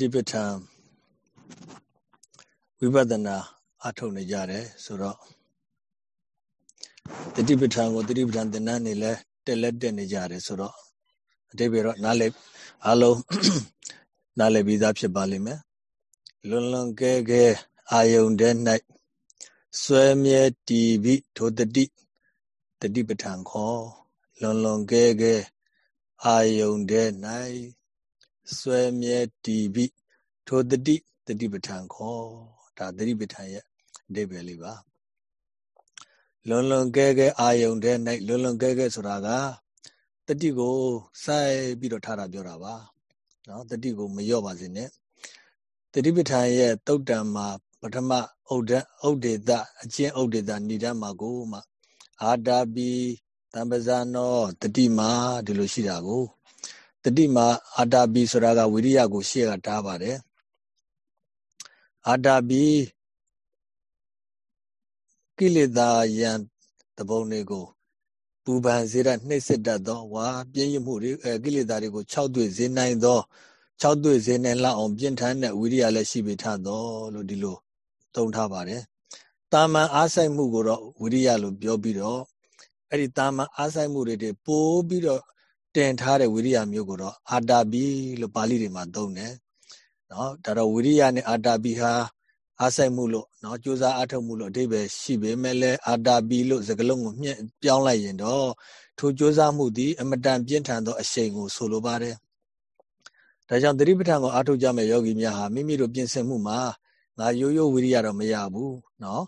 တိပဋ္ဌာန်ဝိပဿနာအထုတ်နေကြတယ်ဆိုတော့တတိပဋ္ဌာန်ကိုတတိပဋ္ဌာန်သင်္นานနေလဲတက်လက်တက်နေကြတယ်ဆိုတော့အတိပ္ပယ်တော့နားလေအလုံးနားလေပြီးသားဖြစ်ပါလိမ့်မယ်လွန်လွန်ကဲကဲအာယုန်တဲ့၌ဆွဲမြဲတည်ပြီးထိုတတိတတိပဋ္ဌာန်ခေါ်လွန်လွန်ကဲကဲအာယုန်တဲ့၌ ဆွဲမြဲတည်ပြီးထိုတတိတတိပဋ္ဌာန်ခေါ်ဒါတတိပဋ္ဌာန်ရဲ့အဓိပ္ပာယ်လေးပါလွန်လွန်ကဲကဲအာယုန်တဲ့၌လွန်လွန်ကဲကဲဆိုတာကတတိကိုစိုက်ပြီးတော့ထားတာပြောတာပါနော်တတိကိုမလျော့ပါစေနဲ့တတိပဋ္ဌာန်ရဲ့တုတ်တံမှာပထမဥဒ္ဒဥဒ္ဒေတအချင်းဥဒ္ဒေတဏိဒမှာကိုမှအာတာပိတံပဇာနောတတိမာဒီလိုရှိတာကို တတိမာအာတာပိဆိုတာကဝိရိယကိုရှေ့ကတားပါတယ်အာတာပိကိလေသာယံတဘုံတွေကိုပူပန်စေရနှိမ့်စစ်တတ်သောဝါပြင်းရမှုတွေအဲကိလေသာတွေကို၆တွေ့စေနိုင်သော၆တွေ့စေနိုင်လောက်အောင်ပြင်းထန်တဲ့ဝိရိယလည်းရှိပေထသောလို့ဒီလိုသုံးထားပါတယ်။တာမန်အားဆိုင်မှုကိုတော့ဝိရိယလို့ပြောပြီးတော့အဲ့ဒီတာမန်အားဆိုင်မှုတွေတွေပိုးပြီးတော့ တင်ထားတဲ့ဝိရိယမျိုးကိုတော့အာတာပိလို့ပါဠိတွေမှာသုံးတယ်နော်ဒါတော့ဝိရိယနဲ့အာတာပိဟာအားဆိုင်မှုလို့နော်ကြိုးစားအားထုတ်မှုလို့အဓိပ္ပာယ်ရှိပေမဲ့လည်းအာတာပိလို့စကားလုံးကိုမြင့်ပြောင်းလိုက်ရင်တော့ထိုကြိုးစားမှုသည်အမတန်ပြင်းထန်သောအရှိန်ကိုဆိုလိုပါတယ်ဒါကြောင့်သတိပဋ္ဌာန်ကိုအားထုတ်ကြမဲ့ယောဂီများဟာမိမိတို့ပြင်ဆင်မှုမှာငါရိုးရိုးဝိရိယတော့မရဘူးနော်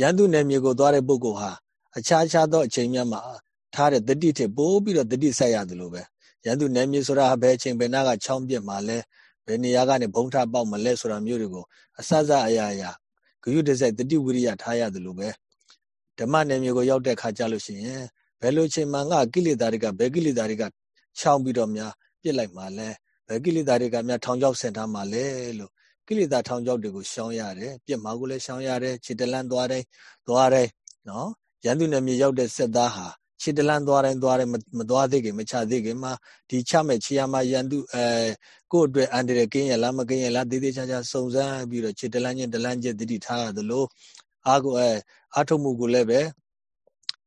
ရန်သူနယ်မြေကိုသွားတဲ့ပုဂ္ဂိုလ်ဟာအခြားခြားသောအချိန်များမှာ ထားတဲ့တတိထက်ပိုပြီးတော့တတိဆက်ရတယ်လို့ပဲရန်သူနယ်မြေဆိုတာဘယ်အချိန်ဘယ်နာကချောင်းပြစ်မှာလဲဘယ်နေရာကနေဘုံထပေါက်မလဲဆိုတာမျိုးတွေကိုအစစအရာရာဂယုတစိုက်တတိဝိရိယထားရတယ်လို့ပဲဓမ္မနယ်မြေကိုရောက်တဲ့ခါကြလို့ရှိရင်ဘယ်လိုချိန်မှငါကိလေသာတွေကဘယ်ကိလေသာတွေကချောင်းပြီးတော့များပြစ်လိုက်မှလဲဘယ်ကိလေသာတွေကများထောင်ချောက်ဆင်ထားမှလဲလို့ကိလေသာထောင်ချောက်တွေကိုရှောင်ရတယ်ပြစ်မှာကိုလည်းရှောင်ရတယ်ခြေတလန်းသွားတယ်သွားတယ်နော်ရန်သူနယ်မြေရောက်တဲ့စက်သားဟာ ခြေတလန်းသွားတိုင်းသွားတိုင်းမသွားသေးခင်မချသေးခင်မှာဒီချမဲ့ခြေရမှာရန်သူအဲကိုယ့်အတွက်အန္တရာယ်ကင်းရလားမကင်းရလားသေးသေးချာချာစုံစမ်းပြီးတော့ခြေတလန်းချင်းတလန်းချင်းတတိထားရသလိုအာကိုအဲအာထုမှုကိုလည်းပဲ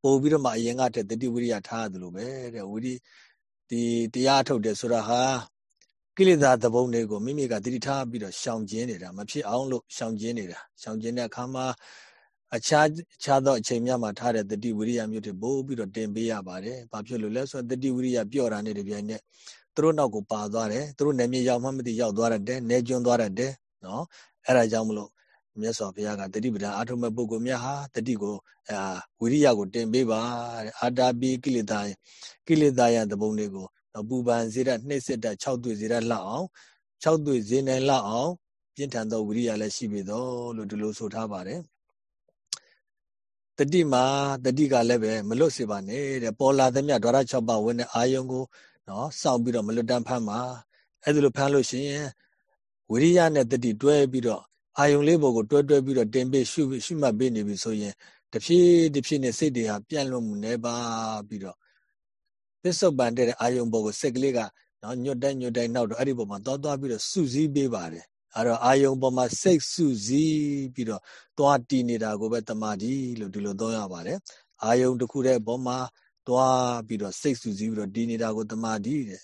ပို့ပြီးတော့မှအရင်ကတည်းတတိဝိရိယထားရသလိုပဲတဲ့ဝိရိဒီတရားထုတ်တယ်ဆိုတာဟာကိလေသာသဘုံတွေကိုမိမိကတတိထားပြီးတော့ရှောင်ကျဉ်နေတာမဖြစ်အောင်လို့ရှောင်ကျဉ်နေတာရှောင်ကျဉ်တဲ့အခါမှာ အခြားအခြားသောအချိန်များမှာထားတဲ့တတိဝိရိယမျိုးတွေပို့ပြီးတော့တင်ပေးရပါတယ်။ဘာဖြစ်လို့လဲဆိုတော့တတိဝိရိယပြော့တာနဲ့တပြိုင်နက်သူတို့နောက်ကိုပါသွားတယ်။သူတို့နယ်မြေရောက်မှမသိရောက်သွားတယ်။နေကျွန်းသွားတယ်နော်။အဲ့ဒါကြောင့်မလို့မြတ်စွာဘုရားကတတိပဒံအာထုမဲ့ပုဂ္ဂိုလ်များဟာတတိကိုအာဝိရိယကိုတင်ပေးပါတဲ့အာတာပိကိလေသာကိလေသာယသဘုံတွေကိုပူပန်စေတဲ့နှိမ့်စစ်တဲ့6တွေ့စေတဲ့လောက်အောင်6တွေ့စေနိုင်လောက်အောင်ပြင်းထန်သောဝိရိယလည်းရှိပြီတော့လို့ဒီလိုဆိုထားပါတယ်။ တတိမှာတတိကလည်းပဲမလွတ်စေပါနဲ့တဲ့ပေါ်လာသမျှဒွါရ6ပါးဝင်တဲ့အာယုံကိုနော်စောင့်ပြီးတော့မလွတ်တမ်းဖမ်းပါအဲ့ဒါလိုဖမ်းလို့ရှိရင်ဝိရိယနဲ့တတိတွဲပြီးတော့အာယုံလေးပေါ်ကိုတွဲတွဲပြီးတော့တင်ပေးရှုရှုမှတ်ပေးနေပြီဆိုရင်တဖြည်းတဖြည်းနဲ့စိတ်တွေဟာပြန့်လွတ်မှုနေပါပြီးတော့ပစ္စုပန်တဲ့အာယုံပေါ်ကိုစိတ်ကလေးကနော်ညွတ်တိုင်းညွတ်တိုင်းနောက်တော့အဲ့ဒီပေါ်မှာသွားသွားပြီးတော့စုစည်းပေးပါတယ် အဲ့တော့အာယုံပေါ်မှာစိတ်စုစည်းပြီးတော့သွားတည်နေတာကိုပဲတမာတိလို့ဒီလိုသုံးရပါတယ်အာယုံတစ်ခုတည်းပေါ်မှာသွားပြီးတော့စိတ်စုစည်းပြီးတော့တည်နေတာကိုတမာတိတဲ့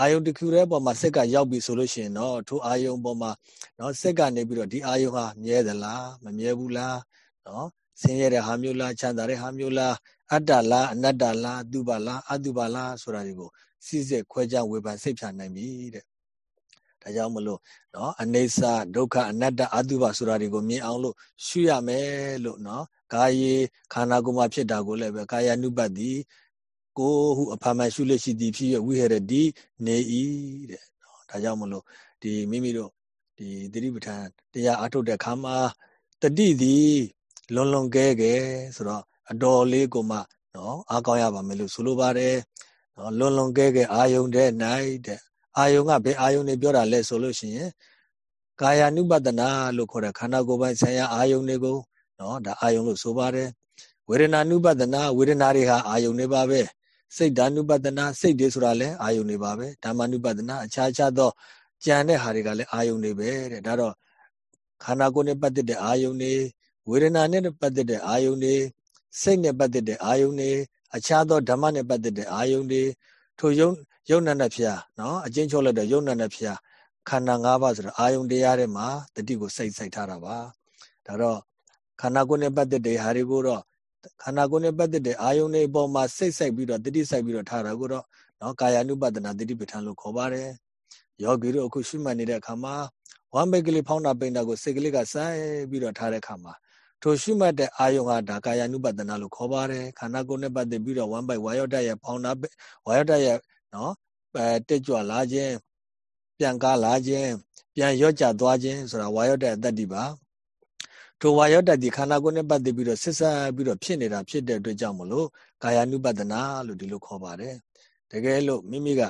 အာယုံတစ်ခုတည်းပေါ်မှာစိတ်ကရောက်ပြီဆိုလို့ရှိရင်တော့ထိုအာယုံပေါ်မှာနော်စိတ်ကနေပြီးတော့ဒီအာယုံဟာမြဲသလားမမြဲဘူးလားနော်ဆင်းရဲတဲ့ဟာမျိုးလားချမ်းသာတဲ့ဟာမျိုးလားအတ္တလားအနတ္တလားအတုပလားအတုပလားဆိုတာတွေကိုစိစစ်ခွဲခြားဝေဖန်စိတ်ဖြာနိုင်ပြီတဲ့ ဒါကြောင့်မလို့နော်အနေဆာဒုက္ခအနတ္တအတုပါဆိုတာတွေကိုမြင်အောင်လို့ရှုရမယ်လို့နော်ကာယေခန္ဓာကိုယ်မှာဖြစ်တာကိုလည်းပဲကာယ ानु ပတ်တိကိုဟုအဖာမရှုလက်ရှိသည်ဖြစ်ရဝိဟရတိနေဤတဲ့နော်ဒါကြောင့်မလို့ဒီမိမိတို့ဒီသတိပဋ္ဌာန်တရားအထုတ်တဲ့ခါမှာတတိသည်လွန်လွန်ကဲကဲဆိုတော့အတော်လေးကိုမှနော်အားကောင်းရပါမယ်လို့ဆိုလိုပါတယ်နော်လွန်လွန်ကဲကဲအာယုန်တဲ့၌တဲ့ အာယုံကဘယ်အာယုံတွေပြောတာလဲဆိုလို့ရှိရင်ကာယ ानु ပတနာလို့ခေါ်တဲ့ခန္ဓာကိုယ်ပိုင်းဆိုင်ရာအာယုံတွေကိုနော်ဒါအာယုံလို့ဆိုပါတယ်ဝေဒနာနုပတနာဝေဒနာတွေဟာအာယုံတွေပါပဲစိတ်ဓာနုပတနာစိတ်တွေဆိုတာလည်းအာယုံတွေပါပဲဓမ္မနုပတနာအခြားခြားသောကြံတဲ့ဟာတွေကလည်းအာယုံတွေပဲတဲ့ဒါတော့ခန္ဓာကိုယ်နဲ့ပတ်သက်တဲ့အာယုံတွေဝေဒနာနဲ့ပတ်သက်တဲ့အာယုံတွေစိတ်နဲ့ပတ်သက်တဲ့အာယုံတွေအခြားသောဓမ္မနဲ့ပတ်သက်တဲ့အာယုံတွေထိုယုံ ယုံနန္ဒဖျားနော်အချင်းချုပ်လိုက်တဲ့ယုံနန္ဒဖျားခန္ဓာ၅ပါးဆိုတော့အာယုန်တရားတွေမှာတတိကိုစိတ်စိုက်ထားတာပါဒါတော့ခန္ဓာကိုယ်နဲ့ပတ်သက်တဲ့ဟာတွေကိုတော့ခန္ဓာကိုယ်နဲ့ပတ်သက်တဲ့အာယုန်တွေအပေါ်မှာစိတ်စိုက်ပြီးတော့တတိစိုက်ပြီးတော့ထားတာကိုတော့နော်ကာယ ानु ပတနာတတိပဋ္ဌာန်လို့ခေါ်ပါတယ်ယောဂီတို့အခုရှုမှတ်နေတဲ့အခါမှာဝမ်းဘိတ်ကလေးဖောင်းတာပိန်တာကိုစိတ်ကလေးကစိုက်ပြီးတော့ထားတဲ့အခါမှာထိုရှုမှတ်တဲ့အာယုံဟာဒါကာယ ानु ပတနာလို့ခေါ်ပါတယ်ခန္ဓာကိုယ်နဲ့ပတ်သက်ပြီးတော့ဝမ်းဘိတ်ဝါယောတရဲ့ဖောင်းတာဝါယောတရဲ့ နော်အဲတက်ကြွလာခြင်းပြန်ကားလာခြင်းပြန်ရော့ကျသွားခြင်းဆိုတာဝါယောတရဲ့တတ္တိပါထိုဝါယောတတ်ဒီခန္ဓာကိုယ်နဲ့ပတ်သက်ပြီးတော့ဆက်ဆက်ပြီးတော့ဖြစ်နေတာဖြစ်တဲ့အတွက်ကြောင့်မလို့ကာယ ानु ပတနာလို့ဒီလိုခေါ်ပါတယ်တကယ်လို့မိမိက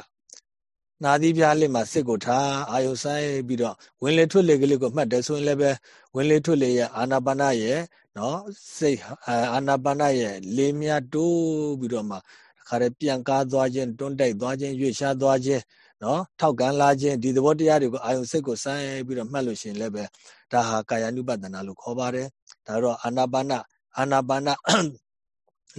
နာသီးပြားလေးမှာစစ်ကိုထားအာယုဆိုင်ပြီးတော့ဝင်လေထွက်လေကလေးကိုမှတ်တယ်ဆိုရင်လည်းပဲဝင်လေထွက်လေရဲ့အာနာပါနရဲ့နော်စိတ်အာနာပါနရဲ့လေမြတိုးပြီးတော့မှ ခါရပြန်ကားသွားခြင်းတွန်းတိုက်သွားခြင်းရွေ့ရှားသွားခြင်းနော်ထောက်ကန်လာခြင်းဒီသဘောတရားတွေကိုအာယုစိတ်ကိုစိုင်းပြီးတော့မှတ်လို့ရှိရင်လည်းပဲဒါဟာကာယ ानु ပဒနာလို့ခေါ်ပါတယ်ဒါတော့အာနာပါနအာနာပါန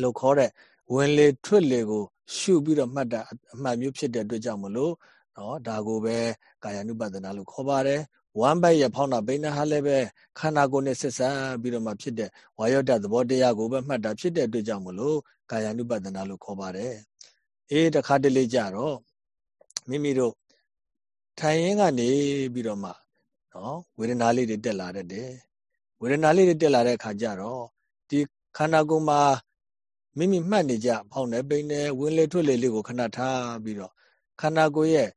လို့ခေါ်တဲ့ဝင်လေထွက်လေကို ရှုပြီးတော့မှတ်တာအမှတ်မျိုးဖြစ်တဲ့အတွက်ကြောင့်မလို့နော်ဒါကိုပဲကာယ ानु ပဒနာလို့ခေါ်ပါတယ် ဝမ်ဘိုက်ရဖောင်းတာဘိနာဟာလည်းပဲခန္ဓာကိုယ်နဲ့ဆက်ဆံပြီးတော့မှဖြစ်တဲ့ဝါယောတသဘောတရားကိုပဲမှတ်တာဖြစ်တဲ့အတွက်ကြောင့်မလို့ကာယ ानु ပဒနာလို့ခေါ်ပါတယ်အေးတခါတလေကြတော့မိမိတို့ထိုင်ရင်းကနေပြီးတော့မှနော်ဝေဒနာလေးတွေတက်လာတတ်တယ်ဝေဒနာလေးတွေတက်လာတဲ့အခါကျတော့ဒီခန္ဓာကိုယ်မှာမိမိမှတ်နေကြဖောင်းနေပိန်နေဝင်လေထွက်လေလေးကိုခဏထားပြီးတော့ခန္ဓာကိုယ်ရဲ့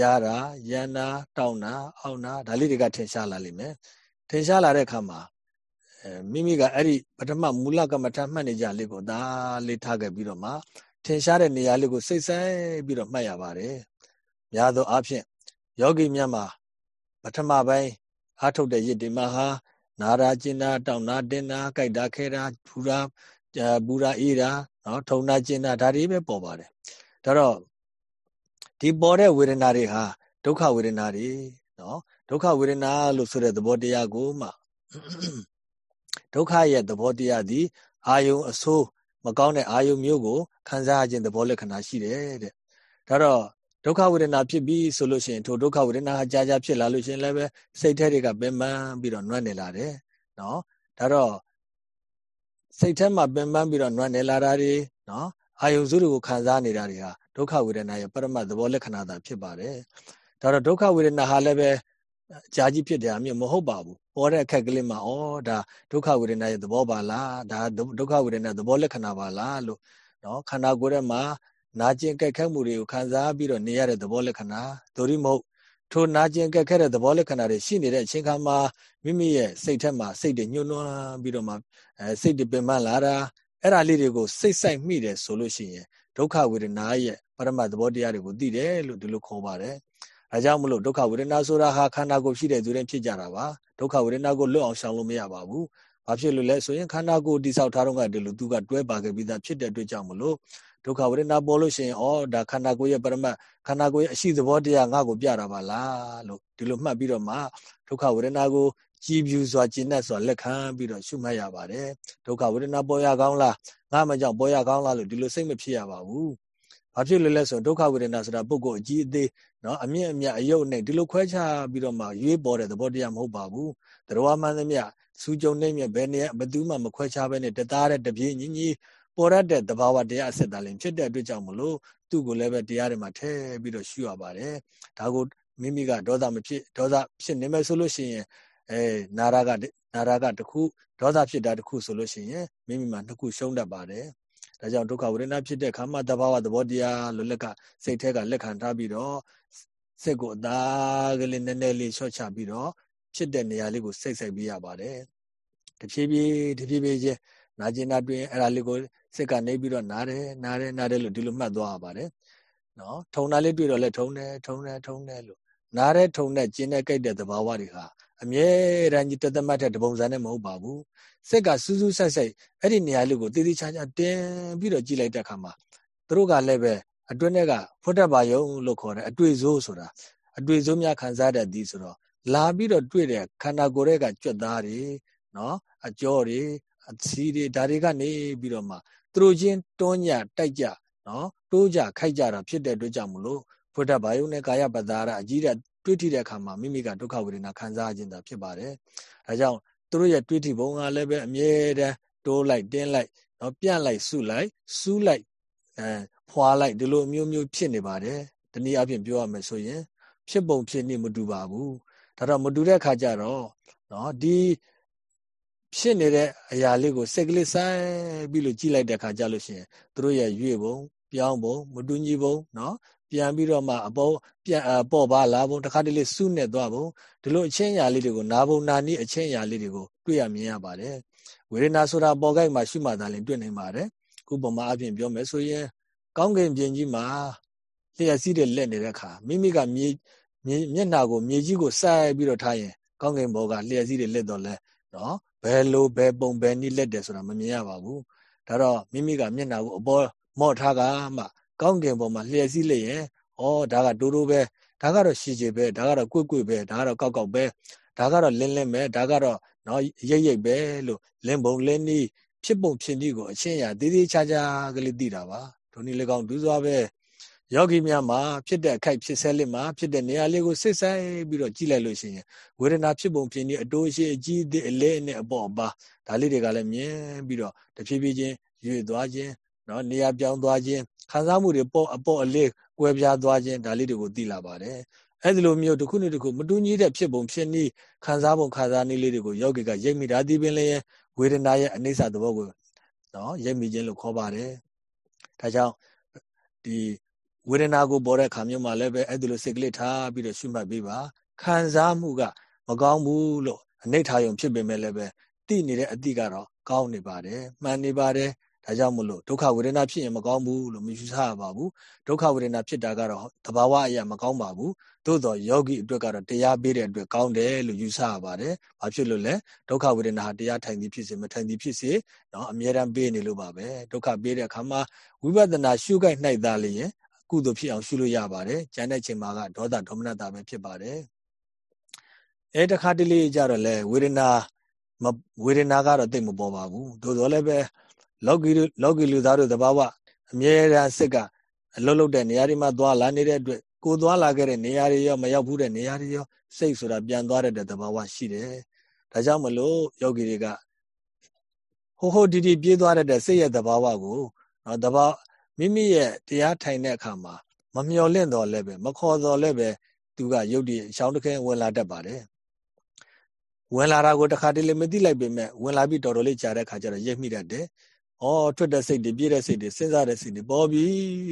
ရတာယန္နာတောင်းတာအောင်းတာဒါလေးတွေကထင်ရှားလာလိမ့်မယ်ထင်ရှားလာတဲ့အခါမှာအဲမိမိကအဲ့ဒီပထမမူလကမ္မထမှတ်နေကြလေးကိုဒါလေးထားခဲ့ပြီးတော့မှထင်ရှားတဲ့နေရာလေးကိုစိတ်ဆိုင်ပြီးတော့မှတ်ရပါတယ်များသောအားဖြင့်ယောဂီများမှာပထမပိုင်းအားထုတ်တဲ့ရစ်ဒီမှာဟာနာရာကျင်နာတောင်းနာတင်းနာကြိုက်တာခဲတာဖူရာဘူရာအေးတာနော်ထုံနာကျင်နာဒါတွေပဲပေါ်ပါတယ်ဒါတော့ ဒီပေါ်တဲ့ဝေဒနာတွေဟာဒုက္ခဝေဒနာတွေနော်ဒုက္ခဝေဒနာလို့ဆိုတဲ့သဘောတရားကိုမှဒုက္ခရဲ့သဘောတရားသည်အာယုံအဆိုးမကောင်းတဲ့အာယုံမျိုးကိုခံစားခြင်းသဘောလက္ခဏာရှိတယ်တဲ့ဒါတော့ဒုက္ခဝေဒနာဖြစ်ပြီးဆိုလို့ရှိရင်ထိုဒုက္ခဝေဒနာဟာကြာကြာဖြစ်လာလို့ရှိရင်လည်းပဲစိတ်ထဲတွေကပင်ပန်းပြီးတော့နှွမ်းနေလာတယ်နော်ဒါတော့စိတ်ထဲမှာပင်ပန်းပြီးတော့နှွမ်းနေလာတာတွေနော်အာယုံစုတွေကိုခံစားနေတာတွေဟာ ဒုက္ခဝေဒနာရဲ့ပရမတ်သဘောလက္ခဏာသာဖြစ်ပါတယ်ဒါတော့ဒုက္ခဝေဒနာဟာလည်းပဲကြာကြီးဖြစ်တဲ့အမြင်မဟုတ်ပါဘူးပေါ်တဲ့အခက်ကလေးမှာဩဒါဒုက္ခဝေဒနာရဲ့သဘောပါလားဒါဒုက္ခဝေဒနာသဘောလက္ခဏာပါလားလို့နော်ခန္ဓာကိုယ်ထဲမှာနာကျင်ကြိုက်ခဲမှုတွေကိုခံစားပြီးတော့နေရတဲ့သဘောလက္ခဏာသို့ရမဟုတ်ထိုနာကျင်ကြက်ခဲတဲ့သဘောလက္ခဏာတွေရှိနေတဲ့အချိန်ခါမှာမိမိရဲ့စိတ်ထဲမှာစိတ်တွေညှို့နှွမ်းပြီးတော့မှအဲစိတ်တွေပင်ပန်းလာတာအဲ့ဒါလေးတွေကိုစိတ်ဆိုင်မိတယ်ဆိုလို့ရှိရင် ဒုက္ခဝေဒနာရဲ့ပရမတ်သဘောတရားတွေကိုသိတယ်လို့ဒီလိုခေါ်ပါတယ်။အဲကြောင့်မလို့ဒုက္ခဝေဒနာဆိုတာဟာခန္ဓာကိုယ်ရှိတဲ့သူတွေဖြစ်ကြတာပါ။ဒုက္ခဝေဒနာကိုလွတ်အောင်ရှောင်လို့မရပါဘူး။ဘာဖြစ်လို့လဲဆိုရင်ခန္ဓာကိုယ်တိဆောက်ထားတော့ကဒီလိုသူကတွဲပါခဲ့ပြီးသားဖြစ်တဲ့အတွက်ကြောင့်မလို့ဒုက္ခဝေဒနာပေါ်လို့ရှိရင်ဩဒါခန္ဓာကိုယ်ရဲ့ပရမတ်ခန္ဓာကိုယ်ရဲ့အရှိသဘောတရားငါ့ကိုပြတာပါလားလို့ဒီလိုမှတ်ပြီးတော့မှဒုက္ခဝေဒနာကို ကြည်ပြူစွာကျင့်တတ်စွာလက်ခံပြီးတော့ရှုမှတ်ရပါတယ်ဒုက္ခဝေဒနာပေါ်ရကောင်းလားငါမကြောင့်ပေါ်ရကောင်းလားလို့ဒီလိုစိတ်မဖြစ်ရပါဘူးဘာဖြစ်လို့လဲဆိုတော့ဒုက္ခဝေဒနာဆိုတာပုဂ္ဂိုလ်အကြီးအသေးเนาะအမြင့်အမြတ်အယုတ်နဲ့ဒီလိုခွဲခြားပြီးတော့မှရွေးပေါ်တဲ့သဘောတရားမဟုတ်ပါဘူးတရားမှန်သမျှစူးကြုံနေမြဘယ်နေဘသူမှမခွဲခြားဘဲနဲ့တသားတဲ့တပြေးညီညီပေါ်ရတဲ့သဘာဝတရားအစစ်တလည်းဖြစ်တဲ့အတွက်ကြောင့်မလို့သူ့ကိုလည်းပဲတရားတွေမှာထည့်ပြီးတော့ရှုရပါတယ်ဒါကိုမိမိကဒေါသမဖြစ်ဒေါသဖြစ်နေမယ်ဆိုလို့ရှိရင် အဲနာရကနာရကတခုဒေါသဖြစ်တာတခုဆိုလို့ရှိရင်မိမိမှာနှစ်ခုရှုံးတတ်ပါတယ်ဒါကြောင့်ဒုက္ခဝေဒနာဖြစ်တဲ့ခါမှတဘာဝသဘောတရားလို့လက်ကစိတ်ထဲကလက်ခံထားပြီးတော့စိတ်ကိုအသားကလေးနည်းနည်းလေးချော့ချပြီးတော့ဖြစ်တဲ့နေရာလေးကိုစိတ်ဆိုင်ပြီးရပါတယ်တဖြည်းဖြည်းတဖြည်းဖြည်းချင်းနာကျင်တာတွင်အဲ့ဒါလေးကိုစိတ်ကနေပြီးတော့နားတယ်နားတယ်နားတယ်လို့ဒီလိုမှတ်သွားရပါတယ်နော်ထုံတာလေးတွေ့တော့လဲထုံတယ်ထုံတယ်ထုံတယ်လို့နားတဲ့ထုံတဲ့ကျင်းတဲ့ကြိုက်တဲ့သဘာဝတွေဟာ အမြဲတမ်းကြီးတသက်မှတ်တဲ့တပုံစံနဲ့မဟုတ်ပါဘူးစိတ်ကစူးစူးဆိုက်ဆိုက်အဲ့ဒီနေရာလေးကိုတည်တည်ချာချာတင်းပြီးတော့ကြည့်လိုက်တဲ့အခါမှာသူတို့ကလည်းပဲအတွင်းထဲကဖွတ်တက်ပါယုံလို့ခေါ်တယ်အတွေ့ဆိုးဆိုတာအတွေ့အကြုံများခံစားတတ်သည်ဆိုတော့လာပြီးတော့တွေ့တဲ့ခန္ဓာကိုယ်ရဲ့ကကြွက်သားတွေနော်အကြောတွေအသီးတွေဒါတွေကနေပြီးတော့မှသူတို့ချင်းတွန်းညတိုက်ကြနော်တိုးကြခိုက်ကြတာဖြစ်တဲ့အတွက်ကြောင့်မလို့ဘုဒ္ဓဘာယုနဲ့ကာယပတ္တာရအကြီးတဲ့ တွေးထိတဲ့အခါမှာမိမိကဒုက္ခဝေဒနာခံစားခြင်းသာဖြစ်ပါတယ်။ဒါကြောင့်သူတို့ရဲ့တွေးထိပုံကလည်းပဲအမြဲတမ်းတိုးလိုက်တင်းလိုက်နော်ပြန့်လိုက်စုလိုက်စူးလိုက်အဲဖွာလိုက်ဒီလိုမျိုးမျိုးဖြစ်နေပါတယ်။တနည်းအားဖြင့်ပြောရမယ်ဆိုရင် ဖြစ်ပုံဖြစ်နေမတူပါဘူး။ဒါတော့မတူတဲ့အခါကျတော့နော်ဒီဖြစ်နေတဲ့အရာလေးကိုစိတ်ကလေးစိုင်းပြီးလို့ကြည့်လိုက်တဲ့အခါကျလို့ရှိရင်သူတို့ရဲ့ရွေပုံပြောင်းပုံမတူညီပုံနော် ပြန်ပြီးတော့မှအပေါ်ပြန်ပေါ်ပါလာပုံတခါတလေစုနဲ့သွားပုံဒီလိုအချင်းအရာလေးတွေကိုနာပုံနာနည်းအချင်းအရာလေးတွေကိုတွေ့ရမြင်ရပါတယ်ဝေဒနာဆိုတာပေါ်ကိုက်မှာရှိမှသာလျှင်တွေ့နိုင်ပါတယ်ခုပုံမှာအပြင်ပြောမယ်ဆိုရင်ကောင်းကင်ပြင်ကြီးမှာလျှက်စီးတဲ့လက်နေတဲ့အခါမိမိကမြေမျက်နှာကိုမြေကြီးကိုစိုက်ပြီးတော့ထားရင်ကောင်းကင်ဘောကလျှက်စီးတဲ့လက်တော့လဲနော်ဘယ်လိုဘယ်ပုံဘယ်နည်းလက်တယ်ဆိုတာမမြင်ရပါဘူးဒါတော့မိမိကမျက်နှာကိုအပေါ်မော့ထားကမှ ကောင်းကင်ပေါ်မှာလျှက်စီးလိုက်ရင်ဩဒါကတိုးတိုးပဲဒါကတော့ရှည်ရှည်ပဲဒါကတော့ကွတ်ကွတ်ပဲဒါကတော့ကောက်ကောက်ပဲဒါကတော့လင်းလင်းပဲဒါကတော့နော်ရိပ်ရိပ်ပဲလို့လင်းပုံလင်းနီးဖြစ်ပုံဖြစ်နည်းကိုအချင်းရသေးသေးချာချာကလေးသိတာပါဒုနည်း၎င်းဒူးစွာပဲယောဂီများမှာဖြစ်တဲ့အခိုက်ဖြစ်ဆဲလေးမှာဖြစ်တဲ့နေရာလေးကိုစစ်ဆိုင်ပြီးတော့ကြည့်လိုက်လို့ရှိရင်ဝေဒနာဖြစ်ပုံဖြစ်နည်းအတိုးရှိအကြီးအသေးအလဲနဲ့အပေါ်အပါဒါလေးတွေကလည်းမြင်ပြီးတော့တဖြည်းဖြည်းချင်းရွေ့သွားခြင်း နော်နေရာပြောင်းသွားခြင်းခံစားမှုတွေပေါ့အပေါ်အလေးကွဲပြားသွားခြင်းဒါလေးတွေကိုသိလာပါတယ်အဲ့ဒီလိုမျိုးတစ်ခုနဲ့တစ်ခုမတူညီတဲ့ဖြစ်ပုံဖြစ်နည်းခံစားပုံခံစားနည်းလေးတွေကိုယောဂီကရိပ်မိတာဒီပင်လည်းဝေဒနာရဲ့အနိစ္စသဘောကိုနော်ရိပ်မိခြင်းလို့ခေါ်ပါတယ်ဒါကြောင့်ဒီဝေဒနာကိုပေါ်တဲ့ခါမျိုးမှာလည်းပဲအဲ့ဒီလိုစိတ်ကလေးထားပြီးတော့ရှုမှတ်ပေးပါခံစားမှုကမကောင်းဘူးလို့အနိဋ္ဌာယုံဖြစ်ပေမဲ့လည်းပဲသိနေတဲ့အတိကတော့ကောင်းနေပါတယ်မှန်နေပါတယ် ဒါကြောင့်မလို့ဒုက္ခဝေဒနာဖြစ်ရင်မကောင်းဘူးလို့မယူဆရပါဘူးဒုက္ခဝေဒနာဖြစ်တာကတော့သဘာဝအရာမကောင်းပါဘူးသို့တော့ယောဂီအတွက်ကတော့တရားပေးတဲ့အတွက်ကောင်းတယ်လို့ယူဆရပါတယ်ဘာဖြစ်လို့လဲဒုက္ခဝေဒနာဟာတရားထိုင်သည်ဖြစ်စေမထိုင်သည်ဖြစ်စေနော်အမြဲတမ်းပေးနေလို့ပါပဲဒုက္ခပေးတဲ့အခါမှာဝိပဿနာရှုခိုက်နိုင်သားလျင်ကုသိုလ်ဖြစ်အောင်ရှုလို့ရပါတယ်ကျန်တဲ့ချိန်မှာကဒေါသဒေါမနတာပဲဖြစ်ပါတယ်အဲတခါတလေကြတော့လေဝေဒနာဝေဒနာကတော့သိမပေါ်ပါဘူးသို့တော်လည်းပဲ လောကီလောကီလူသားတို့တဘာဝအမြဲတမ်းစိတ်ကအလုံးလုံးတဲ့နေရာတွေမှာသွားလာနေတဲ့အတွက်ကိုသွားလာခဲ့တဲ့နေရာတွေရောမရောက်ဘူးတဲ့နေရာတွေရောစိတ်ဆိုတာပြန်သွားတဲ့တဘာဝရှိတယ်ဒါကြောင့်မလို့ယောဂီတွေကဟိုဟိုဒီဒီပြေးသွားတဲ့စိတ်ရဲ့တဘာဝကိုနော်တဘာမိမိရဲ့တရားထိုင်တဲ့အခါမှာမမျော်လင့်တော့လည်းပဲမခေါ်တော့လည်းပဲသူကယုတ်တိရှောင်းတခဲဝင်လာတတ်ပါတယ်ဝင်လာတာကိုတခါတလေမသိလိုက်ပေမဲ့ဝင်လာပြီးတော်တော်လေးကြာတဲ့ခါကျတော့ရိပ်မိတတ်တယ် ဩထွက်တဲ့စိတ်တွေပြည့်တဲ့စိတ်တွေစဉ်းစားတဲ့စိတ်တွေပေါ်ပြီ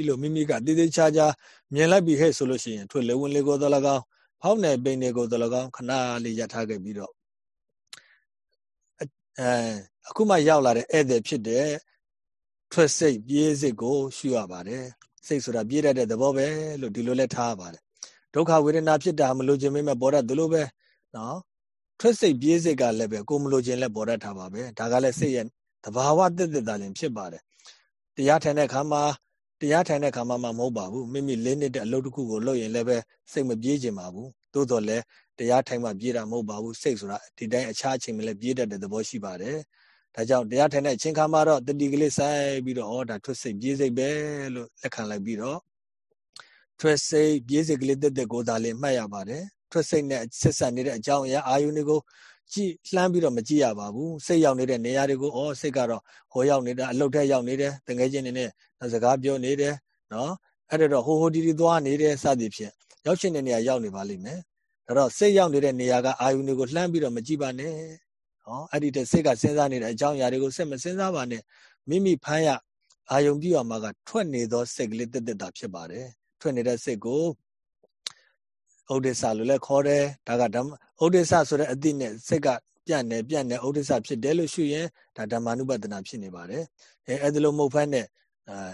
လို့မိမိကတည်တည်ချာချာမြင်လိုက်ပြီဟဲ့ဆိုလို့ရှိရင်ထွက်လေဝင်လေကိုသလကောင်းဖောက်နယ်ပိန်တွေကိုသလကောင်းခဏလေးရထားခဲ့ပြီးတော့အဲအခုမှရောက်လာတဲ့ဧည့်သည်ဖြစ်တဲ့ထွက်စိတ်ပြေးစိတ်ကိုရှုရပါတယ်စိတ်ဆိုတာပြေးတတ်တဲ့သဘောပဲလို့ဒီလိုလဲထားပါတယ်ဒုက္ခဝေဒနာဖြစ်တာမလို့ခြင်းမဲပေါ်တတ်သလိုပဲနော်ထွက်စိတ်ပြေးစိတ်ကလည်းပဲကိုမလို့ခြင်းလဲပေါ်တတ်တာပါပဲဒါကလည်းစိတ်ရဲ့ တဘာဝတက်တက်တာလည်းဖြစ်ပါတယ်တရားထိုင်တဲ့အခါမှာတရားထိုင်တဲ့အခါမှာမဟုတ်ပါဘူးမိမိလင်းနေတဲ့အလုပ်တစ်ခုကိုလုပ်ရင်လည်းပဲစိတ်မပြေးခြင်းပါဘူးသို့တော်လည်းတရားထိုင်မှပြေးတာမဟုတ်ပါဘူးစိတ်ဆိုတာဒီတိုင်းအခြားအချိန်မှလည်းပြေးတတ်တဲ့သဘောရှိပါတယ်ဒါကြောင့်တရားထိုင်တဲ့အချိန်ခါမှာတော့တတိကလေးဆိုင်ပြီးတော့ဩဒါထွက်စိတ်ပြေးစိတ်ပဲလို့လက်ခံလိုက်ပြီးတော့ထွက်စိတ်ပြေးစိတ်ကလေးတက်တက်ကိုသာလေးမှတ်ရပါတယ်ထွက်စိတ်နဲ့ဆက်ဆက်နေတဲ့အကြောင်းအရာအာယုန်တွေကို ကြည့်လှမ်းပြီးတော့မကြည့်ရပါဘူးစိတ်ရောက်နေတဲ့နေရာတွေကိုဩစိတ်ကတော့ဟိုရောက်နေတာအလုတ်ထက်ရောက်နေတယ်တငယ်ချင်းနေနဲ့စကားပြောနေတယ်နော်အဲ့တော့ဟိုဟိုဒီဒီသွားနေတယ်စသည်ဖြင့်ရောက်ချင်တဲ့နေရာရောက်နေပါလိမ့်မယ်ဒါတော့စိတ်ရောက်နေတဲ့နေရာကအာယုန်တွေကိုလှမ်းပြီးတော့မကြည့်ပါနဲ့ဟောအဲ့ဒီတစိတ်ကစဉ်းစားနေတဲ့အကြောင်းအရာတွေကိုစိတ်မစဉ်းစားပါနဲ့မိမိဖမ်းရအာယုံပြည့်အောင်မှာကထွက်နေသောစိတ်ကလေးတက်တက်တာဖြစ်ပါတယ်ထွက်နေတဲ့စိတ်ကို ဥဒိစ္စလို့လည်းခေါ်တယ်ဒါကဓမ္မဥဒိစ္စဆိုတဲ့အတိနဲ့စိတ်ကပြန့်နေပြန့်နေဥဒိစ္စဖြစ်တယ်လို့ရှုရင်ဒါဓမ္မာနုပဒနာဖြစ်နေပါတယ်အဲအဲ့ဒါလိုမဟုတ်ဖက်နဲ့အာ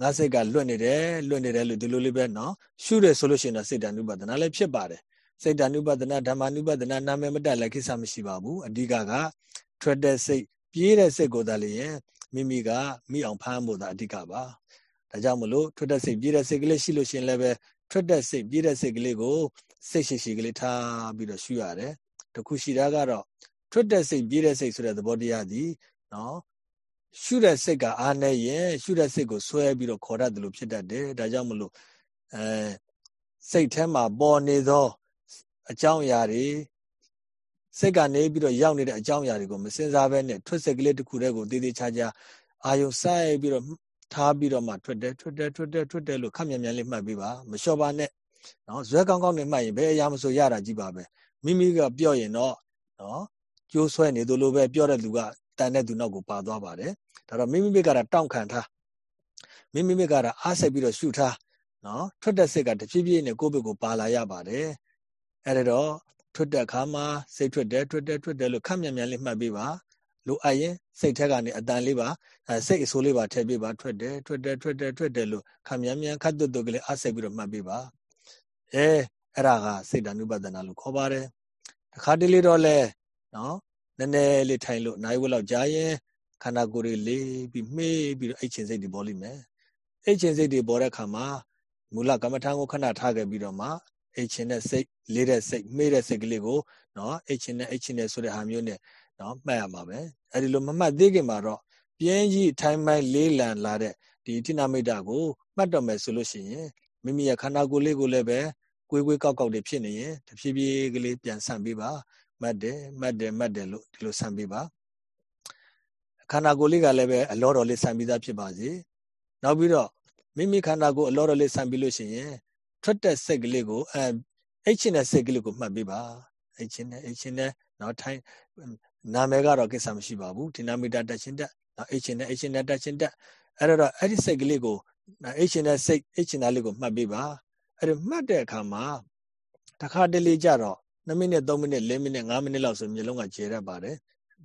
ငါစိတ်ကလွတ်နေတယ်လွတ်နေတယ်လို့ဒီလိုလေးပဲနော်ရှုတယ်ဆိုလို့ရှိရင်တော့စိတ်တ ानु ပဒနာလည်းဖြစ်ပါတယ်စိတ်တ ानु ပဒနာဓမ္မ ानु ပဒနာနာမည်မတက်လည်းကိစ္စမရှိပါဘူးအဓိကကထွက်တဲ့စိတ်ပြေးတဲ့စိတ်ကိုသာလျင်မိမိကမိအောင်ဖမ်းဖို့သာအဓိကပါဒါကြောင့်မလို့ထွက်တဲ့စိတ်ပြေးတဲ့စိတ်ကလေးရှိလို့ရှိရင်လည်းပဲ ထွက်တဲ့စိတ်ပြေးတဲ့စိတ်ကလေးကိုစိတ်ရှိရှိကလေးထားပြီးတော့ရှုရတယ်တခုရှိတာကတော့ထွက်တဲ့စိတ်ပြေးတဲ့စိတ်ဆိုတဲ့သဘောတရားသည်နော်ရှုတဲ့စိတ်ကအားနဲ့ရင်ရှုတဲ့စိတ်ကိုဆွဲပြီးတော့ခေါ်တတ်တယ်လို့ဖြစ်တတ်တယ်ဒါကြောင့်မလို့အဲစိတ်ထဲမှာပေါ်နေသောအကြောင်းအရာတွေစိတ်ကနေပြီးတော့ရောက်နေတဲ့အကြောင်းအရာတွေကိုမစင်စားဘဲနဲ့ထွက်စိတ်ကလေးတစ်ခုတည်းကိုတည်တည်ချာချာအာယုံစိုက်ပြီးတော့ ထားပြီးတော့မှထွက်တယ်ထွက်တယ်ထွက်တယ်ထွက်တယ်လို့ခက်မြန်မြန်လေးမှတ်ပြီးပါမလျှော့ပါနဲ့နော်ဇွဲကောင်းကောင်းနဲ့မှတ်ရင်ဘယ်အရာမဆိုရတာကြီးပါပဲမိမိကပြော့ရင်တော့နော်ကျိုးဆွဲနေသလိုပဲပြောတဲ့လူကတန်တဲ့သူနောက်ကိုပါသွားပါတယ်ဒါတော့မိမိမိကတော့တောင့်ခံထားမိမိမိကတော့အားဆက်ပြီးတော့ရှုထားနော်ထွက်တဲ့စိတ်ကတဖြည်းဖြည်းနဲ့ကိုယ့်ဘက်ကိုပါလာရပါတယ်အဲ့ဒါတော့ထွက်တဲ့အခါမှာစိတ်ထွက်တယ်ထွက်တယ်ထွက်တယ်လို့ခက်မြန်မြန်လေးမှတ်ပေးပါ လိုအပ်ရင်စိတ်ထက်ကနေအတန်လေးပါစိတ်အဆိုးလေးပါထည့်ပေးပါထွက်တယ်ထွက်တယ်ထွက်တယ်ထွက်တယ်လို့ခက်မြန်မြန်ခတ်တွတ်တွတ်ကလေးအားဆက်ပြီးတော့မှတ်ပေးပါအဲအဲ့ဒါကစိတ်ဓာနုပဒနာလို့ခေါ်ပါတယ်တခါတလေတော့လဲနော်နည်းနည်းလေးထိုင်လို့နိုင်ဝက်လောက်ကြာရင်ခန္ဓာကိုယ်တွေလေးပြီးမှေးပြီးတော့အိတ်ချင်စိတ်တွေပေါ်လိမ့်မယ်အိတ်ချင်စိတ်တွေပေါ်တဲ့အခါမှာမူလကမ္မထာကိုခဏထားခဲ့ပြီးတော့မှအိတ်ချင်တဲ့စိတ်လေးတဲ့စိတ်မှေးတဲ့စိတ်ကလေးကိုနော်အိတ်ချင်တဲ့အိတ်ချင်တဲ့ဆိုတဲ့ဟာမျိုးနဲ့ နော်မှတ်ရမှာပဲအဲ့ဒီလိုမမှတ်သေးခင်မှာတော့ပြင်းကြီးထိုင်းပိုင်းလေးလံလာတဲ့ဒီတိနာမိတ်တာကိုမှတ်တော့မယ်ဆိုလို့ရှိရင်မိမိရဲ့ခန္ဓာကိုယ်လေးကိုလည်းပဲကွေးကွေးကောက်ကောက်တွေဖြစ်နေရင်တဖြည်းဖြည်းကလေးပြန်ဆန့်ပေးပါမှတ်တယ်မှတ်တယ်မှတ်တယ်လို့ဒီလိုဆန့်ပေးပါခန္ဓာကိုယ်လေးကလည်းပဲအလောတော်လေးဆန့်ပြီးသားဖြစ်ပါစေနောက်ပြီးတော့မိမိခန္ဓာကိုယ်အလောတော်လေးဆန့်ပြီးလို့ရှိရင်ထွက်တဲ့စိတ်ကလေးကိုအဲအိတ်ချင်တဲ့စိတ်ကလေးကိုမှတ်ပေးပါအိတ်ချင်တဲ့အိတ်ချင်တဲ့နော်ထိုင်း နာမည်ကတော့ကိစ္စမရှိပါဘူးဒီနာမီတာတက်ချင်းတက်နော်အိတ်ချင်တဲ့အိတ်ချင်တဲ့တက်ချင်းတက်အဲ့တော့အဲ့ဒီစိတ်ကလေးကိုအိတ်ချင်တဲ့စိတ်အိတ်ချင်တဲ့လေးကိုမှတ်ပေးပါအဲ့ဒါမှတ်တဲ့အခါမှာတစ်ခါတလေကြတော့2မိနစ်3မိနစ်4မိနစ်5မိနစ်လောက်ဆိုမျိုးလုံးကကျေတတ်ပါတယ်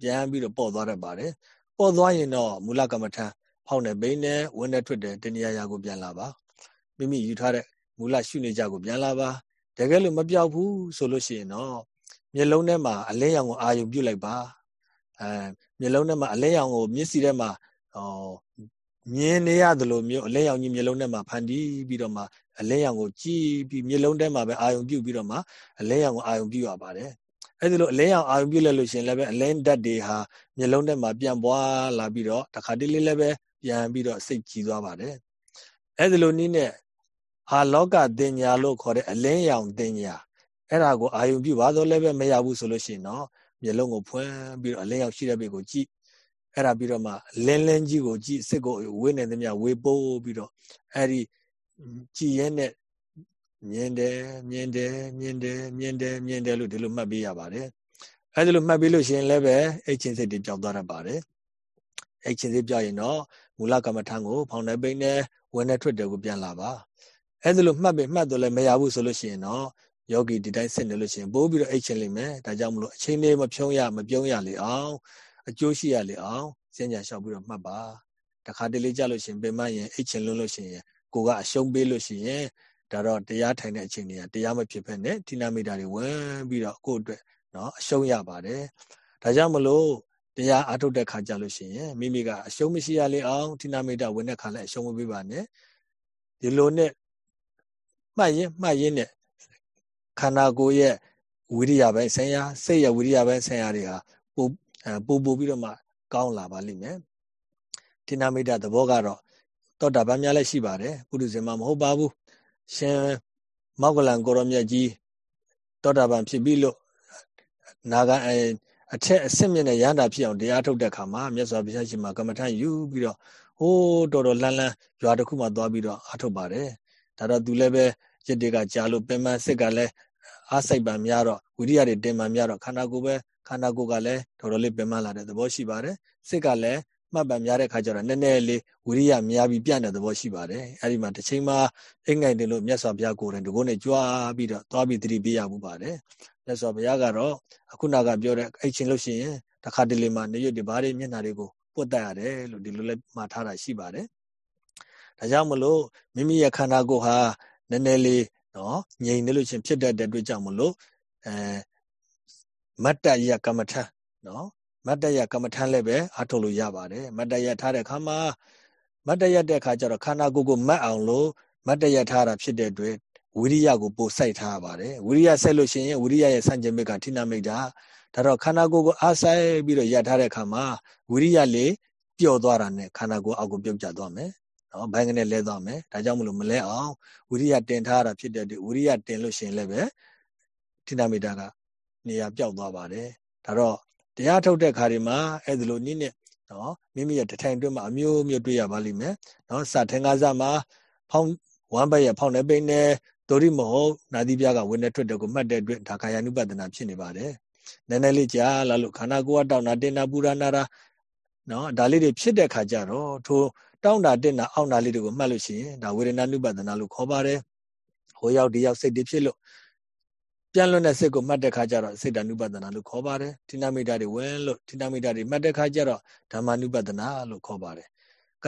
ပြန်ပြီးတော့ပေါ့သွားတတ်ပါတယ်ပေါ့သွားရင်တော့မူလကမ္မထံဖောက်နေဘိန်းနဲ့ဝင်းနဲ့ထွက်တယ်တဏှာရာကိုပြန်လာပါမိမိယူထားတဲ့မူလရှုနေကြကိုပြန်လာပါတကယ်လို့မပြောက်ဘူးဆိုလို့ရှိရင်တော့ မျက်လုံးထဲမှာအလင်းရောင်ကိုအာရုံပြုတ်လိုက်ပါအဲမျက်လုံးထဲမှာအလင်းရောင်ကိုမျက်စိထဲမှာဟောမြင်နေရတယ်လို့မျိုးအလင်းရောင်ကြီးမျက်လုံးထဲမှာဖန်တီးပြီးတော့မှအလင်းရောင်ကိုကြည့်ပြီးမျက်လုံးထဲမှာပဲအာရုံပြုတ်ပြီးတော့မှအလင်းရောင်ကိုအာရုံပြုတ်ရပါတယ်အဲ့ဒီလိုအလင်းရောင်အာရုံပြုတ်လိုက်လို့ရှင်လည်းပဲအလင်းဓာတ်တွေဟာမျက်လုံးထဲမှာပြန်ပွားလာပြီးတော့တခါတလေလည်းပဲပြန်ပြီးတော့စိတ်ကြည်သွားပါတယ်အဲ့ဒီလိုနည်းနဲ့အာလောကတင်ညာလို့ခေါ်တဲ့အလင်းရောင်တင်ညာ အဲ့ဒါကိုအာယုံပြုပါတော့လည်းပဲမရဘူးဆိုလို့ရှိရင်တော့မျက်လုံးကိုဖွင့်ပြီးတော့အလင်းရောင်ရှိတဲ့ဘက်ကိုကြည့်အဲ့ဒါပြီးတော့မှလင်းလင်းကြီးကိုကြည့်စစ်ကိုဝေးနေသမျှဝေပိုးပြီးတော့အဲ့ဒီကြည်ရဲနဲ့မြင်တယ်မြင်တယ်မြင်တယ်မြင်တယ်မြင်တယ်လို့ဒီလိုမှတ်ပေးရပါတယ်အဲ့ဒီလိုမှတ်ပေးလို့ရှိရင်လည်းပဲအိတ်ချင်းစိတ်တွေကြောက်သွားတတ်ပါတယ်အိတ်ချင်းစိတ်ပြောက်ရင်တော့မူလကမ္မထံကိုဖောင်းနေပိန်နဲ့ဝင်နေထွက်တယ်ကိုပြန်လာပါအဲ့ဒါလို့မှတ်ပြီမှတ်တော့လည်းမရဘူးဆိုလို့ရှိရင်တော့ ယောဂီဒီတိုင်းစစ်နေလို့ရှိရင်ပိုးပြီးတော့အိတ်ချင်လိမ့်မယ်ဒါကြောင့်မလို့အချိန်လေးမဖြုံးရမပြုံးရလေအောင်အကျိုးရှိရလေအောင်စဉ္ညာလျှောက်ပြီးတော့မှတ်ပါတခါတလေကြလို့ရှိရင်ပင်မရင်အိတ်ချင်လို့လို့ရှိရင်ကိုကအရှုံးပေးလို့ရှိရင်ဒါတော့တရားထိုင်တဲ့အချိန်တွေကတရားမဖြစ်ဖက်နဲ့ဒီနာမီတာတွေဝင်ပြီးတော့ကိုယ့်အတွက်နော်အရှုံးရပါတယ်ဒါကြောင့်မလို့တရားအထုတ်တဲ့ခါကြလို့ရှိရင်မိမိကအရှုံးမရှိရလေအောင်ဒီနာမီတာဝင်တဲ့ခါလည်းအရှုံးမပေးပါနဲ့ဒီလိုနဲ့မှတ်ရင်မှတ်ရင်နဲ့ ခန္ဓာကိုယ်ရဲ့ဝိရိယပိုင်းဆင်ရစိတ်ရဲ့ဝိရိယပိုင်းဆင်ရတွေဟာပိုပိုပိုပြီးတော့မှကောင်းလာပါလိမ့်မယ်တိနာမိတ်သဘောကတော့တောတာပန်းများလည်းရှိပါတယ်ပုရုဇဉ်မှာမဟုတ်ပါဘူးရှင်မောက်ကလန်ကိုရောမြတ်ကြီးတောတာပန်ဖြစ်ပြီးလို့နာဂအအထက်အဆင့်မြင့်တဲ့ရဟန္တာဖြစ်အောင်တရားထုတ်တဲ့ခါမှာမြတ်စွာဘုရားရှင်မှာကမ္မထယူပြီးတော့ဟိုးတော်တော်လန်းလန်းရွာတစ်ခုမှသွားပြီးတော့အထုတ်ပါတယ်ဒါတော့သူလည်းပဲ ရစ်တွေကကြာလို့ပင်မစစ်ကလည်းအားစိတ်ပံများတော့ဝိရိယတွေတင်ပံများတော့ခန္ဓာကိုယ်ပဲခန္ဓာကိုယ်ကလည်းတော်တော်လေးပင်မလာတဲ့သဘောရှိပါတယ်စစ်ကလည်းမှတ်ပံများတဲ့ခါကျတော့နည်းနည်းလေးဝိရိယများပြီးပြန့်တဲ့သဘောရှိပါတယ်အဲ့ဒီမှာတစ်ချိန်မှာအိမ်ငိုင်တယ်လို့မြတ်စွာဘုရားကိုယ်တိုင်ဒီကုန်းနဲ့ကြွားပြီးတော့သွားပြီးသတိပေးရမှုပါတယ်မြတ်စွာဘုရားကတော့အခုနကပြောတဲ့အိတ်ချင်းလို့ရှိရင်တခါတလေမှာနေရွတ်ဒီဘားတွေမျက်နှာတွေကိုပွတ်တက်ရတယ်လို့ဒီလိုလဲမှားထားတာရှိပါတယ်ဒါကြောင့်မလို့မိမိရဲ့ခန္ဓာကိုယ်ဟာ နည်းနည်းလေးနော်ငြိမ်နေလို့ချင်းဖြစ်တတ်တဲ့အတွက်ကြောင့်မလို့အဲမတ္တယကမ္မထနော်မတ္တယကမ္မထလည်းပဲအထုတ်လို့ရပါတယ်မတ္တယထားတဲ့အခါမှာမတ္တယတဲ့အခါကျတော့ခန္ဓာကိုယ်ကိုမတ်အောင်လို့မတ္တယထားတာဖြစ်တဲ့အတွက်ဝိရိယကိုပို့စိုက်ထားပါတယ်ဝိရိယစိုက်လို့ရှိရင်ဝိရိယရဲ့ဆန့်ကျင်ဘက်ကထိနာမိတ်တာဒါတော့ခန္ဓာကိုယ်ကိုအားဆိုင်ပြီးတော့ရထားတဲ့အခါမှာဝိရိယလေးပျော့သွားတာနဲ့ခန္ဓာကိုယ်အောက်ကိုပြုတ်ကျသွားမယ် နော်ဘိုင်းကနေလဲသွားမယ်ဒါကြောင့်မလို့မလဲအောင်ဝိရိယတင်ထားတာဖြစ်တဲ့ဒီဝိရိယတင်လို့ရှိရင်လည်းပဲထိနာမိတ်တာကနေရာပြောက်သွားပါတယ်ဒါတော့တရားထုတ်တဲ့ခါဒီမှာအဲ့ဒီလိုနည်းနဲ့နော်မိမိရဲ့တထိုင်တွင်းမှာအမျိုးမျိုးတွေ့ရပါလိမ့်မယ်နော်စထင်ကားစားမှာဖောင်းဝမ်းဘက်ရဲ့ဖောင်းနေပိနေဒိုရိမဟုတ်နာသီပြားကဝင်နေထွက်တဲ့ကိုမှတ်တဲ့အတွက်ဒါကာယ ानु ပဒနာဖြစ်နေပါတယ်နည်းနည်းလေးကြာလာလို့ခန္ဓာကိုယ်ကတောင်းတာတင်တာပူရနာတာနော်ဒါလေးတွေဖြစ်တဲ့ခါကျတော့ထို တောင်းတာတက်တာအောင့်တာလေးတွေကိုမှတ်လို့ရှိရင်ဒါဝေဒနာနုပဒနာလို့ခေါ်ပါတယ်ဟိုရောက်ဒီရောက်စိတ်တွေဖြစ်လို့ပြန်လွတ်တဲ့စိတ်ကိုမှတ်တဲ့ခါကျတော့စိတ်တ ानु ပဒနာလို့ခေါ်ပါတယ်။ထိနာမိတာတွေဝင်လို့ထိနာမိတာတွေမှတ်တဲ့ခါကျတော့ဓမ္မ ानु ပဒနာလို့ခေါ်ပါတယ်။က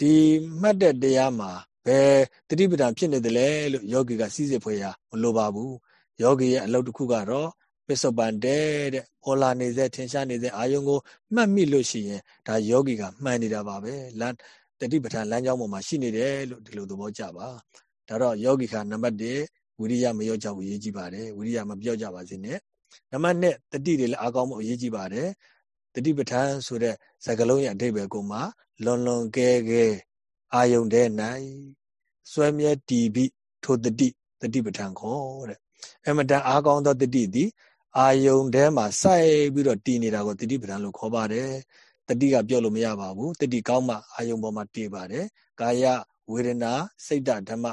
ဒီမှတ်တဲ့တရားမှာဘယ်တတိပဒံဖြစ်နေတယ်လဲလို့ယောဂီကစီစစ်ဖွေရမလိုပါဘူး။ယောဂီရဲ့အလုပ်တစ်ခုကတော့ ပစ္စုပန်တဲ့တဲ့ပေါ်လာနေတဲ့ထင်ရှားနေတဲ့အာယုံကိုမှတ်မိလို့ရှိရင်ဒါယောဂီကမှန်နေတာပါပဲလမ်းတတိပဋ္ဌာန်လမ်းကြောင်းပေါ်မှာရှိနေတယ်လို့ဒီလိုသဘောကျပါဒါတော့ယောဂီကနံပါတ်1ဝိရိယမရောကြဘူးအရေးကြီးပါတယ်ဝိရိယမပြော့ကြပါစေနဲ့နံပါတ်2တတိတွေလည်းအားကောင်းမှုအရေးကြီးပါတယ်တတိပဋ္ဌာန်ဆိုတဲ့စကားလုံးရဲ့အဓိပ္ပာယ်ကိုမှလွန်လွန်ကဲကဲအာယုံတဲ့၌စွဲမြဲတီးပြီးထိုတတိတတိပဋ္ဌာန်ခေါ်တဲ့အမတန်အားကောင်းသောတတိသည် အာယုံထဲမှာစိုက်ပြီးတော့တည်နေတာကိုတတိပဋ္ဌာန်လို့ခေါ်ပါတယ်တတိကပြောလို့မရပါဘူးတတိကောင်းမှအာယုံပေါ်မှာတည်ပါတယ်ကာယဝေဒနာစိတ်ဓဓမ္မ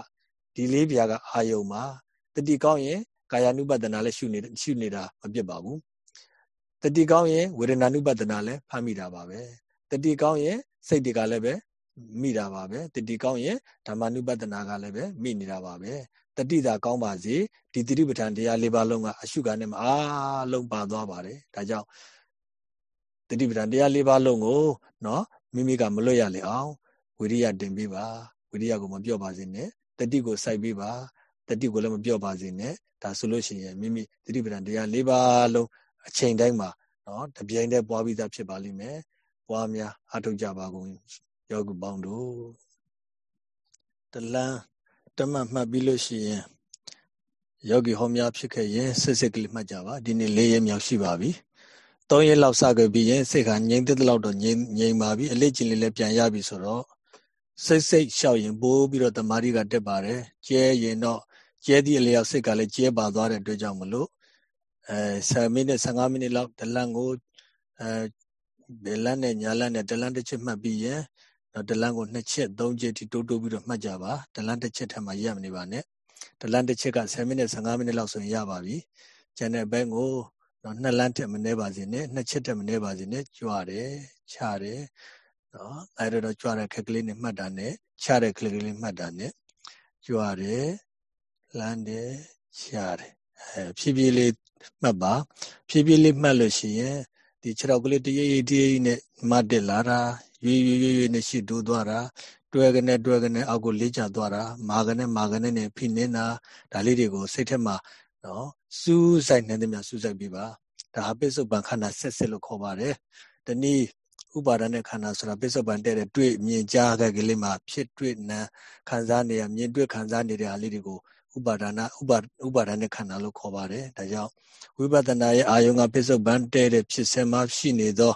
ဒီလေးပြားကအာယုံမှာတတိကောင်းရင်ကာယ ानु ပဒနာလည်းရှုနေရှုနေတာမပြစ်ပါဘူးတတိကောင်းရင်ဝေဒနာ ानु ပဒနာလည်းဖမ်းမိတာပါပဲတတိကောင်းရင်စိတ်တွေကလည်းပဲမိတာပါပဲတတိကောင်းရင်ဓမ္မ ानु ပဒနာကလည်းပဲမိနေတာပါပဲ တတိသာကောင်းပါစေဒီတိပဋ္ဌာန်တရား၄ပါးလုံးကအရှုခံနဲ့မအားလုံးပါသွားပါတယ်ဒါကြောင့်တတိပဋ္ဌာန်တရား၄ပါးလုံးကိုနော်မိမိကမလွတ်ရလေအောင်ဝိရိယတင်ပေးပါဝိရိယကိုမပြော့ပါစေနဲ့တတိကိုစိုက်ပေးပါတတိကိုလည်းမပြော့ပါစေနဲ့ဒါဆိုလို့ရှိရင်မိမိတတိပဋ္ဌာန်တရား၄ပါးလုံးအချိန်တိုင်းမှာနော်တပြိုင်တည်းပွားပြီးသားဖြစ်ပါလိမ့်မယ်ပွားများအထောက်ကြပါကုန်ယောဂပေါင်းတို့တလန်း တမတ်မှတ်ပြီးလို့ရှိရင်ယောဂီဟောများဖြစ်ခဲ့ရင်စစ်စစ်ကလေးမှတ်ကြပါဒီနေ့၄ရက်မြောက်ရှိပါပြီ၃ရက်လောက်စခဲ့ပြီးရင်စိတ်ကငြိမ်သက်လောက်တော့ငြိမ်ငြိမ်ပါပြီအလေးကျင်လေးလည်းပြန်ရပြီဆိုတော့စိတ်စိတ်ရှောက်ရင်ပိုးပြီးတော့တမာရီကတက်ပါတယ်ကျဲရင်တော့ကျဲသည့်အလျောက်စိတ်ကလည်းကျဲပါသွားတဲ့အတွက်ကြောင့်မလို့အဲ10မိနစ်15မိနစ်လောက်တလန့်ကိုအဲဘယ်လန့်နဲ့ညာလန့်နဲ့တလန့်တစ်ချက်မှတ်ပြီးရင် တော့ဒလန်ကိုနှစ်ချက်သုံးချက်ထိတိုးတိုးပြီးတော့မှတ်ကြပါဒလန်တစ်ချက်ထက်မှရပ်မနေပါနဲ့ဒလန်တစ်ချက်က10မိနစ်15မိနစ်လောက်ဆိုရင်ရပါပြီကျန်တဲ့ဘက်ကိုတော့နှစ်လန်းထက်မနှဲပါစေနဲ့နှစ်ချက်ထက်မနှဲပါစေနဲ့ကြွတယ်ချတယ်နော်အဲဒါတော့ကြွတဲ့ခက်ကလေးနဲ့မှတ်တာနဲ့ချတဲ့ခက်ကလေးမှတ်တာနဲ့ကြွတယ်လန်းတယ်ချတယ်အဲဖြည်းဖြည်းလေးမှတ်ပါဖြည်းဖြည်းလေးမှတ်လို့ရှိရင်ဒီခြေထောက်ကလေးတရေရေတရေနဲ့မှတ်တက်လာတာ ရွေရွေရွေရွေနဲ့ရှစ်တိုးသွားတာတွေ့ကနဲ့တွေ့ကနဲ့အောက်ကိုလေးချသွားတာမာကနဲ့မာကနဲ့နဲ့ဖိနေတာဒါလေးတွေကိုစိတ်ထဲမှာနော်စူးစိုက်နေတယ်များစူးစိုက်ပြီးပါဒါပိစုပန်ခန္ဓာဆက်ဆက်လို့ခေါ်ပါတယ်တနည်းဥပါဒณะခန္ဓာဆိုတာပိစုပန်တဲ့တဲ့တွေ့မြင်ကြားကလေးမှာဖြစ်တွေ့နံခံစားနေရမြင်တွေ့ခံစားနေတဲ့အားလေးတွေကိုဥပါဒနာဥပါဥပါဒနဲ့ခန္ဓာလို့ခေါ်ပါတယ်။ဒါကြောင့်ဝိပဿနာရဲ့အာယုံကပြစ္ဆုတ်ပန်တဲ့တဲ့ဖြစ်စင်မှရှိနေသော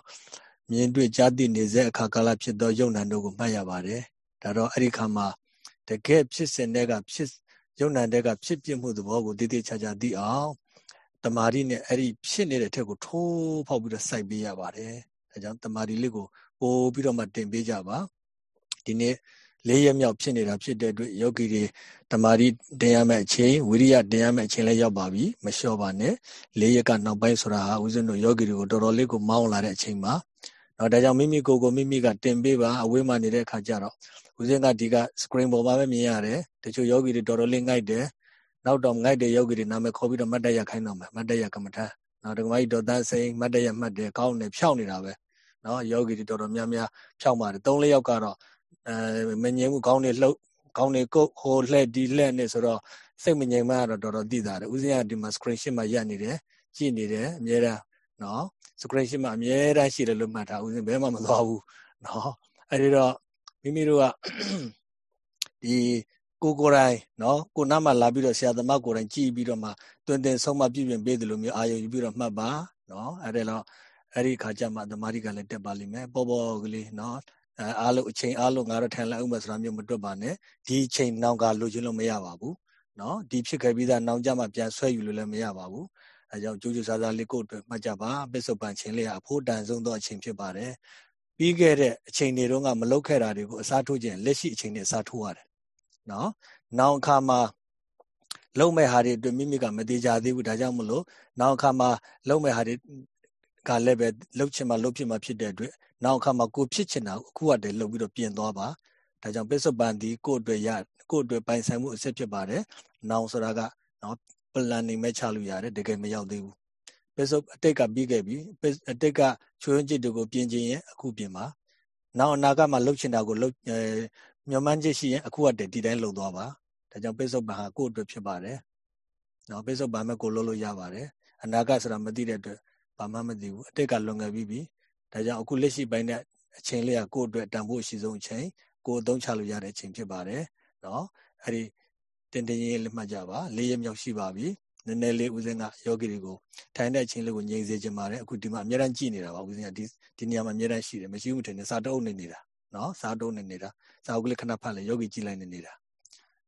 မြင်တွေ့ကြားသိနေစေအခါကာလဖြစ်သောယုံနာတို့ကိုမှတ်ရပါတယ်ဒါတော့အဲ့ဒီခါမှာတကယ်ဖြစ်စဉ်တွေကဖြစ်ယုံနာတွေကဖြစ်ပြမှုသဘောကိုတည်တည်ချာချာသိအောင်တမာရီနဲ့အဲ့ဒီဖြစ်နေတဲ့ထက်ကိုထိုးဖောက်ပြီးတော့စိုက်ပေးရပါတယ်ဒါကြောင့်တမာရီလေးကိုပို့ပြီးတော့မှတင်ပေးကြပါဒီနေ့လေးရက်မြောက်ဖြစ်နေတာဖြစ်တဲ့အတွက်ယောဂီတွေတမာရီတင်ရမယ့်အချိန်ဝိရိယတင်ရမယ့်အချိန်လည်းရောက်ပါပြီမလျှော့ပါနဲ့လေးရက်ကနောက်ပိုင်းဆိုတာဟာဦးဇင်းတို့ယောဂီတွေကိုတော်တော်လေးကိုမောင်းလာတဲ့အချိန်မှာ နော်ဒါကြောင့်မိမိကိုယ်ကိုမိမိကတင်ပေးပါအဝေးမှာနေတဲ့ခါကျတော့ဦးဇင်းကဒီက screen ပေါ်မှာပဲမြင်ရတယ်တချို့ယောဂီတွေတော်တော်လေးငိုက်တယ်နောက်တော့ငိုက်တဲ့ယောဂီတွေနာမည်ခေါ်ပြီးတော့မတ်တရခိုင်းတော့မယ်မတ်တရကမ္မထနော်ဒကမကြီးတော်တန်းစိန်မတ်တရမှတ်တယ်ကောင်းတယ်ဖြောင်းနေတာပဲနော်ယောဂီတွေတော်တော်များများဖြောင်းပါတယ်၃၄ယောက်ကတော့အဲမငြိမ်မှုကောင်းနေလှုပ်ကောင်းနေကုတ်ဟိုလှက်ဒီလှက်နေဆိုတော့စိတ်မငြိမ်မှတော့တော်တော်သိတာတယ်ဦးဇင်းကဒီမှာ screen ရှင်းမှာရက်နေတယ်ကြည့်နေတယ်အများအားနော် screen ရှင်းမှာအများအားရှိတယ်လို့မှတ်ထားဦးဇင်းဘယ်မှမသွားဘူးနော်အဲဒီတော့မိမိတို့ကဒီကိုကိုယ်တိုင်နော်ကိုနားမှာလာပြီးတော့ဆရာသမားကိုယ်တိုင်ကြည်ပြီးတော့မှတွင်တင်ဆုံးမပြည့်ပြင်ပေးတယ်လို့မျိုးအာရုံယူပြီးတော့မှတ်ပါနော်အဲ့ဒါတော့အဲ့ဒီခါကျမှသမာဓိကလည်းတက်ပါလိမ့်မယ်ပေါ်ပေါ်ကလေးနော်အားလုံးအချိန်အားလုံးငါတော့ထိုင်လိုက်အောင်မယ်ဆိုတာမျိုးမတွက်ပါနဲ့ဒီအချိန်နောင်ကလိုချင်လို့မရပါဘူးနော်ဒီဖြစ်ခဲ့ပြီးသားနောင်ကြမှပြန်ဆွဲယူလို့လည်းမရပါဘူး အဲကြောင့်ကြိုးကြိုးစားစားလေးကိုအတွက်မှတ်ကြပါပစ္စုပန်ချိန်လေးကအဖို့တန်ဆုံးသောအချိန်ဖြစ်ပါတယ်ပြီးခဲ့တဲ့အချိန်တွေတုန်းကမလုပ်ခဲ့တာတွေကိုအစားထိုးခြင်းလက်ရှိအချိန်တွေအစားထိုးရတယ်နော်နောင်အခါမှာလုံမဲ့ဟာတွေအတွက်မိမိကမသေးကြသေးဘူးဒါကြောင့်မလို့နောင်အခါမှာလုံမဲ့ဟာတွေကလည်းပဲလှုပ်ချင်မှလှုပ်ဖြစ်မှဖြစ်တဲ့အတွက်နောက်အခါမှာကိုဖြစ်ချင်တာအခုကတည်းလှုပ်ပြီးတော့ပြင်သွားပါဒါကြောင့်ပစ္စုပန်ဒီကိုယ့်အတွက်ရကိုယ့်အတွက်ပိုင်ဆိုင်မှုအစစ်ဖြစ်ပါတယ်နောင်ဆိုတာကနော် planning မဲ့ချလို့ရတယ်တကယ်မရောက်သေးဘူးပစ္စုအတိတ်ကပြီးခဲ့ပြီအတိတ်ကချွေးจิตတွေကိုပြင်ခြင်းရဲ့အခုပြင်ပါနောက်အနာဂတ်မှာလှုပ်ချင်တာကိုလှုပ်မျှော်မှန်းချက်ရှိရင်အခုကတည်းဒီတိုင်းလှုပ်သွားပါဒါကြောင့်ပစ္စုပန်ဟာကိုယ့်အတွက်ဖြစ်ပါတယ်နော်ပစ္စုပန်မဲ့ကိုလှုပ်လို့ရပါတယ်အနာဂတ်ဆိုတာမသိတဲ့အတွက်ဘာမှမသိဘူးအတိတ်ကလွန်ခဲ့ပြီးပြီဒါကြောင့်အခုလက်ရှိပိုင်းနဲ့အချိန်လေးကကိုယ့်အတွက်တန်ဖို့အရှိဆုံးအချိန်ကိုယ်အသုံးချလို့ရတဲ့အချိန်ဖြစ်ပါတယ်နော်အဲ့ဒီ တင်တင်ရင်လက်မှတ်ကြပါလေးရမြောက်ရှိပါပြီနည်းနည်းလေးဦးစင်းကယောဂီတွေကိုထိုင်တဲ့အချိန်လေးကိုငြိမ်စေခြင်းပါတယ်အခုဒီမှာအများအားကြည့်နေတာပါဦးစင်းကဒီဒီနေရာမှာအများအားရှိတယ်မရှိဘူးထင်တယ်စာတုံးနေနေတာနော်စာတုံးနေနေတာစာအုပ်ကလေးခဏဖတ်လဲယောဂီကြည့်လိုက်နေနေတာ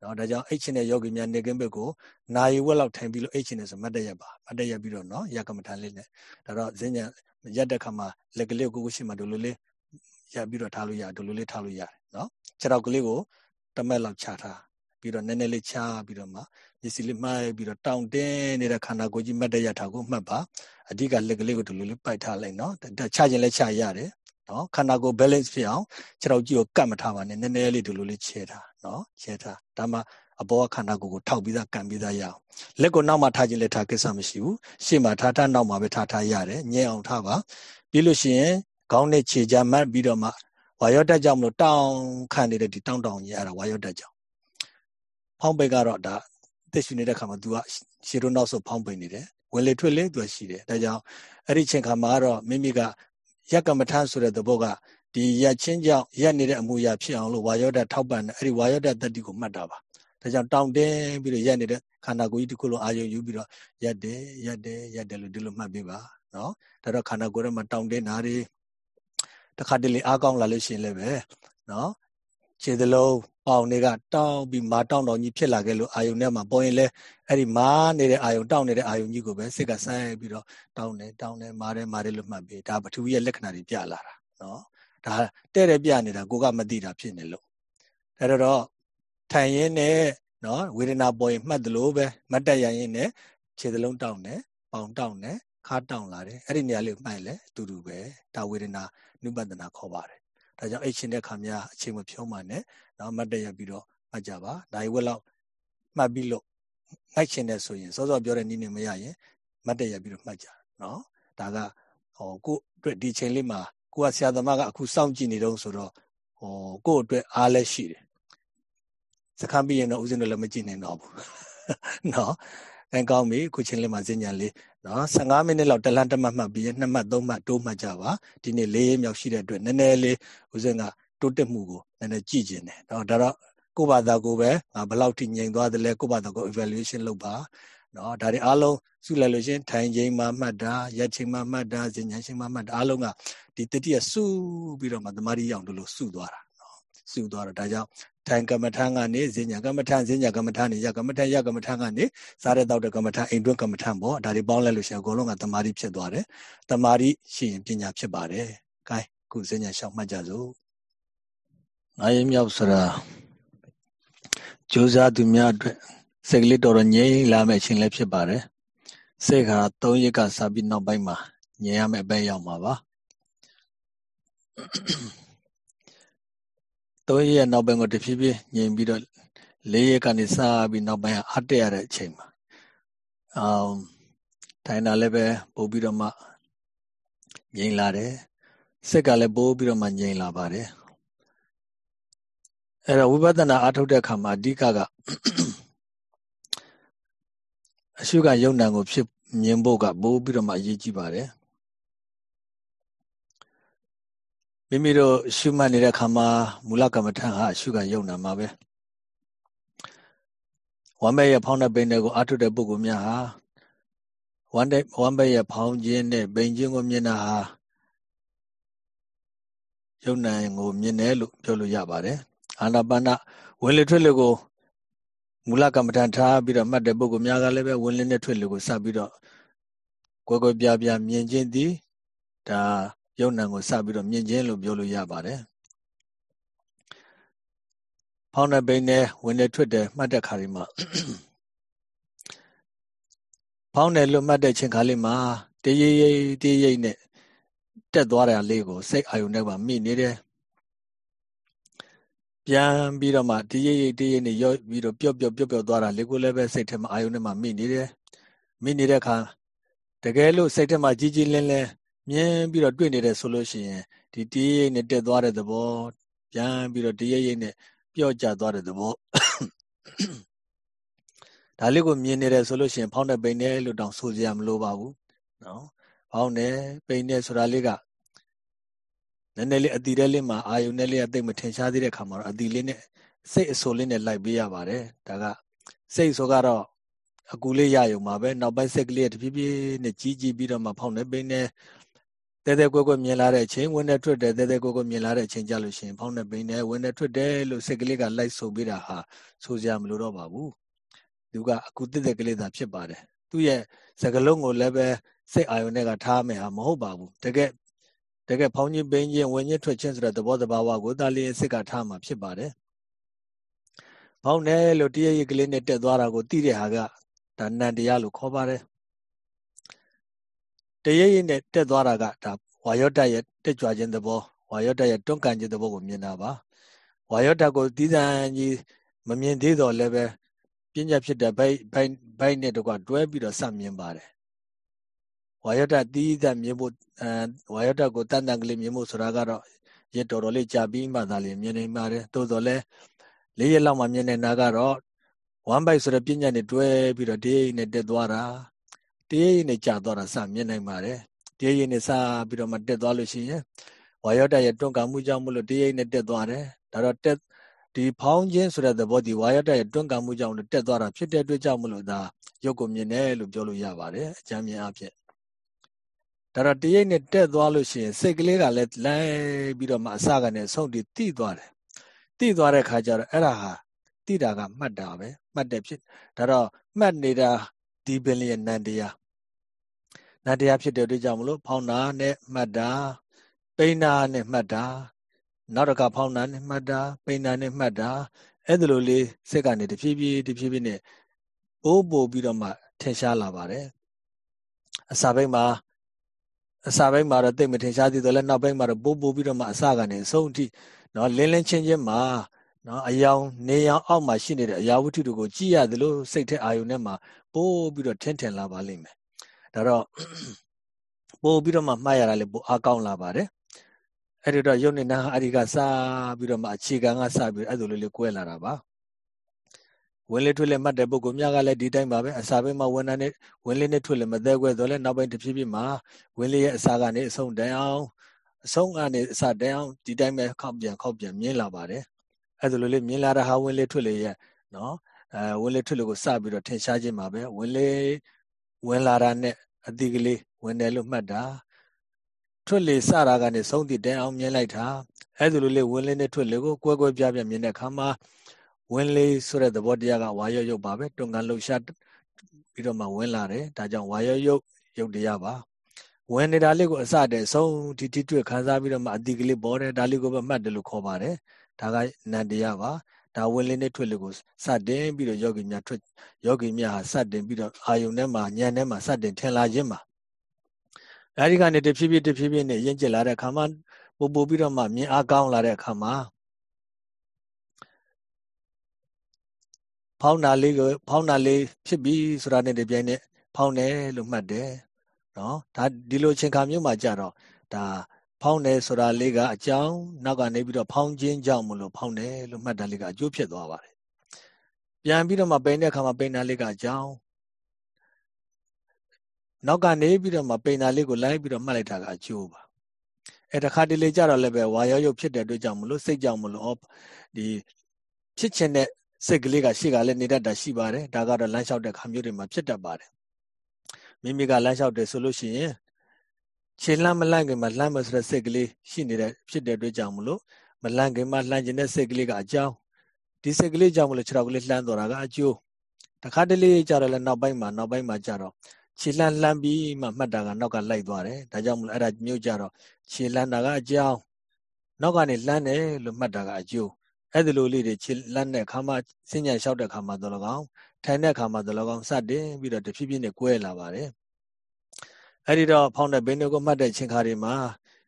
နော်ဒါကြောင့်အိတ်ချင်တဲ့ယောဂီများနေကင်းဘက်ကိုနာယီဝက်လောက်ထိုင်ပြီးလို့အိတ်ချင်တယ်ဆိုမတ်တရက်ပါမတ်တရက်ပြီးတော့နော်ရကမထန်လေးနဲ့ဒါတော့ဇင်းညာရက်တဲ့ခါမှာလက်ကလေးကိုကိုရှိမှဒိုလိုလေးရပြီးတော့ထားလို့ရဒိုလိုလေးထားလို့ရတယ်နော်ခြေထောက်ကလေးကိုတမက်လောက်ချထား ပြီးတော့နည်းနည်းလေးချပြီးတော့မှမျက်စိလေးမှိုက်ပြီးတော့တောင့်တင်းနေတဲ့ခန္ဓာကိုယ်ကြီးမှတ်တဲ့ရထားကိုမှတ်ပါအဓိကလက်ကလေးကိုဒိုလိုလေးပိုက်ထားလိုက်နော်ချခြင်းလည်းချရတယ်နော်ခန္ဓာကိုယ် balance ဖြစ်အောင်ခြေထောက်ကြီးကိုကတ်မထားပါနဲ့နည်းနည်းလေးဒိုလိုလေးချဲထားနော်ချဲထားဒါမှအပေါ်ကခန္ဓာကိုယ်ကိုထောက်ပြီးသားကန်ပြီးသားရအောင်လက်ကိုနောက်မှထားခြင်းလည်းထားကိစ္စမရှိဘူးရှေ့မှာထားထားနောက်မှာပဲထားထားရတယ်ညဲအောင်ထားပါပြီးလို့ရှိရင်ခေါင်းနဲ့ခြေကြားမှတ်ပြီးတော့မှဝါရော့တက်ကြောင့်မလို့တောင်းခံနေတဲ့ဒီတောင်းတောင်းကြီးအဲ့ဒါဝါရော့တက်ကြောင့် ဖောင်းပိတ်ကတော့ဒါအသက်ရှူနေတဲ့ခါမှာ तू ကရှေ့တို့နောက်ဆုတ်ဖောင်းပိတ်နေတယ်ဝင်လေထွက်လေ तू ရှိတယ်ဒါကြောင့်အဲ့ဒီချိန်ခါမှာကတော့မိမိကရက်ကမထမ်းဆိုတဲ့သဘောကဒီရက်ချင်းကြောင့်ရက်နေတဲ့အမူအရာဖြစ်အောင်လို့ဝါယောဓာတ်ထောက်ပံ့တယ်အဲ့ဒီဝါယောဓာတ်တတိကိုမှတ်တာပါဒါကြောင့်တောင်းတင်းပြီးတော့ရက်နေတဲ့ခန္ဓာကိုယ်ကြီးတစ်ခုလုံးအာရုံယူပြီးတော့ရက်တယ်ရက်တယ်ရက်တယ်လို့ဒီလိုမှတ်ပေးပါနော်ဒါတော့ခန္ဓာကိုယ်ထဲမှာတောင်းတင်းတာတွေတစ်ခါတလေအားကောင်းလာလို့ရှိရင်လည်းပဲနော် ခြေသလုံးပေါင်တွေကတောင်းပြီးမာတောင်းတောင်းကြီးဖြစ်လာခဲ့လို့အာယုန်ထဲမှာပေါ်ရင်လဲအဲ့ဒီမာနေတဲ့အာယုန်တောင်းနေတဲ့အာယုန်ကြီးကိုပဲစိတ်ကဆိုင်ပြီးတော့တောင်းတယ်တောင်းတယ်မာတယ်မာတယ်လို့မှတ်ပြီးဒါပထဝီရဲ့လက္ခဏာတွေပြလာတာနော်ဒါတဲ့တဲ့ပြနေတာကိုကမသိတာဖြစ်နေလို့အဲ့တော့ထိုင်ရင်းနဲ့နော်ဝေဒနာပေါ်ရင်မှတ်တယ်လို့ပဲမတ်တက်ရရင်နဲ့ခြေသလုံးတောင်းတယ်ပေါင်တောင်းတယ်ခါတောင်းလာတယ်အဲ့ဒီနေရာလေးကိုမှတ်လဲအတူတူပဲဒါဝေဒနာနုပဒနာခေါ်ပါတယ် ဒါကြောင့်အိတ်ရှင်တဲ့ခါများအချိန်မဖြုံးပါနဲ့နော်မတ်တက်ရပြီးတော့မှတ်ကြပါဒါဝက်လောက်မှတ်ပြီးလို့မှတ်ချင်တယ်ဆိုရင်စောစောပြောတဲ့နည်းနဲ့မရရင်မတ်တက်ရပြီးတော့မှတ်ကြနော်ဒါကဟောကိုအတွက်ဒီချိန်လေးမှာကိုကဆရာသမားကအခုစောင့်ကြည့်နေတော့ဆိုတော့ဟောကို့အတွက်အားလည်းရှိတယ်စခန်းပြီးရင်တော့ဦးဇင်းတို့လည်းမကြည့်နိုင်တော့ဘူးနော်အဲကောင်းပြီခုချင်းလေးမှာဇင်ညာလေး နော်15မိနစ်လောက်တလန့်တမတ်မှတ်ပြီးရင်2မှတ်3မှတ်တိုးမှတ်ကြပါဒီနေ့၄ရက်မြောက်ရှိတဲ့အတွက်နည်းနည်းလေးဦးဇင်းကတိုးတက်မှုကိုနည်းနည်းကြည့်ကျင်တယ်နော်ဒါတော့ကိုယ့်ဘာသာကိုပဲငါဘယ်လောက်ထိငြိမ်သွားသလဲကိုယ့်ဘာသာကို evaluation လုပ်ပါနော်ဒါတွေအားလုံးစုလိုက်လို့ရှင်ထိုင်ချိန်မှာမှတ်တာရက်ချိန်မှာမှတ်တာဇင်ညာချိန်မှာမှတ်တာအားလုံးကဒီတတိယစုပြီးတော့မှသမารီရောက်လို့စုသွားတာနော်စုသွားတော့ဒါကြောင့်ထိုင်ကမ္မထံကနေဇင်ညာကမ္မထံဇင်ညာကမ္မထံနေရကမ္မထံရကမ္မထံကနေစားတဲ့တောက်တဲ့ကမ္မထံအိမ်တွင်းကမ္မထံပေါ့ဒါတွေပေါင်းလိုက်လို့ရှိရင်အကုန်လုံးကတမာရီဖြစ်သွားတယ်တမာရီရှိရင်ပညာဖြစ်ပါတယ်။ gain ခုဇင်ညာရှောက်မှတ်ကြစို့။ငါးရင်မြောက်ဆိုတာကြိုးစားသူများအတွက်စိတ်ကလေးတော်တော်ငြိမ်လာမယ့်အချိန်လည်းဖြစ်ပါတယ်။စိတ်ဟာ၃ရက်ကစပြီးနောက်ပိုင်းမှာငြိမ်ရမယ့်အပိုင်းရောက်မှာပါ။ 3ရက်နောက်ပိုင်းကိုတဖြည်းဖြည်းငြိမ်ပြီးတော့4ရက်ကနေစပြီးနောက်ပိုင်းအတက်ရတဲ့အချိန်မှာအာထိုင်တာလည်းပဲပို့ပြီးတော့မှငြိမ်လာတယ်စိတ်ကလည်းပို့ပြီးတော့မှငြိမ်လာပါတယ်အဲ့တော့ဝိပဿနာအားထုတ်တဲ့အခါမှာအဓိကကအရှုကယုံ nant ကိုဖြစ်မြင်ဖို့ကပို့ပြီးတော့မှအရေးကြီးပါတယ် မိမိတို့ရှုမှတ်နေတဲ့ခါမှာမူလကမ္မထဟာရှုခံယုံနာမှာပဲဝမ်းဘက်ရဲ့ဖောင်းတဲ့ပိန်တွေကိုအထုတဲ့ပုဂ္ဂိုလ်များဟာဝမ်းတဲ့ဝမ်းဘက်ရဲ့ဖောင်းခြင်းနဲ့ပိန်ခြင်းကိုမြင်တာဟာယုံနိုင်ကိုမြင်တယ်လို့ပြောလို့ရပါတယ်အာနာပါနဝင်လေထွက်လေကိုမူလကမ္မဋ္ဌာန်းထားပြီးတော့မှတ်တဲ့ပုဂ္ဂိုလ်များကလည်းပဲဝင်လေနဲ့ထွက်လေကိုစပြီးတော့ကွယ်ကွယ်ပြားပြားမြင်ခြင်းသည်ဒါ ယုံနံကိုစပြီးတော့မြင်ခြင်းလို့ပြောလို့ရပါတယ်ဖောင်းတဲ့ဘိန်းနဲ့ဝင်တဲ့ထွက်တဲ့မှတ်တဲ့ခါလေးမှာဖောင်းတယ်လို့မှတ်တဲ့ချိန်ခါလေးမှာတရေရိပ်တရေရိပ်နဲ့တက်သွားတဲ့လေးကိုစိတ်အာယုန်နဲ့ပါမိနေတယ်ပြန်ပြီးတော့မှတရေရိပ်တရေရိပ်နဲ့ရော့ပြီးတော့ပျော့ပျော့ပျော့ပျော့သွားတာလေးကိုလည်းပဲစိတ်ထဲမှာအာယုန်နဲ့မှမိနေတယ်မိနေတဲ့အခါတကယ်လို့စိတ်ထဲမှာကြီးကြီးလင်းလင်း မြင်ပြီးတော့တွေ့နေတယ်ဆိုလို့ရှိရင်ဒီတရေရိပ်နဲ့တက်သွားတဲ့သဘောပြန်ပြီးတော့တရေရိပ်နဲ့ပျော့ကျသွားတဲ့သဘောဒါလေးကိုမြင်နေတယ်ဆိုလို့ရှိရင်ဖောင်းတဲ့ပိန်တယ်လို့တောင်ဆိုကြရမလို့ပါဘူးနော်ဖောင်းတယ်ပိန်တယ်ဆိုတာလေးကနည်းနည်းလေးအတီတဲ့လေးမှာအာယုန်နဲ့လေးအသိမထင်ရှားသေးတဲ့ခါမှာတော့အတီလေးနဲ့စိတ်အဆိုလေးနဲ့လိုက်ပေးရပါတယ်ဒါကစိတ်ဆိုကတော့အကူလေးရယုံမှာပဲနောက်ပိုင်းစိတ်ကလေးတဖြည်းဖြည်းနဲ့ကြီးကြီးပြီးတော့မှဖောင်းတယ်ပိန်တယ် တဲတဲကွက်ကွက်မြင်လာတဲ့အချိန်ဝင်နေထွက်တယ်တဲတဲကွက်ကွက်မြင်လာတဲ့အချိန်ကြလို့ရှိရင်ဖောင်းနေပိန်နေဝင်နေထွက်တယ်လို့စိတ်ကလေးကလိုက်ဆိုပေးတာဟာဆိုကြမလို့တော့ပါဘူးသူကအကူတစ်တဲ့ကလေးသာဖြစ်ပါတယ်သူ့ရဲ့စကလုံးကိုလည်းပဲစိတ်အာယုန်နဲ့ကထားမယ်ဟာမဟုတ်ပါဘူးတကယ်တကယ်ဖောင်းချင်းပိန်ချင်းဝင်ချင်းထွက်ချင်းဆိုတဲ့သဘောတဘာဝကိုတာလီစိတ်ကထားမှာဖြစ်ပါတယ်ဖောင်းတယ်လို့တရရကလေးနဲ့တက်သွားတာကိုသိတဲ့ဟာကဒါနန္တရားလို့ခေါ်ပါတယ် တရရနဲ့တက်သွားတာကဒါဝါယောတရဲ့တက်ကြွခြင်းသဘောဝါယောတရဲ့တွန်းကန်ခြင်းသဘောကိုမြင်တာပါဝါယောတကိုသီးသန့်ကြီးမမြင်သေးတော့လည်းပဲပညာဖြစ်တဲ့ဘိုက်ဘိုက်ဘိုက်နဲ့တကွတွဲပြီးတော့စမြင်ပါတယ်ဝါယောတသီးသန့်မြင်ဖို့အဲဝါယောတကိုတန်တန်ကလေးမြင်ဖို့ဆိုတာကတော့ရတော်တော်လေးကြာပြီးမှသာလေမြင်နေပါတယ်သို့တော်လည်းလေးရက်လောက်မှမြင်နေတာကတော့ဝမ်ဘိုက်ဆိုတဲ့ပညာနဲ့တွဲပြီးတော့ဒီနဲ့တက်သွားတာ တရားရည်နဲ့ကြာသွားတာစမြင်နိုင်ပါတယ်တရားရည်နဲ့စပြီးတော့မှတက်သွားလို့ရှိရင်ဝါယောတရဲ့တွန်းကမှုကြောင့်မလို့တရားရည်နဲ့တက်သွားတယ်ဒါတော့တက်ဒီဖောင်းခြင်းဆိုတဲ့သဘောဒီဝါယောတရဲ့တွန်းကမှုကြောင့်လို့တက်သွားတာဖြစ်တဲ့အတွက်ကြောင့်မလို့ဒါရုပ်ကိုမြင်တယ်လို့ပြောလို့ရပါတယ်အကြမ်းမြင်အဖြစ်ဒါတော့တရိပ်နဲ့တက်သွားလို့ရှိရင်စိတ်ကလေးကလည်းလိုက်ပြီးတော့မှအစကနေဆုံးတည်တိသွားတယ်တိသွားတဲ့ခါကျတော့အဲ့ဒါဟာတိတာကမှတ်တာပဲမှတ်တယ်ဖြစ်ဒါတော့မှတ်နေတာဒီပင်လျက်နန္တရား နတ်တရားဖြစ်တဲ့အတွက်ကြောင့်မလို့ဖောင်းတာနဲ့မှတ်တာပိဏာနဲ့မှတ်တာနောက်တစ်ခါဖောင်းတာနဲ့မှတ်တာပိဏာနဲ့မှတ်တာအဲ့ဒါလိုလေးစိတ်ကနေတဖြည်းဖြည်းတဖြည်းဖြည်းနဲ့ပိုးပို့ပြီးတော့မှထင်ရှားလာပါတယ်အစာဘိတ်မှာအစာဘိတ်မှာတော့တိတ်မထင်ရှားသေးတယ်လဲနောက်ဘိတ်မှာတော့ပိုးပို့ပြီးတော့မှအစာကနေအဆုံးအထိနော်လင်းလင်းချင်းချင်းမှာနော်အယောင်နေရောင်အောက်မှာရှိနေတဲ့အရာဝတ္ထုတွေကိုကြည့်ရတယ်လို့စိတ်ထဲအာယုန်ထဲမှာပိုးပြီးတော့ထင်ထင်လာပါလိမ့်မယ် ဒါတော့ပို့ပြီးတော့မှမှတ်ရတာလေပို့အားကောင်းလာပါတယ်အဲ့ဒီတော့ယုံနေနာအရိကစပြီးတော့မှအခြေခံကစပြီးအဲ့လိုလေးလေးကွဲလာတာပါဝင်လေထွက်လေမှတ်တဲ့ပုဂ္ဂိုလ်များကလည်းဒီတိုင်းပါပဲအစာပိုင်းမှာဝင်တာနဲ့ဝင်လေနဲ့ထွက်လေမသက်ခွဲတော့လဲနောက်ပိုင်းတစ်ဖြည်းဖြည်းမှာဝင်လေရဲ့အစာကနေအဆုံးတန်အောင်အဆုံးကနေအစာတန်အောင်ဒီတိုင်းပဲခောက်ပြန်ခောက်ပြန်မြင်လာပါတယ်အဲ့လိုလေးမြင်လာတာဟာဝင်လေထွက်လေရဲ့နော်အဲဝင်လေထွက်လေကိုစပြီးတော့ထင်ရှားခြင်းပါပဲဝင်လေ ဝင်လာတာနဲ့အတိကလေးဝင်တယ်လို့မှတ်တာထွက်လေစတာကနေဆုံးတည်တဲအောင်မြင်လိုက်တာအဲ့ဒါလိုလေးဝင်လေနဲ့ထွက်လေကိုကွဲကွဲပြားပြားမြင်တဲ့အခါမှာဝင်လေဆိုတဲ့သဘောတရားကဝါရော့ရုပ်ပါပဲတွန်ကန်လှုပ်ရှားပြီးတော့မှဝင်လာတယ်ဒါကြောင့်ဝါရော့ရုပ်ရုပ်တရားပါဝင်နေတာလေးကိုအစတည်းဆုံးတီတီတွေ့ခံစားပြီးတော့မှအတိကလေးပေါ်တယ်ဒါလေးကိုပဲမှတ်တယ်လို့ခေါ်ပါတယ်ဒါကနန္တရားပါ ဒါဝင်လေးနဲ့ထွက်လေးကိုစတင်ပြီးတော့ယောဂီများထွက်ယောဂီများဟာစတင်ပြီးတော့အာယုန်ထဲမှာဉာဏ်ထဲမှာစတင်ထင်လာခြင်းပါအဲဒီကနေတဖြည်းဖြည်းတဖြည်းဖြည်းနဲ့ရင့်ကျက်လာတဲ့အခါမှာပို့ပို့ပြီးတော့မှမြင်အားကောင်းလာတဲ့အခါမှာဖောင်းတာလေးကိုဖောင်းတာလေးဖြစ်ပြီဆိုတာနဲ့တပြိုင်နက်ဖောင်းတယ်လို့မှတ်တယ်နော်ဒါဒီလိုချိန်ခါမျိုးမှာကြတော့ဒါ ဖောင်းတယ်ဆိုတာလေးကအကြောင်းနောက်ကနေပြီးတော့ဖောင်းခြင်းကြောင့်မလို့ဖောင်းတယ်လို့မှတ်တာလေးကအကျိုးဖြစ်သွားပါတယ်ပြန်ပြီးတော့မှပိန်တဲ့အခါမှာပိန်တာလေးကအကြောင်းနောက်ကနေပြီးတော့မှပိန်တာလေးကိုလိုက်ပြီးတော့မှတ်လိုက်တာကအကျိုးပါအဲတခါတလေကြတော့လည်းပဲဝါရောရုပ်ဖြစ်တဲ့အတွက်ကြောင့်မလို့စိတ်ကြောင့်မလို့ဒီဖြစ်ချင်တဲ့စိတ်ကလေးကရှေ့ကလည်းနေတတ်တာရှိပါတယ်ဒါကတော့လမ်းလျှောက်တဲ့ခါမျိုးတွေမှာဖြစ်တတ်ပါတယ်မိမိကလမ်းလျှောက်တယ်ဆိုလို့ရှိရင် ခြေလှမ်းမလှမ်းခင်မှာလှမ်းမဆိုတဲ့စိတ်ကလေးရှိနေတဲ့ဖြစ်တဲ့အတွက်ကြောင့်မလို့မလှမ်းခင်မှာလှမ်းခြင်းတဲ့စိတ်ကလေးကအကြောင်းဒီစိတ်ကလေးကြောင့်မလို့ခြေထောက်ကလေးလှမ်းတော်တာကအကျိုးတခါတလေကြတော့လည်းနောက်ပိုင်းမှာနောက်ပိုင်းမှာကြတော့ခြေလှမ်းလှမ်းပြီးမှမှတ်တာကနောက်ကလိုက်သွားတယ်ဒါကြောင့်မလို့အဲ့ဒါမျိုးကြတော့ခြေလှမ်းတာကအကြောင်းနောက်ကနေလှမ်းတယ်လို့မှတ်တာကအကျိုးအဲ့ဒီလိုလေးတွေခြေလှမ်းတဲ့ခါမှစဉ္ညာလျှောက်တဲ့ခါမှတော့လကောင်ထိုင်တဲ့ခါမှတော့လကောင်စတင်ပြီးတော့တဖြည်းဖြည်းနဲ့ကွဲလာပါတယ် အဲ့ဒီတော့ဖောင်းတဲ့ဘင်းတွေကိုမှတ်တဲ့ချင်းခါတွေမှာ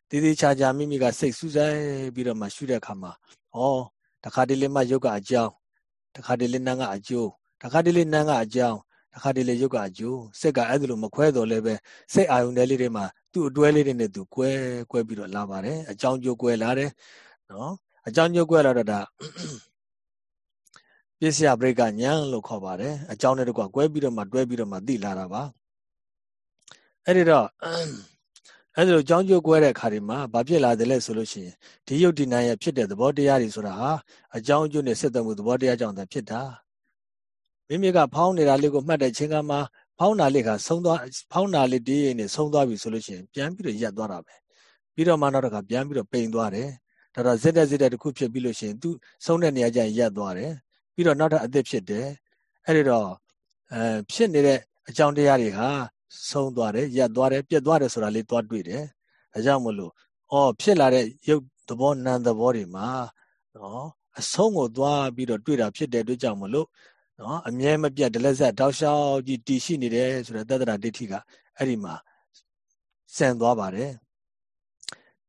တည်တည်ချာချာမိမိကစိတ်စူးစိုက်ပြီးတော့မှရှုတဲ့ခါမှာဩတခါတလေမှယုတ်ကအကြောင်းတခါတလေနန်းကအကျိုးတခါတလေနန်းကအကြောင်းတခါတလေယုတ်ကအကျိုးစိတ်ကအဲ့ဒါလိုမခွဲတော်လဲပဲစိတ်အာယုန်တဲ့လေးတွေမှာသူ့အတွဲလေးတွေနဲ့သူကွဲကွဲပြီးတော့လာပါတယ်အကြောင်းကျိုးကွဲလာတယ်နော်အကြောင်းကျိုးကွဲလာတော့ဒါပစ္စယပရိကညာလို့ခေါ်ပါတယ်အကြောင်းနဲ့တကွကွဲပြီးတော့မှတွဲပြီးတော့မှသိလာတာပါ အဲ့ဒီတော့အဲ့ဒါလိုကြောင်းကျိုးကွဲတဲ့အခါဒီမှာဘာဖြစ်လာတယ်လဲဆိုလို့ရှိရင်ဒီယုတ်ဒီနာရဲ့ဖြစ်တဲ့သဘောတရားတွေဆိုတာဟာအကြောင်းအကျိုးနဲ့ဆက်သွယ်မှုသဘောတရားကြောင့်သာဖြစ်တာမိမိကဖောင်းနေတာလေးကိုမှတ်တဲ့ချင်းကမှဖောင်းတာလေးကဆုံးသွားဖောင်းတာလေးဒီရင်နဲ့ဆုံးသွားပြီဆိုလို့ရှိရင်ပြန်ပြီးတော့ရပ်သွားတာပဲပြီးတော့မှနောက်တစ်ခါပြန်ပြီးတော့ပိန်သွားတယ်ဒါတော့ဇက်တက်ဇက်တက်တစ်ခုဖြစ်ပြီးလို့ရှိရင်သူဆုံးတဲ့နေရာကျရင်ရပ်သွားတယ်ပြီးတော့နောက်ထပ်အသက်ဖြစ်တယ်အဲ့ဒီတော့အဲဖြစ်နေတဲ့အကြောင်းတရားတွေဟာ ဆုံးသွားတယ်ရပ်သွားတယ်ပြက်သွားတယ်ဆိုတာလေးသွားတွေ့တယ်ဒါကြောင့်မလို့အော်ဖြစ်လာတဲ့ရုပ်သဘောနာမ်သဘောတွေမှာနော်အဆုံးကိုသွားပြီးတော့တွေ့တာဖြစ်တဲ့အတွက်ကြောင့်မလို့နော်အမြဲမပြတ်ဒလက်ဆက်တောက်လျှောက်ကြီးတည်ရှိနေတယ်ဆိုတဲ့တတ္တရာဒိဋ္ဌိကအဲ့ဒီမှာဆန်သွားပါတယ်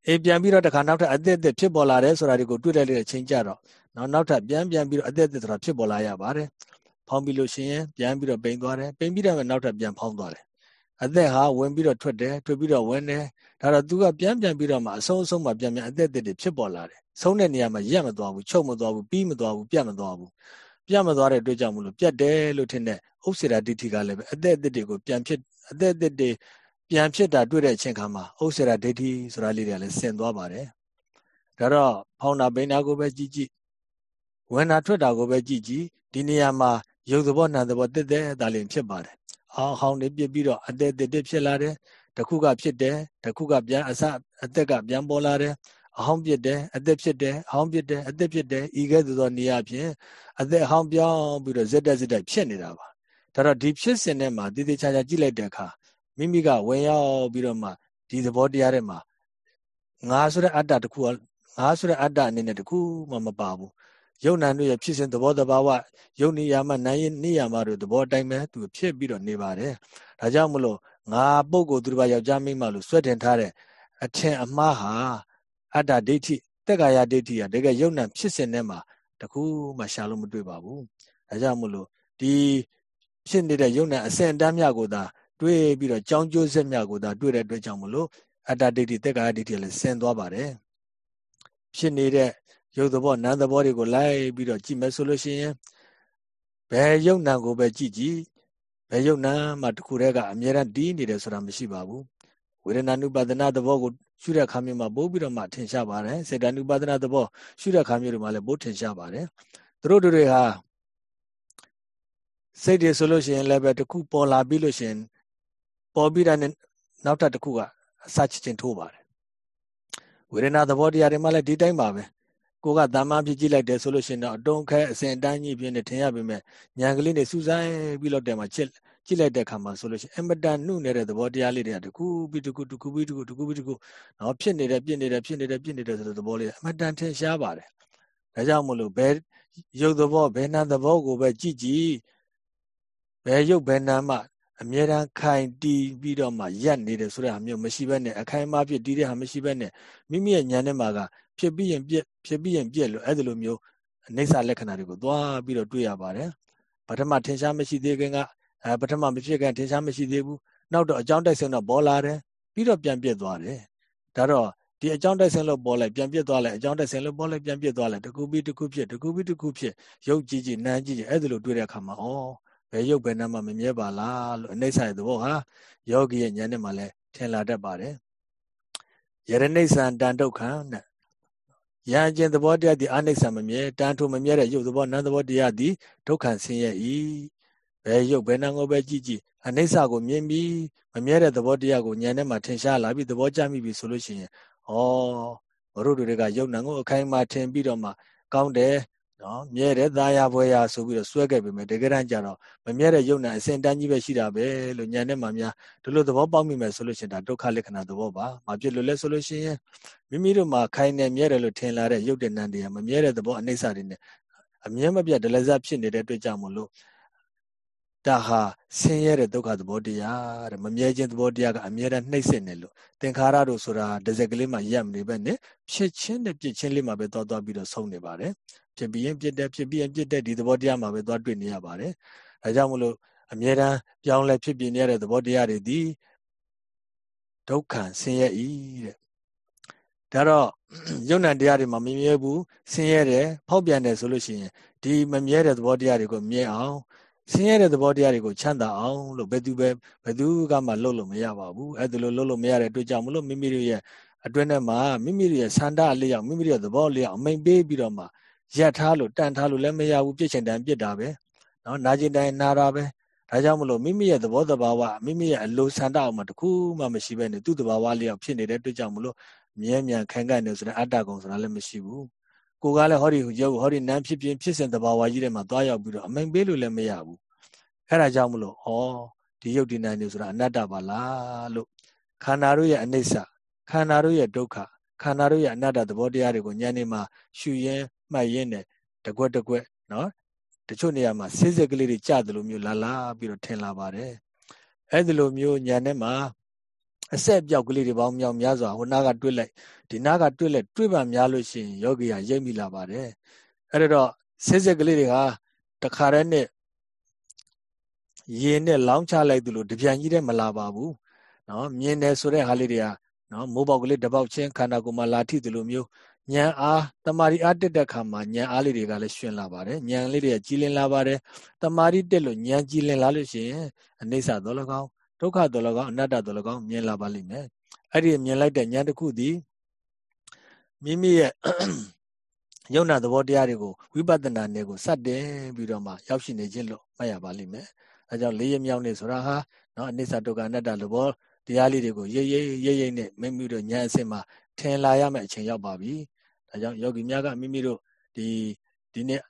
အေးပြန်ပြီးတော့တခါနောက်ထပ်အသက်အသက်ဖြစ်ပေါ်လာတယ်ဆိုတာဒီကိုတွေ့တဲ့တဲ့အချိန်ကြတော့နောက်နောက်ထပ်ပြန်ပြန်ပြီးတော့အသက်အသက်ဆိုတာဖြစ်ပေါ်လာရပါတယ်ဖောင်းပြီးလို့ရှိရင်ပြန်ပြီးတော့ပိန်သွားတယ်ပိန်ပြီးတော့နောက်ထပ်ပြန်ဖောင်းသွားတယ် အသက်ဟာဝင်ပြီးတော့ထွက်တယ်ထွက်ပြီးတော့ဝင်တယ်ဒါတော့သူကပြန်ပြန်ပြီးတော့မှအဆုံးအဆုံးမှပြန်ပြန်အသက်အသက်တွေဖြစ်ပေါ်လာတယ်ဆုံးတဲ့နေရာမှာရက်မသွားဘူးချုပ်မသွားဘူးပြီးမသွားဘူးပြတ်မသွားဘူးပြတ်မသွားတဲ့အတွက်ကြောင့်မလို့ပြတ်တယ်လို့ထင်တဲ့ဥစ္စေရာဒိဋ္ဌိကလည်းပဲအသက်အသက်တွေကိုပြန်ဖြစ်အသက်အသက်တွေပြန်ဖြစ်တာတွေ့တဲ့အချိန်ခါမှာဥစ္စေရာဒိဋ္ဌိဆိုတာလေးတွေကလည်းဆင်သွားပါတယ်ဒါတော့ဖောင်းတာပိန်တာကိုပဲကြည့်ကြည့်ဝင်တာထွက်တာကိုပဲကြည့်ကြည့်ဒီနေရာမှာရုပ်သဘောနာမ်သဘောတက်တဲ့ဒါလေးဖြစ်ပါတယ် အောင်းဟောင်းနေပြပြီးတော့အသက်တက်တက်ဖြစ်လာတယ်တခုကဖြစ်တယ်တခုကပြန်အစအသက်ကပြန်ပေါ်လာတယ်အဟောင်းပြစ်တယ်အသက်ဖြစ်တယ်အဟောင်းပြစ်တယ်အသက်ဖြစ်တယ်ဤကဲ့သို့သောနေရာဖြင့်အသက်အဟောင်းပြောင်းပြီးတော့ဇက်တက်ဇက်တက်ဖြစ်နေတာပါဒါတော့ဒီဖြစ်စဉ်ထဲမှာတည်တည်ချာချာကြည့်လိုက်တဲ့အခါမိမိကဝင်ရောက်ပြီးတော့မှဒီသဘောတရားထဲမှာငါဆိုတဲ့အတ္တတခုငါဆိုတဲ့အတ္တအနေနဲ့တခုမှမပါဘူး ယုံနာတို့ရဲ့ဖြစ်စဉ်သဘောတဘာဝယုံနေရမှနိုင်ရင်နေရမှတို့သဘောတိုင်းပဲသူဖြစ်ပြီးတော့နေပါတယ်ဒါကြောင့်မလို့ငါပုဂ္ဂိုလ်သူတစ်ပါးယောက်ျားမိန်းမလို့ဆွဲတင်ထားတဲ့အထင်အမှားဟာအတ္တဒိဋ္ဌိတက်ကာယဒိဋ္ဌိကတကယ်ယုံနာဖြစ်စဉ်ထဲမှာတခုမှရှာလို့မတွေ့ပါဘူးဒါကြောင့်မလို့ဒီဖြစ်နေတဲ့ယုံနာအစင်တမ်းမြကိုသာတွေးပြီးတော့ကြောင်းကျိုးဆက်မြကိုသာတွေးတဲ့အတွက်ကြောင့်မလို့အတ္တဒိဋ္ဌိတက်ကာယဒိဋ္ဌိလည်းဆင်သွားပါတယ်ဖြစ်နေတဲ့ ရုပ်သဘောနာမ်သဘောတွေကိုလိုက်ပြီးတော့ကြည့်မယ်ဆိုလို့ရှိရင်ဘယ်ယုံနာကိုပဲကြည့်ကြည့်ဘယ်ယုံနာမှတခုတည်းကအမြဲတမ်းတည်နေတယ်ဆိုတာမရှိပါဘူးဝေဒနာနုပါဒနာသဘောကိုရှုတဲ့အခါမျိုးမှာပို့ပြီးတော့မှထင်ရှားပါတယ်စေတနုပါဒနာသဘောရှုတဲ့အခါမျိုးတွေမှာလည်းပို့ထင်ရှားပါတယ်သူတို့တွေဟာစိတ်တွေဆိုလို့ရှိရင်လည်းပဲတခုပေါ်လာပြီးလို့ရှိရင်ပေါ်ပြီးတာနဲ့နောက်ထပ်တခုကအစချချင်းထိုးပါတယ်ဝေဒနာသဘောတရားတွေမှလည်းဒီတိုင်းပါပဲ ကိုကတမ္မာဖြစ်ကြည့်လိုက်တယ်ဆိုလို့ရှိရင်တော့အတုံးခဲအစဉ်အတန်းကြီးပြင်းနေထင်ရပေမဲ့ဉာဏ်ကလေးနဲ့စူးစိုင်းပြီးတော့တယ်မှာချစ်ကြည့်လိုက်တဲ့အခါမှာဆိုလို့ရှိရင်အမတန်နှုနေတဲ့သဘောတရားလေးတွေကတခုပြီးတခုတခုပြီးတခုတခုပြီးတခုနော်ဖြစ်နေတယ်ပြစ်နေတယ်ဖြစ်နေတယ်ပြစ်နေတယ်ဆိုတဲ့သဘောလေးအမတန်ထင်ရှားပါတယ်ဒါကြောင့်မလို့ဘယ်ရုပ်သဘောဘယ်နာသဘောကိုပဲကြည့်ကြည့်ဘယ်ရုပ်ဘယ်နာမှအမြဲတမ်းခိုင်တီးပြီးတော့မှရက်နေတယ်ဆိုတဲ့ဟာမျိုးမရှိဘဲနဲ့အခိုင်အမာဖြစ်တီးတဲ့ဟာမရှိဘဲနဲ့မိမိရဲ့ဉာဏ်ထဲမှာက ဖြစ်ပြီးရင်ပြက်ဖြစ်ပြီးရင်ပြက်လို့အဲ့ဒီလိုမျိုးအိဋ္ဌလက္ခဏာတွေကိုသွားပြီးတော့တွေ့ရပါတယ်ပထမထင်ရှားမရှိသေးခင်ကအဲပထမမဖြစ်ခင်ထင်ရှားမရှိသေးဘူးနောက်တော့အကြောင်းတိုက်စင်တော့ပေါ်လာတယ်ပြီးတော့ပြန်ပြက်သွားတယ်ဒါတော့ဒီအကြောင်းတိုက်စင်လို့ပေါ်လိုက်ပြန်ပြက်သွားလိုက်အကြောင်းတိုက်စင်လို့ပေါ်လိုက်ပြန်ပြက်သွားလိုက်တကူပြီးတကူဖြစ်တကူပြီးတကူဖြစ်ရုပ်ကြည့်ကြည့်နာမ်ကြည့်ကြည့်အဲ့ဒီလိုတွေ့တဲ့အခါမှာဩဘယ်ရုပ်ဘယ်နာမ်မှမမြဲပါလားလို့အိဋ္ဌရဲ့သဘောဟာယောဂီရဲ့ဉာဏ်နဲ့မှလည်းထင်လာတတ်ပါတယ်ယရဏိဆံတန်ဒုက္ခံတဲ့ ယံအကျင့်သဘောတရားသည်အနိစ္စမမြဲတန်ထိုမမြဲတဲ့ရုပ်သဘောနာမ်သဘောတရားသည်ဒုက္ခဆင်းရဲ၏ဘယ်ရုပ်ဘယ်နာမ်ကိုပဲကြည့်ကြည့်အနိစ္စကိုမြင်ပြီးမမြဲတဲ့သဘောတရားကိုဉာဏ်နဲ့မှထင်ရှားလာပြီးသဘောကျမိပြီဆိုလို့ရှိရင်ဩဘရုတွေကရုပ်နာမ်ကိုအခိုင်အမာထင်ပြီးတော့မှကောင်းတယ် နော်မြဲတဲ့သာယာဘွယ်ရာဆိုပြီးတော့စွဲခဲ့ပေမဲ့တကယ်တမ်းကျတော့မမြဲတဲ့ယုံနာအစဉ်တန်းကြီးပဲရှိတာပဲလို့ညာနဲ့မှများဒီလိုသဘောပေါက်မိမယ်ဆိုလို့ရှိရင်ဒါဒုက္ခလက္ခဏာသဘောပါ။မဖြစ်လို့လဲဆိုလို့ရှိရင်မိမိတို့မှာခိုင်နေမြဲတယ်လို့ထင်လာတဲ့ယုတ်တဲ့နံတရားမမြဲတဲ့သဘောအနိစ္စတွေနဲ့အမြဲမပြတ်ဒလဇဖြစ်နေတဲ့အတွက်ကြောင့်မလို့ ဒါဟာဆင်းရဲတဲ့ဒုက္ခသဘောတရားတဲ့မမြဲခြင်းသဘောတရားကအမြဲတမ်းနှိမ့်စစ်နေလို့သင်္ခါရတို့ဆိုတာဒဇက်ကလေးမှရပ်မနေပဲနဲ့ဖြစ်ချင်းနဲ့ပြစ်ချင်းလေးမှပဲသွားသွားပြီးတော့ဆုံးနေပါတယ်ဖြစ်ပြီးရင်ပြစ်တယ်ဖြစ်ပြီးရင်ပြစ်တယ်ဒီသဘောတရားမှပဲသွားတွေ့နေရပါတယ်ဒါကြောင့်မလို့အမြဲတမ်းပြောင်းလဲဖြစ်ပြနေရတဲ့သဘောတရားတွေဒီဒုက္ခဆင်းရဲဤတဲ့ဒါတော့ယုံ nant တရားတွေမှာမမြဲဘူးဆင်းရဲတယ်ဖောက်ပြန်တယ်ဆိုလို့ရှိရင်ဒီမမြဲတဲ့သဘောတရားတွေကိုမြဲအောင် ဆင်းရဲတဲ့သဘောတရားတွေကိုချမ်းသာအောင်လို့ဘယ်သူပဲဘယ်သူကမှလုပ်လို့မရပါဘူးအဲ့ဒါလိုလုပ်လို့မရတဲ့အတွက်ကြောင့်မလို့မိမိတို့ရဲ့အတွင်းထဲမှာမိမိတို့ရဲ့ဆန္ဒအလျောက်မိမိတို့ရဲ့သဘောအလျောက်အမိန်ပေးပြီးတော့မှရက်ထားလို့တန်ထားလို့လည်းမရဘူးပြစ်ချင်တန်ပြစ်တာပဲနော်နာကျင်တိုင်းနာတာပဲဒါကြောင့်မလို့မိမိရဲ့သဘောတဘာဝမိမိရဲ့အလိုဆန္ဒအောင်မှတခုမှမရှိဘဲနဲ့သူ့တဘာဝလျောက်ဖြစ်နေတဲ့အတွက်ကြောင့်မလို့မြဲမြံခံကန်နေဆိုတဲ့အတ္တကုံဆိုတာလည်းမရှိဘူး ကိုကလည်းဟောဒီရုပ်ဟောဒီနမ်းဖြစ်ဖြစ်ဖြစ်စဉ်တဘာဝကြီးတွေမှာသွားရောက်ပြီးတော့အမိန်ပေးလို့လည်းမရဘူးအဲ့ဒါကြောင့်မလို့ဩဒီရုပ်ဒီနမ်းနေဆိုတာအနတ္တပါလားလို့ခန္ဓာတို့ရဲ့အနိစ္စခန္ဓာတို့ရဲ့ဒုက္ခခန္ဓာတို့ရဲ့အနတ္တသဘောတရားတွေကိုဉာဏ်နဲ့မှရှုရင်းမှတ်ရင်းနဲ့တကွက်တကွက်နော်တချို့နေရာမှာစိစိကလေးတွေကြားတယ်လို့မျိုးလာလာပြီးတော့ထင်လာပါတယ်အဲ့ဒီလိုမျိုးညာနဲ့မှာ အဆက်ပြောက်ကလေးတွေပေါင်းမြောင်များစွာဟိုနားကတွစ်လိုက်ဒီနားကတွစ်လိုက်တွစ်ပါများလို့ရှိရင်ယောဂီဟာရိပ်မိလာပါတယ်အဲ့တော့စိစိကလေးတွေကတခါတည်းနဲ့ရင်နဲ့လောင်းချလိုက်သလိုတပြန်ကြီးတဲ့မလာပါဘူးနော်မြင်တယ်ဆိုတဲ့ဟာလေးတွေကနော်မိုးပေါက်ကလေးတပေါက်ချင်းခန္ဓာကိုယ်မှာလာထိသလိုမျိုးဉာဏ်အားတမာရီအားတက်တဲ့ခါမှာဉာဏ်အားလေးတွေကလည်းရှင်လာပါတယ်ဉာဏ်လေးတွေကကြီးလင်းလာပါတယ်တမာရီတက်လို့ဉာဏ်ကြီးလင်းလာလို့ရှိရင်အနိစ္စတော်၎င်း ဒုက္ခတော်၎င်းအနတ္တတော်၎င်းမြင်လာပါလိမ့်မယ်အဲ့ဒီမြင်လိုက်တဲ့ဉာဏ်တစ်ခုသည်မိမိရဲ့ယုံနာသဘောတရားတွေကိုဝိပဿနာနယ်ကိုစတင်ပြီးတော့မှရောက်ရှိနေခြင်းလို့မှတ်ရပါလိမ့်မယ်အဲကြောင့်လေးရမြောက်နေဆိုတာဟာနော်အနိစ္စဒုက္ခအနတ္တသဘောတရားလေးတွေကိုရိပ်ရိပ်ရိပ်ရိပ်နဲ့မိမိတို့ဉာဏ်အစစ်မှာထင်လာရမယ့်အချိန်ရောက်ပါပြီဒါကြောင့်ယောဂီများကမိမိတို့ဒီဒီနေ့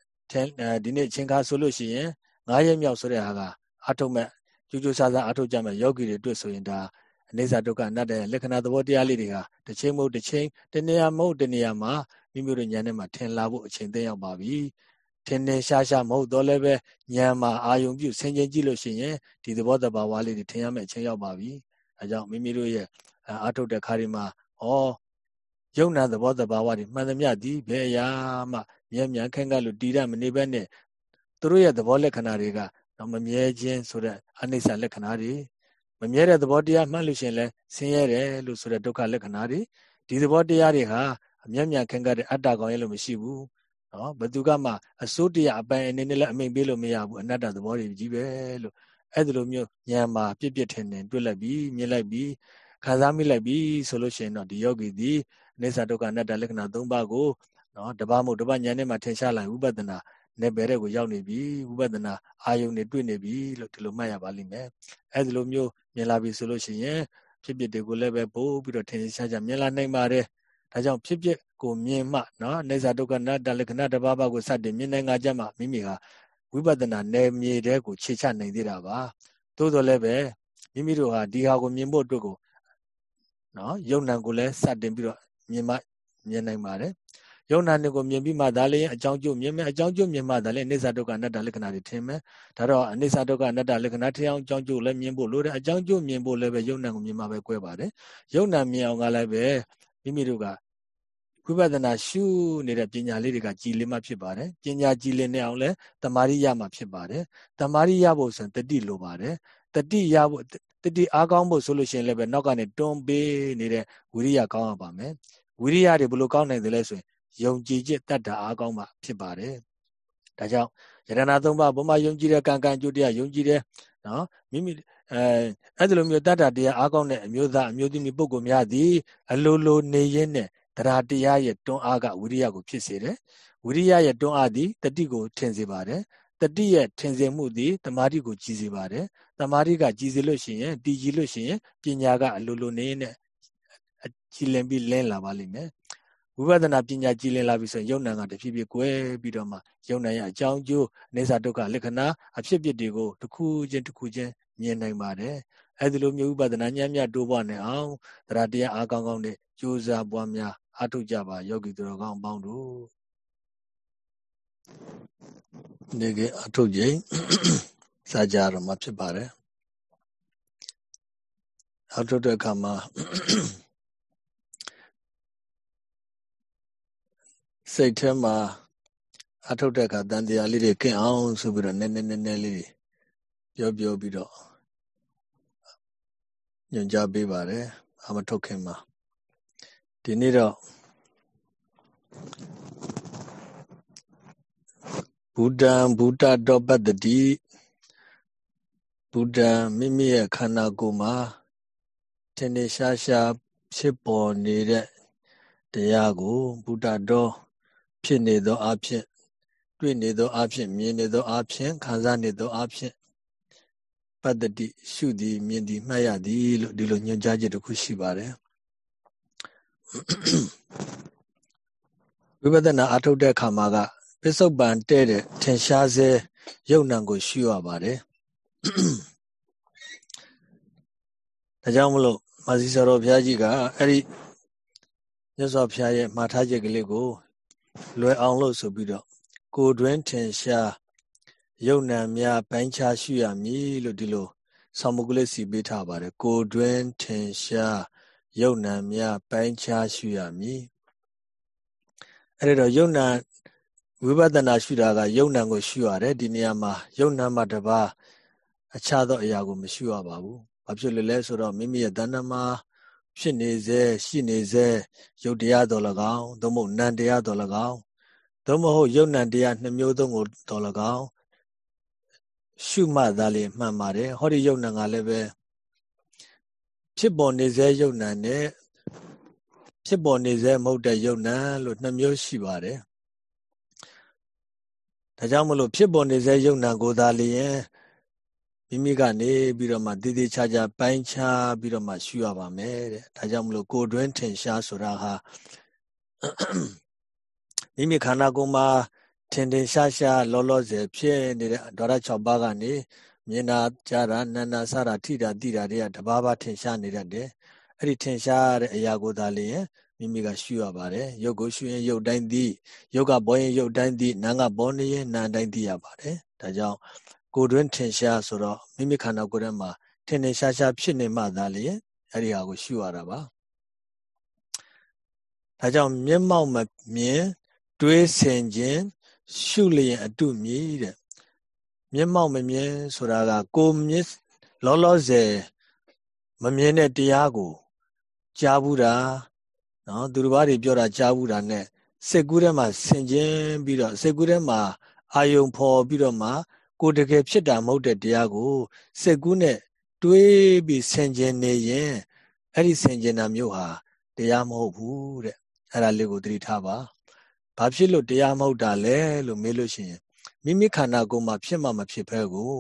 ဒီနေ့ချင်းကားဆိုလို့ရှိရင်9ရက်မြောက်ဆိုတဲ့ဟာကအထုံမဲ့ ကျူးကျူးဆာဆာအထုကြမဲ့ယောဂီတွေတွေ့ဆိုရင်ဒါအနေစာဒုက္ခအနတ္တရဲ့လက္ခဏာသဘောတရားလေးတွေကတစ်ချိန်မဟုတ်တစ်ချိန်တနေရာမဟုတ်တနေရာမှာမိမိတို့ဉာဏ်နဲ့မှထင်လာဖို့အချိန်သိရောက်ပါပြီထင်နေရှားရှားမဟုတ်တော့လည်းပဲဉာဏ်မှာအာယုံပြုဆင်ခြင်ကြည့်လို့ရှိရင်ဒီသဘောတဘာဝလေးတွေထင်ရမယ့်အချိန်ရောက်ပါပြီအဲကြောင့်မိမိတို့ရဲ့အာထုတ်တဲ့ခါဒီမှာဩယုံနာသဘောတဘာဝတွေမှန်သမျှဒီဘယ်အရာမှမြဲမြံခန့်ခန့်လို့တည်ရမနေဘဲနဲ့သူတို့ရဲ့သဘောလက္ခဏာတွေက တော့မမြဲခြင်းဆိုတဲ့အနိစ္စလက္ခဏာတွေမမြဲတဲ့သဘောတရားမှတ်လို့ရှိရင်လဲဆင်းရဲတယ်လို့ဆိုတဲ့ဒုက္ခလက္ခဏာတွေဒီသဘောတရားတွေဟာအမြဲမြံခန့်ခန့်တဲ့အတ္တကောင်ရဲ့လို့မရှိဘူးနော်ဘသူကမှအစိုးတရားအပိုင်အနေနဲ့လည်းအမိန်ပေးလို့မရဘူးအနတ္တသဘောတွေကြီးပဲလို့အဲ့ဒီလိုမျိုးဉာဏ်မှာပြစ်ပြစ်ထင်ထင်တွေ့လိုက်ပြီးမြင်လိုက်ပြီးခံစားမိလိုက်ပြီးဆိုလို့ရှိရင်တော့ဒီယောဂီဒီအိစ္ဆဒုက္ခအနတ္တလက္ခဏာ၃ပါးကိုနော်တပတ်မို့တပတ်ဉာဏ်နဲ့မှထင်ရှားလာဝိပဿနာ နယ်ပယ်တဲ့ကိုရောက်နေပြီဝိပဿနာအာယုန်တွေတွေ့နေပြီလို့ဒီလိုမှတ်ရပါလိမ့်မယ်အဲဒီလိုမျိုးမြင်လာပြီဆိုလို့ရှိရင်ဖြစ်ဖြစ်တွေကိုလည်းပဲပို့ပြီးတော့ထင်ရှားရှားမြင်လာနိုင်ပါတယ်ဒါကြောင့်ဖြစ်ဖြစ်ကိုမြင်မှနော်အိစ္ဆဒုက္ခအနတ္တလက္ခဏာတပါးပါးကိုစတင်မြင်နိုင်ကြကြမှာမိမိဟာဝိပဿနာနယ်မြေတဲ့ကိုခြေချနိုင်သေးတာပါသို့တော်လည်းပဲမိမိတို့ဟာဒီဟာကိုမြင်ဖို့အတွက်ကိုနော်ယုံနံကိုလည်းစတင်ပြီးတော့မြင်မှမြင်နိုင်ပါတယ် ယုံနာနဲ့ကိုမြင်ပြီးမှဒါလည်းအကြောင်းကျိုးမြင်မယ်အကြောင်းကျိုးမြင်မှဒါလည်းအနိစ္စဒုက္ခအနတ္တလက္ခဏာတွေထင်မယ်ဒါတော့အနိစ္စဒုက္ခအနတ္တလက္ခဏာထင်အောင်အကြောင်းကျိုးလည်းမြင်ဖို့လိုတယ်အကြောင်းကျိုးမြင်ဖို့လည်းပဲယုံနာကိုမြင်မှပဲကွဲပါတယ်ယုံနာမြင်အောင်ကလည်းပဲမိမိတို့ကဝိပဿနာရှုနေတဲ့ပညာလေးတွေကကြည်လင်မှဖြစ်ပါတယ်ပညာကြည်လင်နေအောင်လဲတမာရိယမှဖြစ်ပါတယ်တမာရိယဖို့ဆိုရင်တတိလိုပါတယ်တတိရဖို့တတိအားကောင်းဖို့ဆိုလို့ရှိရင်လည်းပဲနောက်ကနေတွန်းပေးနေတဲ့ဝိရိယကောင်းရပါမယ်ဝိရိယတွေဘယ်လိုကောင်းနိုင်တယ်လဲဆိုရင် ယုံကြည်ခြင်းတတ်တာအားကောင်းမှဖြစ်ပါတယ်ဒါကြောင့်ယရဏသုံးပါးဘုမယုံကြည်တဲ့ကံကံကြိုးတရားယုံကြည်တဲ့နော်မိမိအဲအဲ့ဒီလိုမျိုးတတ်တာတရားအားကောင်းတဲ့အမျိုးသားအမျိုးသမီးပုဂ္ဂိုလ်များသည်အလိုလိုနေရင်းနဲ့တရားတရားရဲ့တွန်းအားကဝိရိယကိုဖြစ်စေတယ်ဝိရိယရဲ့တွန်းအားသည်တတိကိုထင်စေပါတယ်တတိရဲ့ထင်စေမှုသည်တမာတိကိုကြည်စေပါတယ်တမာတိကကြည်စေလို့ရှိရင်တည်ကြည်လို့ရှိရင်ပညာကအလိုလိုနေနဲ့ကြည်လင်ပြီးလင်းလာပါလိမ့်မယ် ဝိပဿနာပညာကြည်လင်လာပြီဆိုရင်ယုံနာကတဖြည်းဖြည်းကွဲပြီးတော့မှယုံနာရဲ့အကြောင်းကျိုးအနေစာဒုက္ခလက္ခဏာအဖြစ်အပျက်တွေကိုတစ်ခုချင်းတစ်ခုချင်းမြင်နိုင်ပါတယ်အဲဒီလိုမျိုးဥပဒနာညံ့ညံ့တိုးပွားနေအောင်တရားတရားအားကောင်းကောင်းနဲ့ကြိုးစားပွားများအားထုတ်ကြပါယောဂီသူတော်ကောင်းပေါင်းတို့ဒီကအထုတ်ခြင်းစာကြရမှာဖြစ်ပါတယ်အထုတ်တဲ့အခါမှာ စိတ်ထဲမှာအထုတ်တဲ့အခါတန်တရားလေးတွေကင်းအောင်ဆိုပြီးတော့နည်းနည်းနည်းနည်းလေးပြောပြောပြီးတော့ညွှန်ကြားပေးပါတယ်အမထုတ်ခင်မှာဒီနေ့တော့ဘုဒ္ဓံဘုဒ္ဓတောပတ္တိဘုဒ္ဓံမိမိရဲ့ခန္ဓာကိုယ်မှာထင်ထင်ရှားရှားဖြစ်ပေါ်နေတဲ့တရားကိုဘုဒ္ဓတော် ဖြစ်နေသောအဖြစ်တွေ့နေသောအဖြစ်မြင်နေသောအဖြစ်ခံစားနေသောအဖြစ်ပတ္တိရှုသည်မြင်သည်မှတ်ရသည်လို့ဒီလိုညွှန်ကြားချက်တစ်ခုရှိပါတယ်ဝိပဿနာအထုတ်တဲ့အခါမှာကပစ္စုပန်တဲ့တဲ့ထင်ရှားစေယုံနံကိုရှုရပါတယ်ဒါကြောင့်မလို့မာစီစောတော်ဘုရားကြီးကအဲ့ဒီမြတ်စွာဘုရားရဲ့မှာထားချက်ကလေးကို လွယ်အောင်လို့ဆိုပြီးတော့ကိုတွင်ထင်ရှားယုံနံများပိုင်းခြားရှုရမည်လို့ဒီလိုဆောင်းမုတ်ကလေးစီပေးထားပါတယ်ကိုတွင်ထင်ရှားယုံနံများပိုင်းခြားရှုရမည်အဲ့ဒါတော့ယုံနံဝိပဿနာရှုတာကယုံနံကိုရှုရတယ်ဒီနေရာမှာယုံနံမှာတပါအခြားသောအရာကိုမရှုရပါဘူးဘာဖြစ်လို့လဲဆိုတော့မိမိရဲ့တဏ္ဍမှာ ဖြစ်နေစေရှိနေစေယုတ်တရားတော်၎င်းသို့မဟုတ်နံတရားတော်၎င်းသို့မဟုတ်ယုတ်နံတရားနှစ်မျိုးသုံးကိုတော်၎င်းရှုမှတ်သားလေမှန်ပါတယ်ဟောဒီယုတ်နံကလည်းပဲဖြစ်ပေါ်နေစေယုတ်နံနဲ့ဖြစ်ပေါ်နေစေမဟုတ်တဲ့ယုတ်နံလို့နှစ်မျိုးရှိပါတယ်ဒါကြောင့်မလို့ဖြစ်ပေါ်နေစေယုတ်နံကိုသာလျင် မိမိကနေပြီးတော့မှတည်တည်ချာချာပိုင်းခြားပြီးတော့မှရှုရပါမယ်တဲ့ဒါကြောင့်မလို့ကိုတွင်းထင်ရှားဆိုတာဟာမိမိခန္ဓာကိုယ်မှာထင်ထင်ရှားရှားလောလောဆယ်ဖြစ်နေတဲ့ဒေါရ6ပါးကနေမြင်တာကြားတာနာနာစတာထိတာတိတာတွေကတဘာဘာထင်ရှားနေတတ်တယ်အဲ့ဒီထင်ရှားတဲ့အရာကိုသာလျင်မိမိကရှုရပါတယ်ရုပ်ကိုရှုရင်ရုပ်တိုင်းသိရုပ်ကဘောရင်ရုပ်တိုင်းသိနာမ်ကဘောနေရင်နာမ်တိုင်းသိရပါတယ်ဒါကြောင့် ကိုယ်တွင်ထင်ရှားဆိုတော့မိမိခန္ဓာကိုယ်ထဲမှာထင်ထင်ရှားရှားဖြစ်နေမှသာလျင်အဲ့ဒီဟာကိုရှုရတာပါဒါကြောင့်မျက်မှောက်မမြင်တွေးဆင်ခြင်းရှုလျင်အတုမြည်တဲ့မျက်မှောက်မမြင်ဆိုတာကကိုမြစ်လောလောဆယ်မမြင်တဲ့တရားကိုကြားဘူးတာနော်သူတစ်ပါးတွေပြောတာကြားဘူးတာ ਨੇ စိတ်ကူးထဲမှာဆင်ခြင်းပြီးတော့စိတ်ကူးထဲမှာအာယုံဖော်ပြီးတော့မှ ကိုတကယ်ဖြစ်တာမဟုတ်တဲ့တရားကိုစိတ်ကူးနဲ့တွေးပြီးဆင်ခြင်နေရင်အဲ့ဒီဆင်ခြင်တာမျိုးဟာတရားမဟုတ်ဘူးတဲ့အဲ့ဒါလေးကိုသတိထားပါဘာဖြစ်လို့တရားမဟုတ်တာလဲလို့မေးလို့ရှိရင်မိမိခန္ဓာကိုယ်မှာဖြစ်မှမဖြစ်ဘဲကို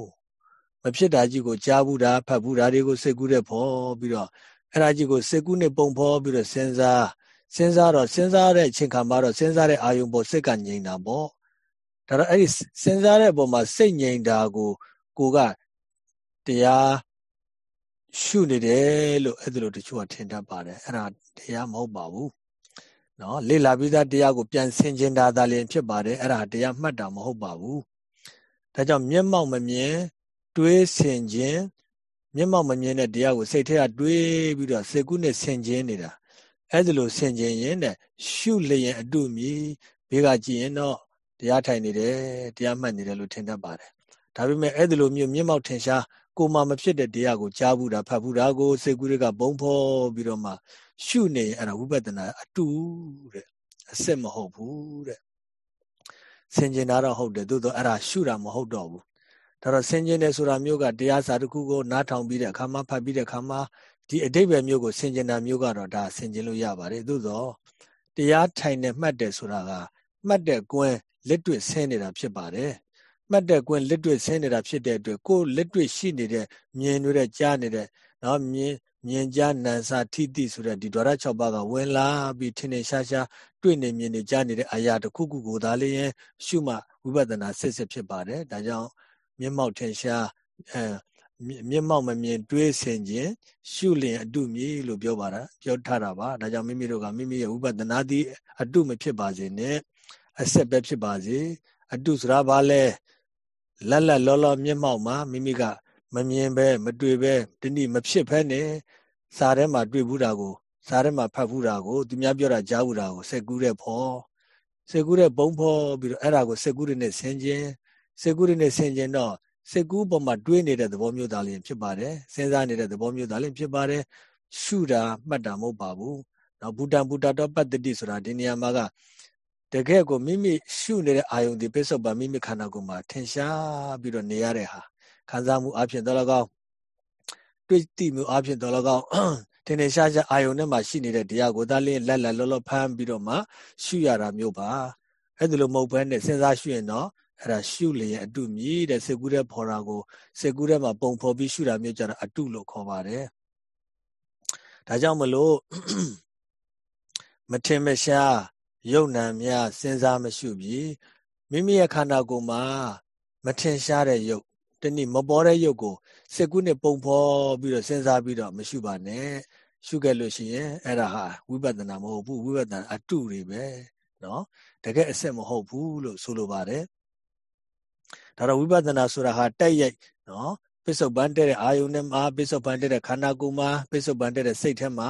မဖြစ်တာကြီးကိုကြားဘူးတာဖတ်ဘူးတာတွေကိုစိတ်ကူးတဲ့ဖော်ပြီးတော့အဲ့ဒါကြီးကိုစိတ်ကူးနဲ့ပုံဖော်ပြီးတော့စဉ်းစားစဉ်းစားတော့စဉ်းစားတဲ့အချိန်ခါမှာတော့စဉ်းစားတဲ့အာယုံပေါ်စိတ်ကငြိမ်တာပေါ့ ဒါတော့အဲ့ဒီစဉ်းစားတဲ့အပေါ်မှာစိတ်ငြိမ်တာကိုကိုကတရားရှုနေတယ်လို့အဲ့ဒါလိုတချို့ကထင်တတ်ပါတယ်အဲ့ဒါတရားမဟုတ်ပါဘူးနော်လေ့လာပြီးသားတရားကိုပြန်ဆင်ခြင်တာသာလျှင်ဖြစ်ပါတယ်အဲ့ဒါတရားမှတ်တာမဟုတ်ပါဘူးဒါကြောင့်မျက်မှောက်မမြင်တွေးဆင်ခြင်းမျက်မှောက်မမြင်တဲ့တရားကိုစိတ်ထဲကတွေးပြီးတော့စေကုနဲ့ဆင်ခြင်နေတာအဲ့ဒါလိုဆင်ခြင်ရင်တဲ့ရှုလျင်အတုမြည်ဘေးကကြည့်ရင်တော့ တရားထိုင်နေတယ်တရားမှတ်နေတယ်လို့ထင်တတ်ပါတယ်ဒါပေမဲ့အဲ့ဒီလိုမျိုးမျက်မှောက်ထင်ရှားကိုမှမဖြစ်တဲ့တရားကိုကြားဘူးတာဖတ်ဘူးတာကိုစေကူတွေကဘုံဖော်ပြီးတော့မှရှုနေအဲ့ဒါဝိပဿနာအတူတဲ့အစစ်မဟုတ်ဘူးတဲ့ဆင်ကျင်တာတော့ဟုတ်တယ်သို့တော့အဲ့ဒါရှုတာမဟုတ်တော့ဘူးဒါတော့ဆင်ကျင်တယ်ဆိုတာမျိုးကတရားစာတစ်ခုကိုနားထောင်ပြီးတဲ့အခါမှာဖတ်ပြီးတဲ့အခါမှာဒီအတိတ်ပဲမျိုးကိုဆင်ကျင်တာမျိုးကတော့ဒါဆင်ကျင်လို့ရပါတယ်သို့တော့တရားထိုင်နေမှတ်တယ်ဆိုတာကမှတ်တဲ့ကွင်း လက်တွေ့ဆင်းနေတာဖြစ်ပါတယ်မှတ်တဲ့ကွင်းလက်တွေ့ဆင်းနေတာဖြစ်တဲ့အတွက်ကိုယ်လက်တွေ့ရှိနေတဲ့မြင်နေတဲ့ကြားနေတဲ့နော်မြင်မြင်ကြားနံစာထိတိဆိုတဲ့ဒီဒွါရ6ပါးကဝင်လာပြီးထင်ထင်ရှားရှားတွေ့နေမြင်နေကြားနေတဲ့အရာတစ်ခုခုကိုဒါလေးရင်ရှုမှဝိပဿနာစစ်စစ်ဖြစ်ပါတယ်ဒါကြောင့်မျက်မှောက်ထင်ရှားအဲမျက်မှောက်မမြင်တွေးဆင်ခြင်းရှုလင်အတုမြည်လို့ပြောပါတာပြောထားတာပါဒါကြောင့်မိမိတို့ကမိမိရဲ့ဝိပဿနာသည်အတုမဖြစ်ပါစေနဲ့ အဆက်ပဲဖြစ်ပါစေအတုဆိုတာဘာလဲလက်လက်လောလောမျက်မှောက်မှာမိမိကမမြင်ပဲမတွေ့ပဲတနည်းမဖြစ်ဖဲနဲ့စာထဲမှာတွေ့ဘူးတာကိုစာထဲမှာဖတ်ဘူးတာကိုသူများပြောတာကြားဘူးတာကိုစက်ကူးတဲ့ဖော်စက်ကူးတဲ့ဘုံဖော်ပြီးတော့အဲ့ဒါကိုစက်ကူးတဲ့နဲ့ဆင်ခြင်းစက်ကူးတဲ့နဲ့ဆင်ခြင်းတော့စက်ကူးပေါ်မှာတွေးနေတဲ့သဘောမျိုးသားလေးဖြစ်ပါတယ်စဉ်းစားနေတဲ့သဘောမျိုးသားလေးဖြစ်ပါတယ်ရှုတာမှတ်တာမဟုတ်ပါဘူးနော်ဘူတံဘူတတော်ပတ္တိဆိုတာဒီနေရာမှာက တကယ်ကိုမိမိရှုနေတဲ့အာယုန်ဒီပိဿုပ္ပမိမိခန္ဓာကိုယ်မှာထင်ရှားပြီးတော့နေရတဲ့ဟာခံစားမှုအဖြစ်တော့လကောင်းတွေ့တိမှုအဖြစ်တော့လကောင်းထင်ထင်ရှားရှားအာယုန်ထဲမှာရှိနေတဲ့တရားကိုသာလင်းလက်လက်လောလောဖမ်းပြီးတော့မှရှုရတာမျိုးပါအဲ့ဒါလိုမဟုတ်ဘဲနဲ့စဉ်းစားရှုရင်တော့အဲ့ဒါရှုလျက်အတုမြည်တဲ့စေကူးတဲ့ဖော်တာကိုစေကူးတဲ့မှာပုံဖော်ပြီးရှုတာမျိုးကြတော့အတုလို့ခေါ်ပါတယ်ဒါကြောင့်မလို့မထင်မရှား ယုံနာများစဉ်းစားမရှုပြီးမိမိရဲ့ခန္ဓာကိုယ်မှာမထင်ရှားတဲ့ယုတ်တနည်းမပေါ်တဲ့ယုတ်ကိုစက်ကူးနဲ့ပုံဖော်ပြီးတော့စဉ်းစားပြီးတော့မရှုပါနဲ့ရှုခဲ့လို့ရှိရင်အဲ့ဒါဟာဝိပဿနာမဟုတ်ဘူးဝိပဿနာအတုတွေပဲเนาะတကယ်အစစ်မဟုတ်ဘူးလို့ဆိုလိုပါတယ်ဒါတော့ဝိပဿနာဆိုတာဟာတိုက်ရိုက်နော် ပစ္စုပန်တဲ့အာယုန်နဲ့မှာပစ္စုပန်တဲ့ခန္ဓာကိုယ်မှာပစ္စုပန်တဲ့စိတ်ထဲမှာ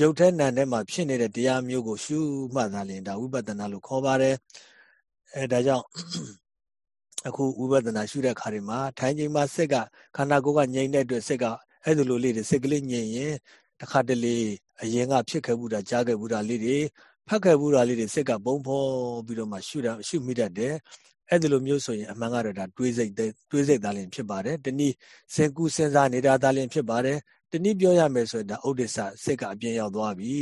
ရုပ်ထဲနာမ်ထဲမှာဖြစ်နေတဲ့တရားမျိုးကိုရှုမှတ်သာလျင်ဒါဝိပဿနာလို့ခေါ်ပါတယ်အဲဒါကြောင့်အခုဝိပဿနာရှုတဲ့ခါတွေမှာထိုင်ချိန်မှာစိတ်ကခန္ဓာကိုယ်ကငြိမ်တဲ့အတွက်စိတ်ကအဲ့လိုလေးတွေစိတ်ကလေးငြိမ်ရင်တခါတလေအရင်ကဖြစ်ခဲ့ဘူးတာကြားခဲ့ဘူးတာလေးတွေဖတ်ခဲ့ဘူးတာလေးတွေစိတ်ကဘုံဖော်ပြီးတော့မှရှုတာရှုမိတတ်တယ် အဲ့ဒီလိုမျိုးဆိုရင်အမှန်ကတော့ဒါတွေးစိတ်တွေးစိတ်သားလင်ဖြစ်ပါတယ်တနည်းစင်ကူးစဉ်းစားနေတာသားလင်ဖြစ်ပါတယ်တနည်းပြောရမယ်ဆိုရင်ဒါဥဒိစ္စစိတ်ကအပြင်းရောက်သွားပြီ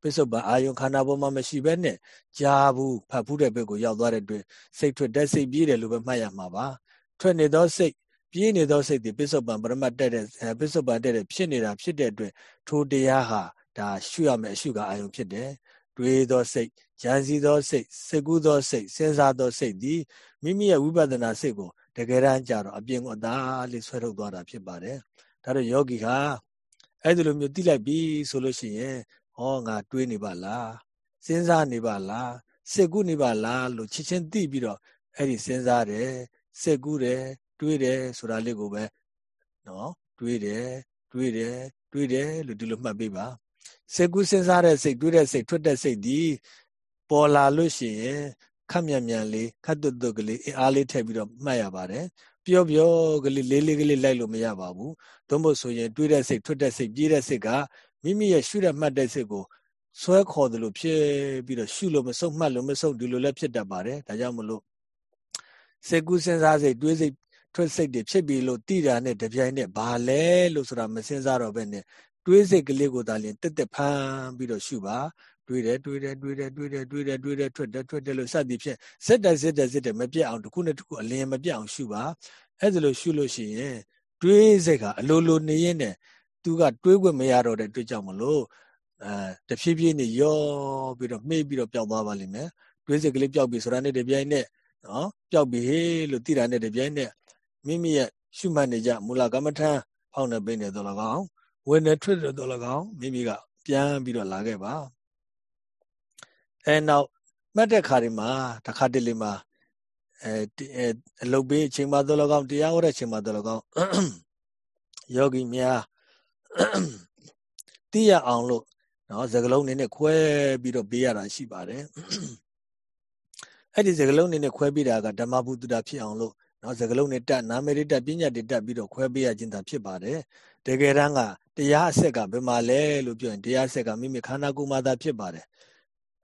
ပိဿုပန်အာယုံခန္ဓာပေါ်မှာမရှိဘဲနဲ့ကြားဘူးဖတ်ဘူးတဲ့ဘက်ကိုရောက်သွားတဲ့အတွက်စိတ်ထွက်တဲ့စိတ်ပြေးတယ်လို့ပဲမှတ်ရမှာပါထွက်နေသောစိတ်ပြေးနေသောစိတ်ဒီပိဿုပန်ပရမတ်တက်တဲ့ပိဿုပန်တက်တဲ့ဖြစ်နေတာဖြစ်တဲ့အတွက်ထိုတရားဟာဒါရှုရမယ်အရှုကအာယုံဖြစ်တယ် တွေးသောစိတ်ဉာဏ်စီသောစိတ်စိတ်ကူးသောစိတ်စဉ်းစားသောစိတ်သည်မိမိရဲ့ဝိပဿနာစိတ်ကိုတကယ်တမ်းကြတော့အပြင်ကိုအသာလေးဆွဲထုတ်သွားတာဖြစ်ပါတယ်ဒါတော့ယောဂီဟာအဲ့ဒီလိုမျိုးတိလိုက်ပြီဆိုလို့ရှိရင်ဟောငါတွေးနေပါလားစဉ်းစားနေပါလားစိတ်ကူးနေပါလားလို့ချစ်ချင်းသိပြီးတော့အဲ့ဒီစဉ်းစားတယ်စိတ်ကူးတယ်တွေးတယ်ဆိုတာလေးကိုပဲနော်တွေးတယ်တွေးတယ်တွေးတယ်လို့ဒီလိုမှတ်ပေးပါ စိတ်ကူးစဉ်းစားတဲ့စိတ်တွေးတဲ့စိတ်ထွက်တဲ့စိတ်ဒီပေါ်လာလို့ရှိရင်ခက်မြန်မြန်လေးခက်တွတ်တွတ်ကလေးအားလေးထည့်ပြီးတော့မှတ်ရပါတယ်ပျော့ပျော့ကလေးလေးလေးကလေးလိုက်လို့မရပါဘူးသို့မဟုတ်ဆိုရင်တွေးတဲ့စိတ်ထွက်တဲ့စိတ်ပြေးတဲ့စိတ်ကမိမိရဲ့ရှုတဲ့မှတ်တဲ့စိတ်ကိုဆွဲခေါ်တယ်လို့ဖြစ်ပြီးတော့ရှုလို့မဆုံးမှတ်လို့မဆုံးဒီလိုလည်းဖြစ်တတ်ပါတယ်ဒါကြောင့်မလို့စိတ်ကူးစဉ်းစားစိတ်တွေးစိတ်ထွက်စိတ်တွေဖြစ်ပြီးလို့တိတာနဲ့တပြိုင်နက်ဘာလဲလို့ဆိုတာမစဉ်းစားတော့ဘဲနဲ့ တွေးစိတ်ကလေးကိုသာလျှင်တက်တက်ဖမ်းပြီးတော့ရှုပါတွေးတယ်တွေးတယ်တွေးတယ်တွေးတယ်တွေးတယ်တွေးတယ်ထွက်တယ်ထွက်တယ်လို့စသည်ဖြင့်စက်တယ်စက်တယ်စက်တယ်မပြတ်အောင်တစ်ခုနဲ့တစ်ခုအလင်းမပြတ်အောင်ရှုပါအဲ့ဒါလို့ရှုလို့ရှိရင်တွေးစိတ်ကအလိုလိုနေရင်နဲ့သူကတွေးခွင့်မရတော့တဲ့အတွက်ကြောင့်မလို့အဲတဖြည်းဖြည်းနဲ့ယောပြီးတော့မှေးပြီးတော့ပျောက်သွားပါလိမ့်မယ်တွေးစိတ်ကလေးပျောက်ပြီဆိုတာနဲ့တပြိုင်နက်နော်ပျောက်ပြီဟေးလို့သိတာနဲ့တပြိုင်နက်မိမိရဲ့ရှုမှတ်နေကြမူလကမ္မထံဖောင်းနေပိနေတော့လကောင်း ဝင်းနဲ့ထွက်တော့လကောင်းမိမိကပြန်ပြီးတော့လာခဲ့ပါအဲနောက်မှတ်တဲ့ခါဒီမှာတစ်ခါတလေမှာအဲအလုပ်ပေးအချိန်မှတော့လကောင်းတရားဟောတဲ့အချိန်မှတော့လကောင်းယောဂီများသိရအောင်လို့နော်စကလုံးနေနဲ့ခွဲပြီးတော့ပေးရတာရှိပါတယ်အဲ့ဒီစကလုံးနေနဲ့ခွဲပေးတာကဓမ္မဘုဒ္ဓဖြစ်အောင်လို့နော်စကလုံးနဲ့တက်နာမည်တက်ပညာတွေတက်ပြီးတော့ခွဲပေးရခြင်းသာဖြစ်ပါတယ်တကယ်တမ်းက တရားအဆက်ကဘယ်မှာလဲလို့ပြောရင်တရားအဆက်ကမိမိခန္ဓာကိုယ်မှာသာဖြစ်ပါတယ်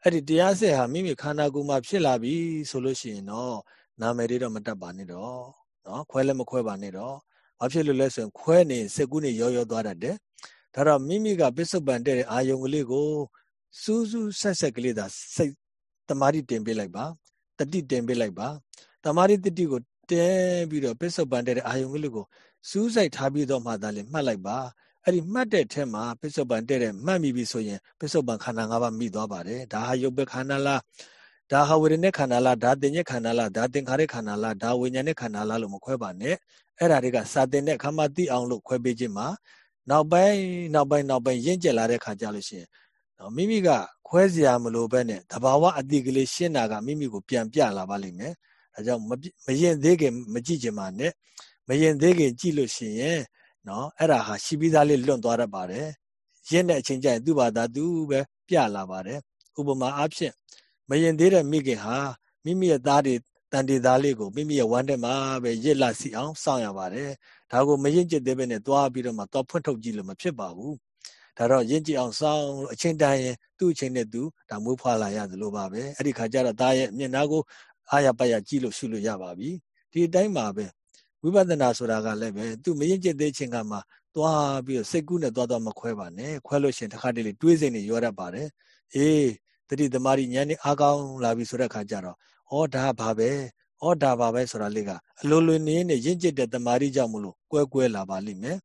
အဲ့ဒီတရားဆက်ဟာမိမိခန္ဓာကိုယ်မှာဖြစ်လာပြီဆိုလို့ရှိရင်တော့နာမည်တွေတော့မတက်ပါနဲ့တော့နော်ခွဲလည်းမခွဲပါနဲ့တော့ဘာဖြစ်လို့လဲဆိုရင်ခွဲနေစက်ကူးနေရောရောသွားတတ်တယ်ဒါတော့မိမိကပစ္စုပန်တဲ့အာယုံကလေးကိုစူးစူးဆက်ဆက်ကလေးသာစိတ်တမာတိတင်ပေးလိုက်ပါတတိတင်ပေးလိုက်ပါတမာတိတတိကိုတင်ပြီးတော့ပစ္စုပန်တဲ့အာယုံကလေးကိုစူးစိုက်ထားပြီးတော့မှသာလေမှတ်လိုက်ပါ အဲ့ဒီမှတ်တဲ့ထဲမှာပစ္စုပန်တဲ့တဲ့မှတ်မိပြီဆိုရင်ပစ္စုပန်ခန္ဓာ၅ပါးမိသွားပါတယ်ဒါဟာယုတ်ပဲခန္ဓာလားဒါဟာဝေဒနာခန္ဓာလားဒါတင်ညက်ခန္ဓာလားဒါသင်္ခါရခန္ဓာလားဒါဝိညာဉ်နဲ့ခန္ဓာလားလို့မခွဲပါနဲ့အဲ့ဒါတွေကစာတင်တဲ့အခါမှာသိအောင်လို့ခွဲပေးခြင်းမှာနောက်ပိုင်းနောက်ပိုင်းနောက်ပိုင်းရင့်ကျက်လာတဲ့ခါကြလို့ရှိရင်နော်မိမိကခွဲစရာမလိုပဲနဲ့တဘာဝအတိကလေးရှင်းတာကမိမိကိုပြန်ပြလာပါလိမ့်မယ်။ဒါကြောင့်မရင်သေးခင်မကြည့်ချင်ပါနဲ့။မရင်သေးခင်ကြည့်လို့ရှိရင် နော်အဲ့ဒါဟာရှိပြီးသားလေးလွတ်သွားတတ်ပါတယ်။ရင့်တဲ့အချိန်ကျရင်သူ့ဘာသာသူပဲပြလာပါတယ်။ဥပမာအားဖြင့်မရင်သေးတဲ့မိခင်ဟာမိမိရဲ့သားတွေတန်တေသားလေးကိုမိမိရဲ့ဝမ်းထဲမှာပဲရစ်လာစီအောင်စောင့်ရပါတယ်။ဒါကိုမရင်ကျစ်သေးပဲနဲ့သွားပြီးတော့မှသွားဖွင့်ထုတ်ကြည့်လို့မဖြစ်ပါဘူး။ဒါတော့ရင့်ကြည်အောင်စောင့်အချိန်တိုင်းရင်သူ့အချိန်နဲ့သူဒါမွေးဖွားလာရတယ်လို့ပါပဲအဲ့ဒီခါကျတော့သားရဲ့မျက်နှာကိုအားရပါရကြည့်လို့ရှုလို့ရပါပြီဒီအတိုင်းပါပဲ ဝိပဿနာဆိုတာကလည်းပဲသူမရင်ကျစ်သေးခြင်းကမှသွားပြီးတော့စိတ်ကူးနဲ့သွားသွားမခွဲပါနဲ့ခွဲလို့ရှင်တစ်ခါတလေတွေးစိတ်နဲ့ရောတတ်ပါတယ်အေးတတိသမารိဉာဏ်နဲ့အားကောင်းလာပြီဆိုတဲ့ခါကျတော့ဩဒါဘာပဲဩဒါဘာပဲဆိုတာလေးကအလိုလိုနေနဲ့ရင့်ကျက်တဲ့တမာရီကြောင့်မလို့ကွဲကွဲလာပါလိမ့်မယ်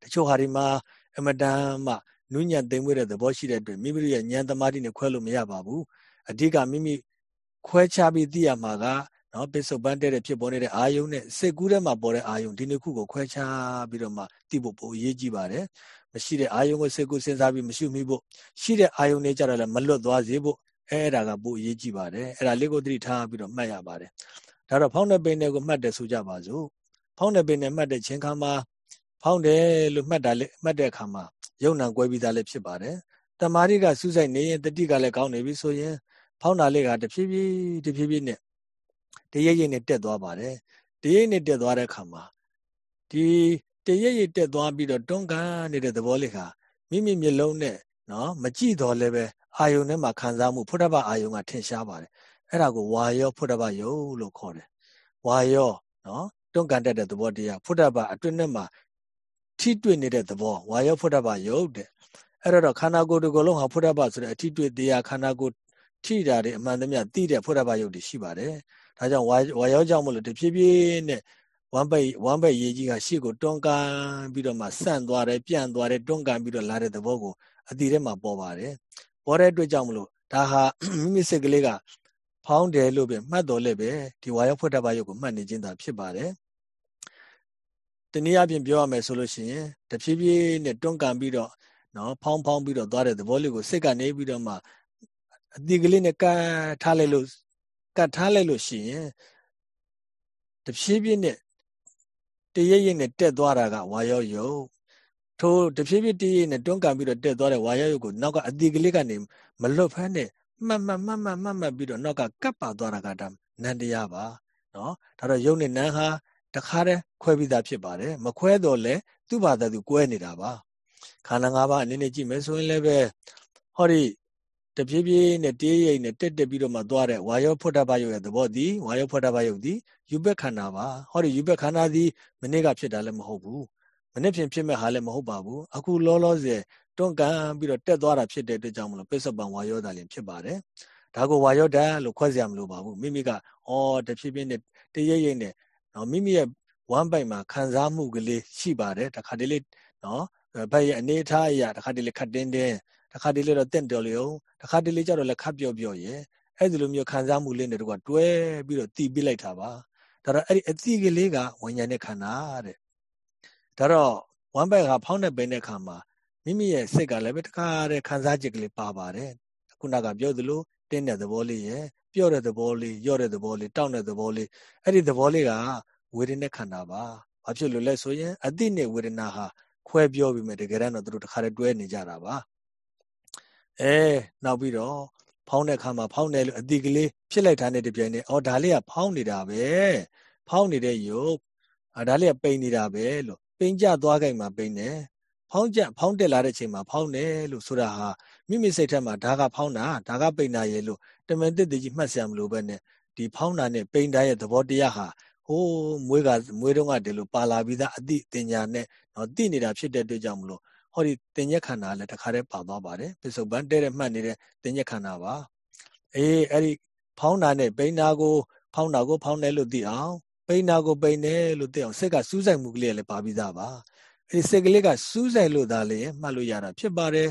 တချို့ဟာဒီမှာအမတန်မှနုညံ့သိမ့်မွေးတဲ့သဘောရှိတဲ့အတွက်မိမိတို့ရဲ့ဉာဏ်တမာတိနဲ့ခွဲလို့မရပါဘူးအဓိကမိမိခွဲခြားပြီးသိရမှာက နော်ပစ္စုပန်တဲ့တဲ့ဖြစ်ပေါ်နေတဲ့အာယုံနဲ့စိတ်ကူးထဲမှာပေါ်တဲ့အာယုံဒီနှစ်ခုကိုခွဲခြားပြီးတော့မှသိဖို့ပိုအရေးကြီးပါတယ်မရှိတဲ့အာယုံကိုစိတ်ကူးစဉ်းစားပြီးမရှိမိဖို့ရှိတဲ့အာယုံတွေကြတော့လည်းမလွတ်သွားစေဖို့အဲ့ဒါကပိုအရေးကြီးပါတယ်အဲ့ဒါလေးကိုသတိထားပြီးတော့မှတ်ရပါတယ်ဒါတော့ဖောင်းတဲ့ပိန်တွေကိုမှတ်တယ်ဆိုကြပါစို့ဖောင်းတဲ့ပိန်နဲ့မှတ်တဲ့ချင်းခါမှာဖောင်းတယ်လို့မှတ်တာလေမှတ်တဲ့အခါမှာယုံနံကွဲပြီးသားလည်းဖြစ်ပါတယ်တမာရီကစူးစိုက်နေရင်တတိကလည်းကောင်းနေပြီဆိုရင်ဖောင်းတာလေးကတဖြည်းဖြည်းတဖြည်းဖြည်းနဲ့ တရရိပ်နဲ့တက်သွားပါတယ်တရရိပ်နဲ့တက်သွားတဲ့အခါမှာဒီတရရိပ်တက်သွားပြီးတော့တွန်းကန်နေတဲ့သဘောလေးကမိမိမျက်လုံးနဲ့နော်မကြည့်တော့လည်းပဲအာယုန်ထဲမှာခံစားမှုဖုဒ္ဓဘအာယုန်ကထင်ရှားပါတယ်အဲ့ဒါကိုဝါယောဖုဒ္ဓဘယုတ်လို့ခေါ်တယ်ဝါယောနော်တွန်းကန်တက်တဲ့သဘောတရားဖုဒ္ဓဘအတွင်းထဲမှာထိတွေ့နေတဲ့သဘောဝါယောဖုဒ္ဓဘယုတ်တဲ့အဲ့တော့ခန္ဓာကိုယ်တစ်ခုလုံးဟာဖုဒ္ဓဘဆိုတဲ့အထိတွေ့တရားခန္ဓာကိုယ် ထိတာတွေအမှန်တမျှသိတဲ့ဖုဒ္ဓဘယုတ်တွေရှိပါတယ်ဒါကြောင့်ဝါယောကြောင့်မလို့တဖြည်းဖြည်းနဲ့ဝမ်းပိတ်ဝမ်းပိတ်ရေးကြီးကရှေ့ကိုတွန်းကန်ပြီးတော့မှဆန့်သွားတယ်ပြန့်သွားတယ်တွန်းကန်ပြီးတော့လာတဲ့သဘောကိုအတိထဲမှာပေါ်ပါတယ်ပေါ်တဲ့အတွက်ကြောင့်မလို့ဒါဟာမိမိစိတ်ကလေးကဖောင်းတယ်လို့ပဲမှတ်တော်လည်းပဲဒီဝါယောဖုဒ္ဓဘယုတ်ကိုမှတ်နေခြင်းသာဖြစ်ပါတယ်တနည်းအားဖြင့်ပြောရမယ်ဆိုလို့ရှိရင်တဖြည်းဖြည်းနဲ့တွန်းကန်ပြီးတော့နော်ဖောင်းဖောင်းပြီးတော့သွားတဲ့သဘောလေးကိုစိတ်ကနေပြီးတော့မှ အတိကလေးနဲ့ကတ်ထားလိုက်လို့ကတ်ထားလိုက်လို့ရှိရင်တဖြည်းဖြည်းနဲ့တရရိပ်နဲ့တက်သွားတာကဝါယောယုတ်ထိုတဖြည်းဖြည်းတရရိပ်နဲ့တွန်းကန်ပြီးတော့တက်သွားတဲ့ဝါယောယုတ်ကိုနောက်ကအတိကလေးကနေမလွတ်ဖမ်းနဲ့မှတ်မှတ်မှတ်မှတ်မှတ်မှတ်ပြီးတော့နောက်ကကပ်ပါသွားတာကဒါနန္တရားပါနော်ဒါတော့ယုတ်နဲ့နန်းဟာတခါတည်းခွဲပြီးသားဖြစ်ပါတယ်မခွဲတော့လဲသူ့ဘာသာသူကွဲနေတာပါခန္ဓာ၅ပါးအနေနဲ့ကြည့်မယ်ဆိုရင်လည်းပဲဟောဒီ တပြေးပြေးနဲ့တေးရိပ်နဲ့တက်တက်ပြီးတော့မှသွားတဲ့ဝါယောဖုဒ္ဓဘယုတ်ရဲ့သဘောသည်ဝါယောဖုဒ္ဓဘယုတ်သည်ယူဘက်ခန္ဓာပါဟောဒီယူဘက်ခန္ဓာသည်မနေ့ကဖြစ်တာလည်းမဟုတ်ဘူးမနေ့ဖြင့်ဖြစ်မဲ့ဟာလည်းမဟုတ်ပါဘူးအခုလောလောဆယ်တွန်းကန်ပြီးတော့တက်သွားတာဖြစ်တဲ့အတွက်ကြောင့်မလို့ပစ္စုပန်ဝါယောဓာလည်းဖြစ်ပါတယ်ဒါကိုဝါယောဓာလို့ခွဲစရာမလိုပါဘူးမိမိကအော်တဖြည်းဖြည်းနဲ့တရိပ်ရိပ်နဲ့နော်မိမိရဲ့ဝမ်းပိုက်မှာခံစားမှုကလေးရှိပါတယ်တခါတလေနော်ဘက်ရဲ့အနေထားအရာတခါတလေခတ်တင်းတင်း တခါတလေတော့တင့်တော်လျုံတခါတလေကျတော့လည်းခတ်ပြော့ပြော့ရဲ့အဲ့ဒီလိုမျိုးခံစားမှုလေးတွေတော့တွဲပြီးတော့တီးပြလိုက်တာပါဒါတော့အဲ့ဒီအတိကလေးကဝိညာဉ်နဲ့ခန္ဓာတဲ့ဒါတော့ဝမ်းဘက်ကဖောင်းတဲ့ပင်တဲ့ခါမှာမိမိရဲ့စိတ်ကလည်းပဲတခါတည်းခံစားချက်ကလေးပါပါတယ်ခုနကပြောသလိုတင်းတဲ့သဘောလေးရဲ့ပြော့တဲ့သဘောလေးရော့တဲ့သဘောလေးတောင့်တဲ့သဘောလေးအဲ့ဒီသဘောလေးကဝေဒနာခန္ဓာပါဘာဖြစ်လို့လဲဆိုရင်အတိနဲ့ဝေဒနာဟာခွဲပြောပြီးမှတကယ်တော့သူတို့တခါတည်းတွဲနေကြတာပါ အဲနောက်ပြီးတော့ဖောင်းတဲ့ခါမှာဖောင်းတယ်လို့အတိကလေးဖြစ်လိုက်တာနဲ့တပြိုင်နက်အော်ဒါလေးကဖောင်းနေတာပဲဖောင်းနေတဲ့ယုတ်အာဒါလေးကပိန်နေတာပဲလို့ပိန်ကြသွားကြိုင်မှာပိန်တယ်ဖောင်းကြဖောင်းတက်လာတဲ့ချိန်မှာဖောင်းတယ်လို့ဆိုတာဟာမိမိစိတ်ထဲမှာဒါကဖောင်းတာဒါကပိန်တာရဲ့လို့တမန်တစ်တကြီးမှတ်ဆရာမလို့ပဲနဲ့ဒီဖောင်းတာနဲ့ပိန်တာရဲ့သဘောတရားဟာဟိုးမွေးကမွေးတုန်းကတည်းလို့ပါလာပြီးသားအတိတင်ညာနဲ့တော့သိနေတာဖြစ်တဲ့အတွက်ကြောင့်မလို့ ဟဟောဒီတင်ညက်ခန္ဓာလည်းတခါတည်းပါသွားပါတယ်ပစ္စုပန်တဲ့တဲ့မှတ်နေတဲ့တင်ညက်ခန္ဓာပါအေးအဲ့ဒီဖောင်းတာနဲ့ပိန်းတာကိုဖောင်းတာကိုဖောင်းတယ်လို့သိအောင်ပိန်းတာကိုပိန်းတယ်လို့သိအောင်စိတ်ကစူးစိုက်မှုကလေးလည်းပါပြီးသားပါအဲ့ဒီစိတ်ကလေးကစူးစိုက်လို့သာလေမှတ်လို့ရတာဖြစ်ပါတယ်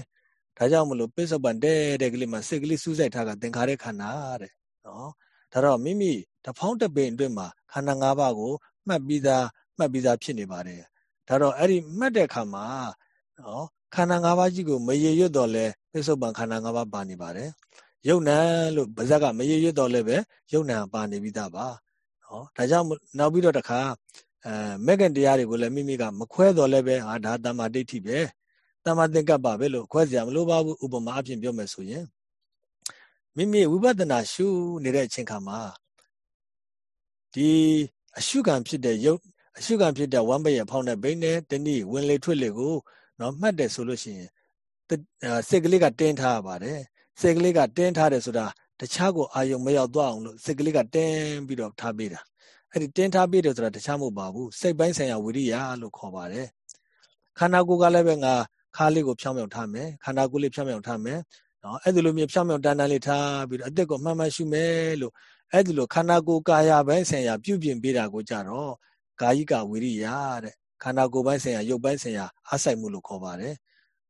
ဒါကြောင့်မလို့ပစ္စုပန်တဲ့တဲ့ကလေးမှာစိတ်ကလေးစူးစိုက်ထားကသင်္ခါရခန္ဓာတဲ့နော်ဒါတော့မိမိတဖောင်းတပိန်အတွင်းမှာခန္ဓာ၅ပါးကိုမှတ်ပြီးသားမှတ်ပြီးသားဖြစ်နေပါတယ်ဒါတော့အဲ့ဒီမှတ်တဲ့အခါမှာ နော်ခန္ဓာ၅ပါးကြီးကိုမရေရွတ်တော့လဲပစ္စုပန်ခန္ဓာ၅ပါးပါနေပါတယ်ယုတ်နံလို့ဗဇက်ကမရေရွတ်တော့လဲပဲယုတ်နံပါနေပြီးသားပါနော်ဒါကြောင့်နောက်ပြီးတော့တခါအဲမက်ကင်တရားတွေကိုလည်းမိမိကမခွဲတော့လဲပဲဟာဒါတမ္မာဒိဋ္ဌိပဲတမ္မာသင်္ကပ္ပပဲလို့ခွဲစရာမလိုပါဘူးဥပမာအဖြစ်ပြောမယ်ဆိုရင်မိမိဝိပဿနာရှုနေတဲ့အချိန်ခါမှာဒီအရှုခံဖြစ်တဲ့ယုတ်အရှုခံဖြစ်တဲ့ဝမ်းပရဲ့ဖောင်းတဲ့ဘိန်းနဲ့တနည်းဝင်လေထွက်လေကို နော်မှတ်တယ်ဆိုလို့ရှိရင်စိတ်ကလေးကတင်းထားပါတယ်စိတ်ကလေးကတင်းထားတယ်ဆိုတာတခြားကိုအာယုံမရောက်သွားအောင်လို့စိတ်ကလေးကတင်းပြီးတော့ထားပေးတာအဲ့ဒီတင်းထားပေးတယ်ဆိုတာတခြားမဟုတ်ပါဘူးစိတ်ပိုင်းဆိုင်ရာဝိရိယလို့ခေါ်ပါတယ်ခန္ဓာကိုယ်ကလည်းပဲငါခါလေးကိုဖြောင်းဖြောင်းထားမယ်ခန္ဓာကိုယ်လေးဖြောင်းဖြောင်းထားမယ်နော်အဲ့ဒီလိုမျိုးဖြောင်းဖြောင်းတန်းတန်းလေးထားပြီးတော့အသက်ကိုမှန်မှန်ရှုမယ်လို့အဲ့ဒီလိုခန္ဓာကိုယ်ကာယပိုင်းဆိုင်ရာပြုပြင်ပေးတာကိုကြတော့ကာယိကဝိရိယတဲ့ ခန္ဓာကိုယ်ပိုင်းဆိုင်ရာရုပ်ပိုင်းဆိုင်ရာအားဆိုင်မှုလို့ခေါ်ပါတယ်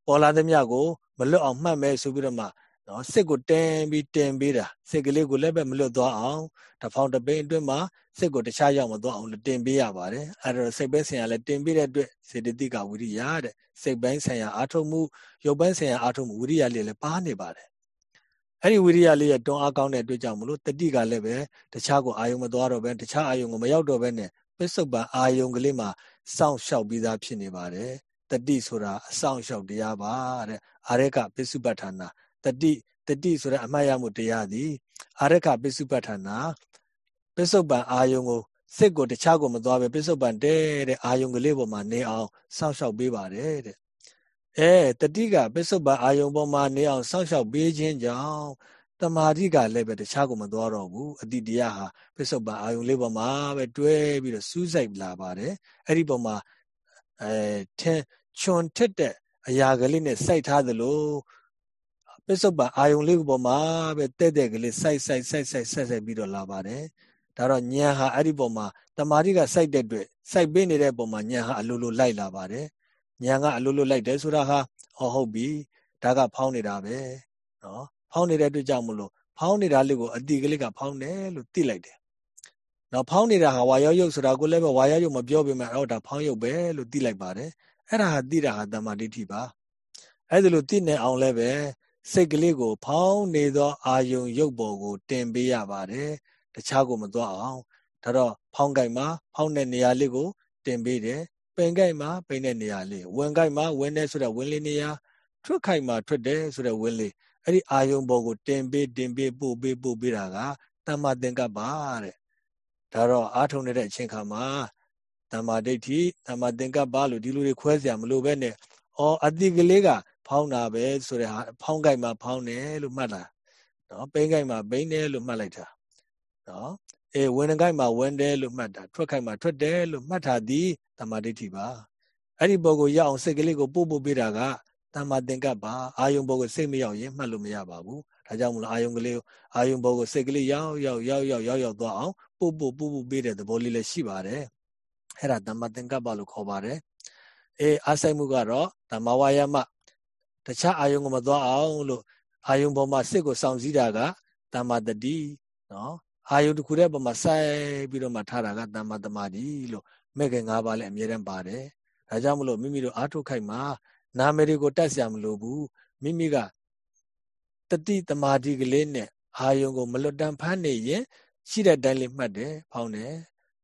ပေါ်လာသမျှကိုမလွတ်အောင်မှတ်မယ်ဆိုပြီးတော့မှနော်စစ်ကိုတင်ပြီးတင်ပေးတာစစ်ကလေးကိုလည်းပဲမလွတ်သွားအောင်တဖောင်းတပိန်အတွင်းမှာစစ်ကိုတခြားရောက်မသွားအောင်လို့တင်ပေးရပါတယ်အဲ့တော့စိတ်ပိုင်းဆိုင်ရာလည်းတင်ပေးတဲ့အတွက်စေတသိကဝိရိယတဲ့စိတ်ပိုင်းဆိုင်ရာအာထုံမှုရုပ်ပိုင်းဆိုင်ရာအာထုံမှုဝိရိယလေးလည်းပါနေပါတယ်အဲ့ဒီဝိရိယလေးရဲ့တွန်းအားကောင်းတဲ့အတွက်ကြောင့်မလို့တတိကလည်းပဲတခြားကိုအာယုံမသွားတော့ဘဲတခြားအာယုံကိုမရောက်တော့ဘဲနဲ့ပစ္စုပန်အာယုံကလေးမှာ စောင့်ရှောက်ပြီးသားဖြစ်နေပါတယ်တတိဆိုတာအဆောင်ရှောက်တရားပါတဲ့အာရကပစ္စုပ္ပထာနာတတိတတိဆိုတဲ့အမှတ်ရမှုတရားသည်အာရကပစ္စုပ္ပထာနာပစ္စုပန်အာယုံကိုစိတ်ကိုတခြားကိုမသွားပဲပစ္စုပန်တဲ့တဲ့အာယုံကလေးပေါ်မှာနေအောင်စောင့်ရှောက်ပေးပါတယ်တဲ့အဲတတိကပစ္စုပန်အာယုံပေါ်မှာနေအောင်စောင့်ရှောက်ပေးခြင်းကြောင့် တမာတိကလည်းပဲတခြားကိုမသွားတော့ဘူးအတိတရားဟာပစ္စုပန်အာယုံလေးပေါ်မှာပဲတွဲပြီးတော့စူးစိုက်လာပါတယ်အဲ့ဒီပေါ်မှာအဲထင်ချွန်ထက်တဲ့အရာကလေးနဲ့စိုက်ထားသလိုပစ္စုပန်အာယုံလေးပေါ်မှာပဲတဲ့တဲ့ကလေးစိုက်စိုက်စိုက်စိုက်ဆက်ဆက်ပြီးတော့လာပါတယ်ဒါတော့ညံဟာအဲ့ဒီပေါ်မှာတမာတိကစိုက်တဲ့အတွက်စိုက်ပေးနေတဲ့ပုံမှာညံဟာအလိုလိုလိုက်လာပါတယ်ညံကအလိုလိုလိုက်တယ်ဆိုတာဟာဟောဟုတ်ပြီဒါကဖောင်းနေတာပဲနော် ဖောင်းနေတဲ့အတွက်ကြောင့်မလို့ဖောင်းနေတာလေးကိုအတိကလေးကဖောင်းတယ်လို့သိလိုက်တယ်နော်ဖောင်းနေတာဟာဝါရောက်ရုပ်ဆိုတာကိုလည်းပဲဝါရောက်ရုပ်မပြောပေမဲ့အော်ဒါဖောင်းရုပ်ပဲလို့သိလိုက်ပါတယ်အဲ့ဒါဟာသိတာဟာတမာတိဋ္ဌိပါအဲ့ဒါလို့သိနေအောင်လည်းပဲစိတ်ကလေးကို ဖောင်းနေသောအာယုံရုပ်ပေါ်ကို တင်ပေးရပါတယ်တခြားကိုမသွားအောင်ဒါတော့ဖောင်းကြိုက်မှာဖောင်းတဲ့နေရာလေးကိုတင်ပေးတယ်ပင်ကြိုက်မှာပင်တဲ့နေရာလေးဝင်ကြိုက်မှာဝင်တဲ့ဆိုတဲ့ဝင်လေးနေရာထွက်ခိုက်မှာထွက်တယ်ဆိုတဲ့ဝင်လေး အဲ့ဒီအာယုံပေါ်ကိုတင်ပေးတင်ပေးပို့ပေးပို့ပေးတာကတမ္မာသင်္ကပ္ပတဲ့ဒါတော့အာထုံနေတဲ့အချိန်ခါမှာတမ္မာဒိဋ္ဌိတမ္မာသင်္ကပ္ပလို့ဒီလိုတွေခွဲเสียမလို့ပဲနဲ့အော်အတိကလေးကဖောင်းတာပဲဆိုတဲ့ဟာဖောင်းကြိုက်မှာဖောင်းတယ်လို့မှတ်တာနော်ပိန်းကြိုက်မှာပိန်းတယ်လို့မှတ်လိုက်တာနော်အေးဝင်ကြိုက်မှာဝင်တယ်လို့မှတ်တာထွက်ကြိုက်မှာထွက်တယ်လို့မှတ်တာဒီတမ္မာဒိဋ္ဌိပါအဲ့ဒီပုံကိုရအောင်စိတ်ကလေးကိုပို့ပို့ပေးတာက တမ္မာသင်္ကပ္ပအာယုံဘောကိုစိတ်မရောက်ရင်မှတ်လို့မရပါဘူးဒါကြောင့်မလို့အာယုံကလေးအာယုံဘောကိုစိတ်ကလေးရောက်ရောက်ရောက်ရောက်ရောက်ရောက်သွားအောင်ပို့ပို့ပို့ပို့ပေးတဲ့သဘောလေးလည်းရှိပါတယ်အဲ့ဒါတမ္မာသင်္ကပ္ပလို့ခေါ်ပါတယ်အေးအားဆိုင်မှုကတော့တမ္မာဝါယမတခြားအာယုံကိုမသွားအောင်လို့အာယုံပေါ်မှာစိတ်ကိုစောင့်စည်းတာကတမ္မာတတိနော်အာယုံတစ်ခုတည်းပေါ်မှာစိုက်ပြီးတော့မှထားတာကတမ္မာတမာတိလို့မဲ့ခင်၅ပါးလည်းအမြဲတမ်းပါတယ်ဒါကြောင့်မလို့မိမိတို့အားထုတ်ခိုက်မှာ နာမည်တွေကိုတတ်ဆရာမလိုဘူးမိမိကတတိတမာတိကလေးနဲ့အာယုံကိုမလွတ်တမ်းဖမ်းနေရင်ရှိတဲ့တိုင်းလေးမှတ်တယ်ဖောင်းတယ်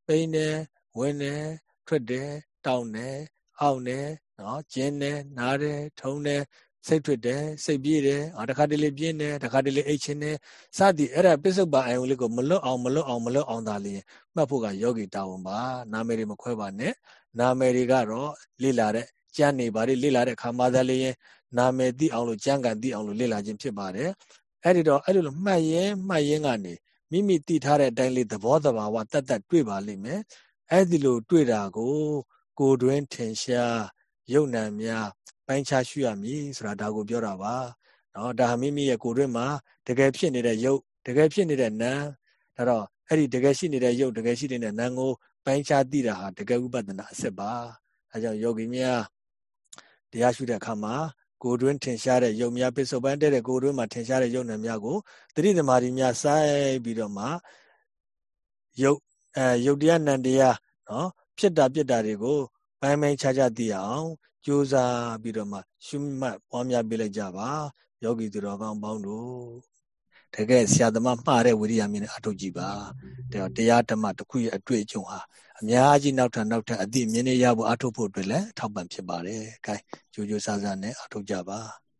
ပိန်တယ်ဝင်တယ်ထွက်တယ်တောင်းတယ်အောက်တယ်နော်ကျင်းတယ်နားတယ်ထုံတယ်စိတ်ထွက်တယ်စိတ်ပြေးတယ်အာတခါတလေပြင်းတယ်တခါတလေအိတ်ချင်းတယ်စသည်အဲ့ဒါပစ္စုပ္ပန်အယုံလေးကိုမလွတ်အောင်မလွတ်အောင်မလွတ်အောင်သာလျင်မှတ်ဖို့ကယောဂီတာဝန်ပါနာမည်တွေမခွဲပါနဲ့နာမည်တွေကတော့လေ့လာတဲ့ ကြမ်းနေပါလေလေ့လာတဲ့ခါမှသာလျင်နာမည်သိအောင်လို့ကြမ်းကန်သိအောင်လို့လေ့လာခြင်းဖြစ်ပါတယ်အဲ့ဒီတော့အဲ့လိုမှတ်ရင်မှတ်ရင်ကနေမိမိသိထားတဲ့အတိုင်းလေးသဘောတဘာဝတတ်တတ်တွေ့ပါလိမ့်မယ်အဲ့ဒီလိုတွေ့တာကို ကိုတွင်ထင်ရှားယုံ nant များပပိုင်းခြားရှုရမည်ဆိုတာဒါကိုပြောတာပါနော်ဒါဟာမိမိရဲ့ကိုယ်တွင်းမှာတကယ်ဖြစ်နေတဲ့ရုပ်တကယ်ဖြစ်နေတဲ့နာမ်ဒါတော့အဲ့ဒီတကယ်ရှိနေတဲ့ရုပ်တကယ်ရှိနေတဲ့နာမ်ကိုပိုင်းခြားသိတာဟာတကယ်ဥပဒနာအစစ်ပါအဲကြောင့်ယောဂီများ တရားရှုတဲ့အခါမှာကိုယ်တွင်းထင်ရှားတဲ့ယုံများပစ္စုပန်တဲ့တဲ့ကိုယ်တွင်းမှာထင်ရှားတဲ့ယုံနယ်များကိုတတိသမารီများစိုက်ပြီးတော့မှယုတ်အဲယုတ်တရားနံတရားနော်ဖြစ်တာပြစ်တာတွေကိုပိုင်းပိုင်းခြားခြားသိအောင်ကြိုးစားပြီးတော့မှရှုမှတ်ပွားများပေးလိုက်ကြပါယောဂီသူတော်ကောင်းပေါင်းတို့တကယ်ဆရာသမားမှားတဲ့ဝိရိယမြင့်နဲ့အထုတ်ကြည့်ပါတရားဓမ္မတစ်ခုရဲ့အတွေ့အကြုံဟာ အများကြီးနောက်ထပ်နောက်ထပ်အသည့်မြင်နေရဖို့အထုတ်ဖို့အတွက်လည်းထောက်ပံ့ဖြစ်ပါတယ်။အဲကြိုးကြိုးစားစားနဲ့အထုတ်ကြပါ။